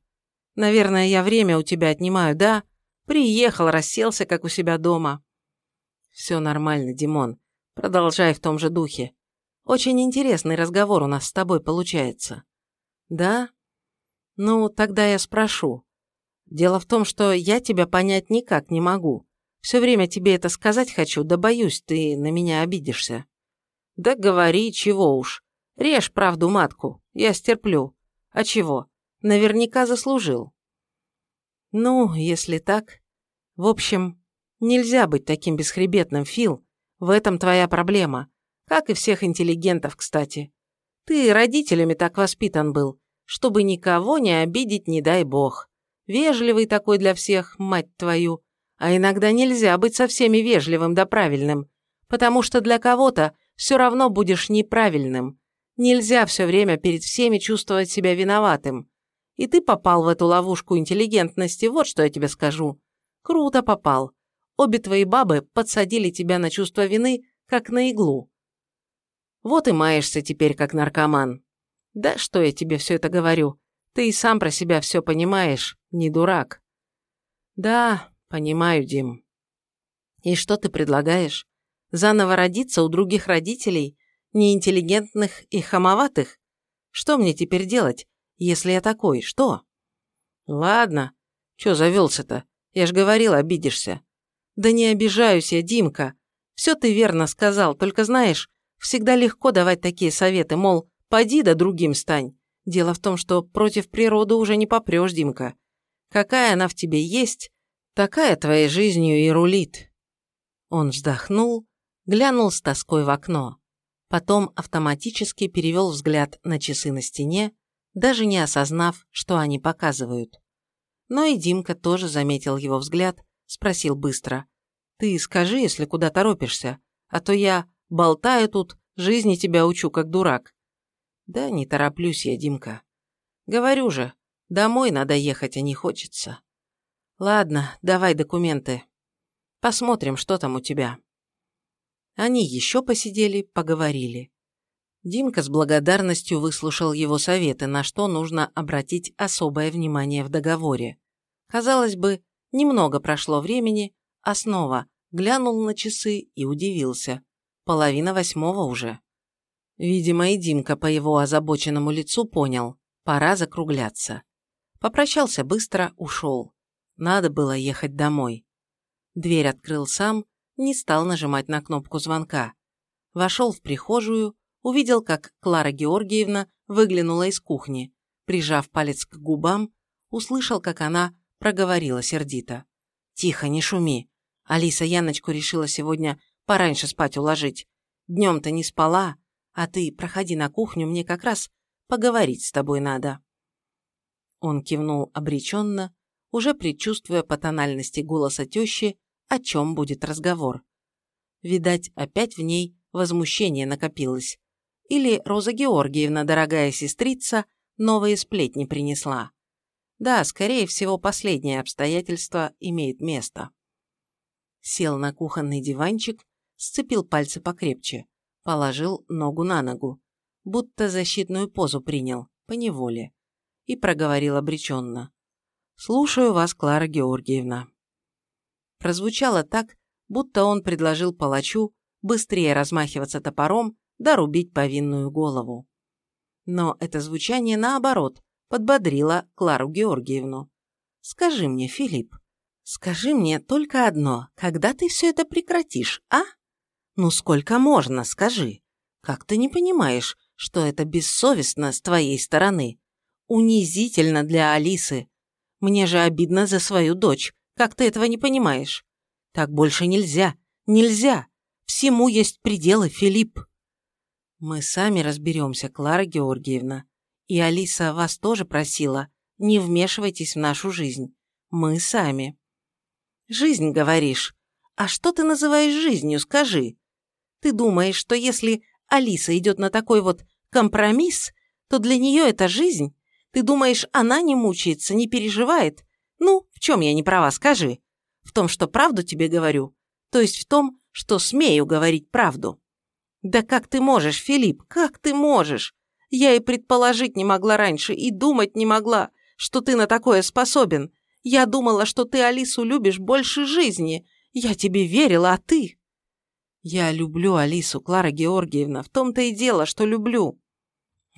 Наверное, я время у тебя отнимаю, да? Приехал, расселся, как у себя дома. Все нормально, Димон. Продолжай в том же духе. Очень интересный разговор у нас с тобой получается. Да? Ну, тогда я спрошу. Дело в том, что я тебя понять никак не могу. Все время тебе это сказать хочу, да боюсь, ты на меня обидишься. Да говори, чего уж. Режь правду матку, я стерплю. А чего? Наверняка заслужил. Ну, если так. В общем, нельзя быть таким бесхребетным, Фил. В этом твоя проблема. Как и всех интеллигентов, кстати. Ты родителями так воспитан был, чтобы никого не обидеть, не дай бог. Вежливый такой для всех, мать твою. А иногда нельзя быть со всеми вежливым да правильным, потому что для кого-то все равно будешь неправильным. Нельзя все время перед всеми чувствовать себя виноватым. И ты попал в эту ловушку интеллигентности, вот что я тебе скажу. Круто попал. Обе твои бабы подсадили тебя на чувство вины, как на иглу. Вот и маешься теперь, как наркоман. Да что я тебе все это говорю? Ты и сам про себя все понимаешь, не дурак. Да, понимаю, Дим. И что ты предлагаешь? Заново родиться у других родителей, неинтеллигентных и хамоватых? Что мне теперь делать, если я такой, что? Ладно, чё завелся-то? Я ж говорил, обидишься. Да не обижаюсь я, Димка. Все ты верно сказал, только знаешь, всегда легко давать такие советы, мол, поди да другим стань. Дело в том, что против природы уже не попрешь, Димка. Какая она в тебе есть, такая твоей жизнью и рулит. Он вздохнул, глянул с тоской в окно. Потом автоматически перевел взгляд на часы на стене, даже не осознав, что они показывают. Но и Димка тоже заметил его взгляд, спросил быстро. «Ты скажи, если куда торопишься, а то я болтаю тут, жизни тебя учу, как дурак». «Да не тороплюсь я, Димка. Говорю же, домой надо ехать, а не хочется». «Ладно, давай документы. Посмотрим, что там у тебя». Они еще посидели, поговорили. Димка с благодарностью выслушал его советы, на что нужно обратить особое внимание в договоре. Казалось бы, немного прошло времени, а снова глянул на часы и удивился. Половина восьмого уже. Видимо, и Димка по его озабоченному лицу понял, пора закругляться. Попрощался быстро, ушел. Надо было ехать домой. Дверь открыл сам, не стал нажимать на кнопку звонка. Вошел в прихожую, увидел, как Клара Георгиевна выглянула из кухни, прижав палец к губам, услышал, как она проговорила сердито. «Тихо, не шуми. Алиса Яночку решила сегодня пораньше спать уложить. Днем-то не спала, а ты проходи на кухню, мне как раз поговорить с тобой надо». Он кивнул обреченно, уже предчувствуя по тональности голоса тещи, о чем будет разговор. Видать, опять в ней возмущение накопилось. Или Роза Георгиевна, дорогая сестрица, новые сплетни принесла. Да, скорее всего, последнее обстоятельство имеет место. Сел на кухонный диванчик, сцепил пальцы покрепче, положил ногу на ногу, будто защитную позу принял, поневоле, и проговорил обреченно. «Слушаю вас, Клара Георгиевна». Прозвучало так, будто он предложил палачу быстрее размахиваться топором да рубить повинную голову. Но это звучание, наоборот, подбодрила Клару Георгиевну. «Скажи мне, Филипп, скажи мне только одно, когда ты все это прекратишь, а? Ну сколько можно, скажи? Как ты не понимаешь, что это бессовестно с твоей стороны? Унизительно для Алисы. Мне же обидно за свою дочь, как ты этого не понимаешь? Так больше нельзя, нельзя. Всему есть пределы, Филипп». «Мы сами разберемся, Клара Георгиевна», и Алиса вас тоже просила, не вмешивайтесь в нашу жизнь. Мы сами. Жизнь, говоришь? А что ты называешь жизнью, скажи? Ты думаешь, что если Алиса идет на такой вот компромисс, то для нее это жизнь? Ты думаешь, она не мучается, не переживает? Ну, в чем я не права, скажи? В том, что правду тебе говорю? То есть в том, что смею говорить правду? Да как ты можешь, Филипп, как ты можешь? Я и предположить не могла раньше, и думать не могла, что ты на такое способен. Я думала, что ты Алису любишь больше жизни. Я тебе верила, а ты...» «Я люблю Алису, Клара Георгиевна, в том-то и дело, что люблю».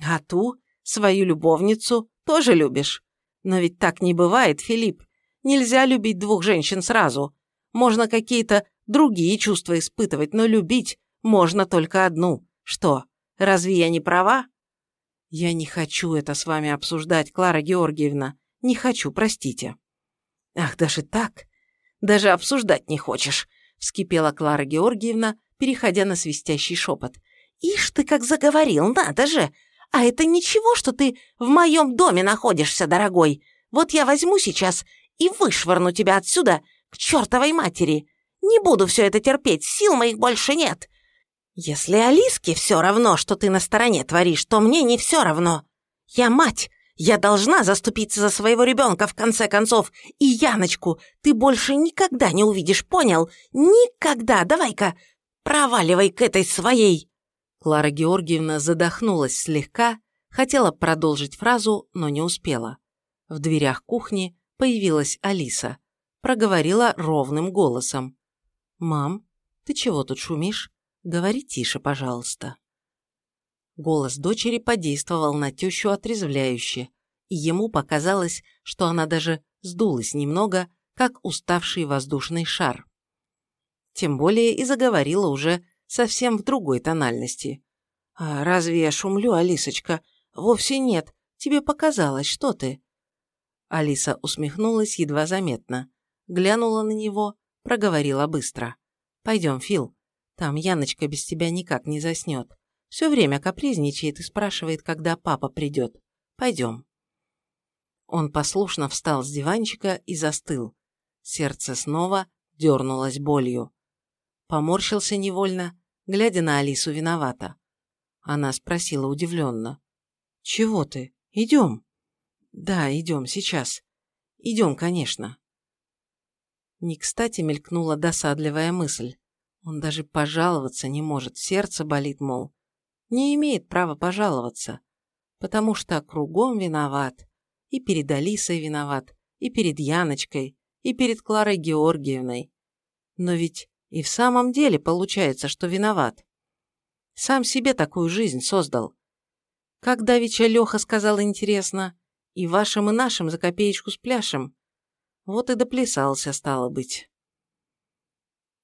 «А ту, свою любовницу, тоже любишь. Но ведь так не бывает, Филипп. Нельзя любить двух женщин сразу. Можно какие-то другие чувства испытывать, но любить можно только одну. Что, разве я не права?» «Я не хочу это с вами обсуждать, Клара Георгиевна. Не хочу, простите». «Ах, даже так? Даже обсуждать не хочешь», — вскипела Клара Георгиевна, переходя на свистящий шепот. «Ишь ты как заговорил, надо же! А это ничего, что ты в моем доме находишься, дорогой. Вот я возьму сейчас и вышвырну тебя отсюда к чертовой матери! Не буду все это терпеть, сил моих больше нет. Если Алиске все равно, что ты на стороне творишь, то мне не все равно. Я мать, я должна заступиться за своего ребенка в конце концов. И Яночку ты больше никогда не увидишь, понял? Никогда. Давай-ка, проваливай к этой своей. Клара Георгиевна задохнулась слегка, хотела продолжить фразу, но не успела. В дверях кухни появилась Алиса. Проговорила ровным голосом. «Мам, ты чего тут шумишь? Говори тише, пожалуйста». Голос дочери подействовал на тещу отрезвляюще, и ему показалось, что она даже сдулась немного, как уставший воздушный шар. Тем более и заговорила уже совсем в другой тональности. «А разве я шумлю, Алисочка? Вовсе нет. Тебе показалось, что ты?» Алиса усмехнулась едва заметно, глянула на него, проговорила быстро. «Пойдем, Фил. Там Яночка без тебя никак не заснет. Все время капризничает и спрашивает, когда папа придет. Пойдем». Он послушно встал с диванчика и застыл. Сердце снова дернулось болью. Поморщился невольно, глядя на Алису виновата. Она спросила удивленно. «Чего ты? Идем?» «Да, идем, сейчас. Идем, конечно». Не кстати мелькнула досадливая мысль. Он даже пожаловаться не может, сердце болит, мол. Не имеет права пожаловаться, потому что кругом виноват. И перед Алисой виноват, и перед Яночкой, и перед Кларой Георгиевной. Но ведь и в самом деле получается, что виноват. Сам себе такую жизнь создал. Как давеча Леха сказал интересно, и вашим, и нашим за копеечку с пляшем. Вот и доплясался, стало быть.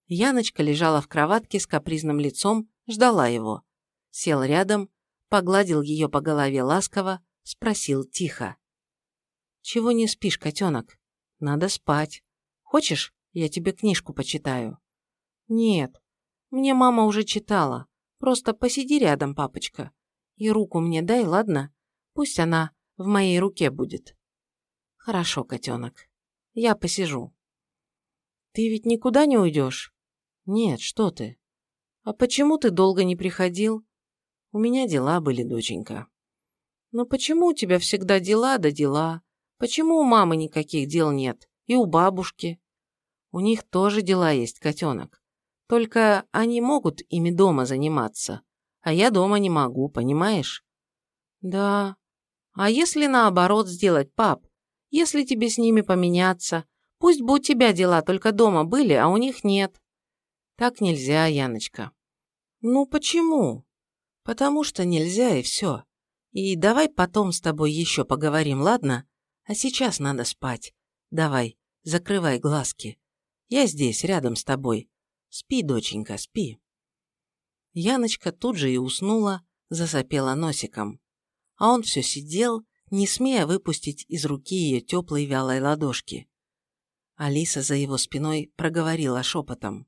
Яночка лежала в кроватке с капризным лицом, ждала его. Сел рядом, погладил ее по голове ласково, спросил тихо. «Чего не спишь, котенок? Надо спать. Хочешь, я тебе книжку почитаю?» «Нет, мне мама уже читала. Просто посиди рядом, папочка. И руку мне дай, ладно? Пусть она в моей руке будет». «Хорошо, котенок. Я посижу». «Ты ведь никуда не уйдешь?» «Нет, что ты. А почему ты долго не приходил?» «У меня дела были, доченька». «Но почему у тебя всегда дела да дела? Почему у мамы никаких дел нет? И у бабушки?» «У них тоже дела есть, котенок. Только они могут ими дома заниматься, а я дома не могу, понимаешь?» «Да. А если наоборот сделать, пап? Если тебе с ними поменяться? Пусть бы у тебя дела только дома были, а у них нет». «Так нельзя, Яночка». «Ну почему?» «Потому что нельзя и все. И давай потом с тобой еще поговорим, ладно? А сейчас надо спать. Давай, закрывай глазки. Я здесь, рядом с тобой. Спи, доченька, спи». Яночка тут же и уснула, засопела носиком. А он все сидел, не смея выпустить из руки ее теплой вялой ладошки. Алиса за его спиной проговорила шепотом.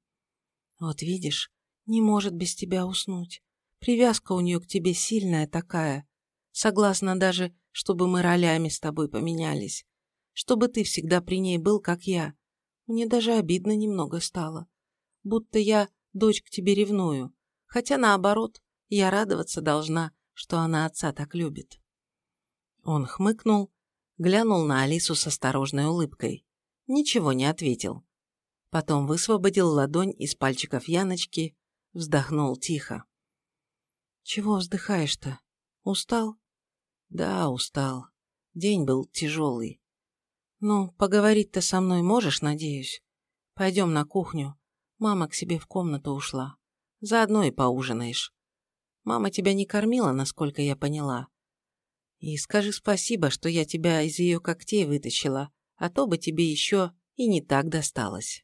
«Вот видишь, не может без тебя уснуть. Привязка у нее к тебе сильная такая. Согласна даже, чтобы мы ролями с тобой поменялись. Чтобы ты всегда при ней был, как я. Мне даже обидно немного стало будто я дочь к тебе ревную, хотя наоборот, я радоваться должна, что она отца так любит. Он хмыкнул, глянул на Алису с осторожной улыбкой. Ничего не ответил. Потом высвободил ладонь из пальчиков Яночки, вздохнул тихо. «Чего вздыхаешь-то? Устал?» «Да, устал. День был тяжелый. Ну, поговорить-то со мной можешь, надеюсь? Пойдем на кухню. Мама к себе в комнату ушла. Заодно и поужинаешь. Мама тебя не кормила, насколько я поняла. И скажи спасибо, что я тебя из ее когтей вытащила, а то бы тебе еще и не так досталось.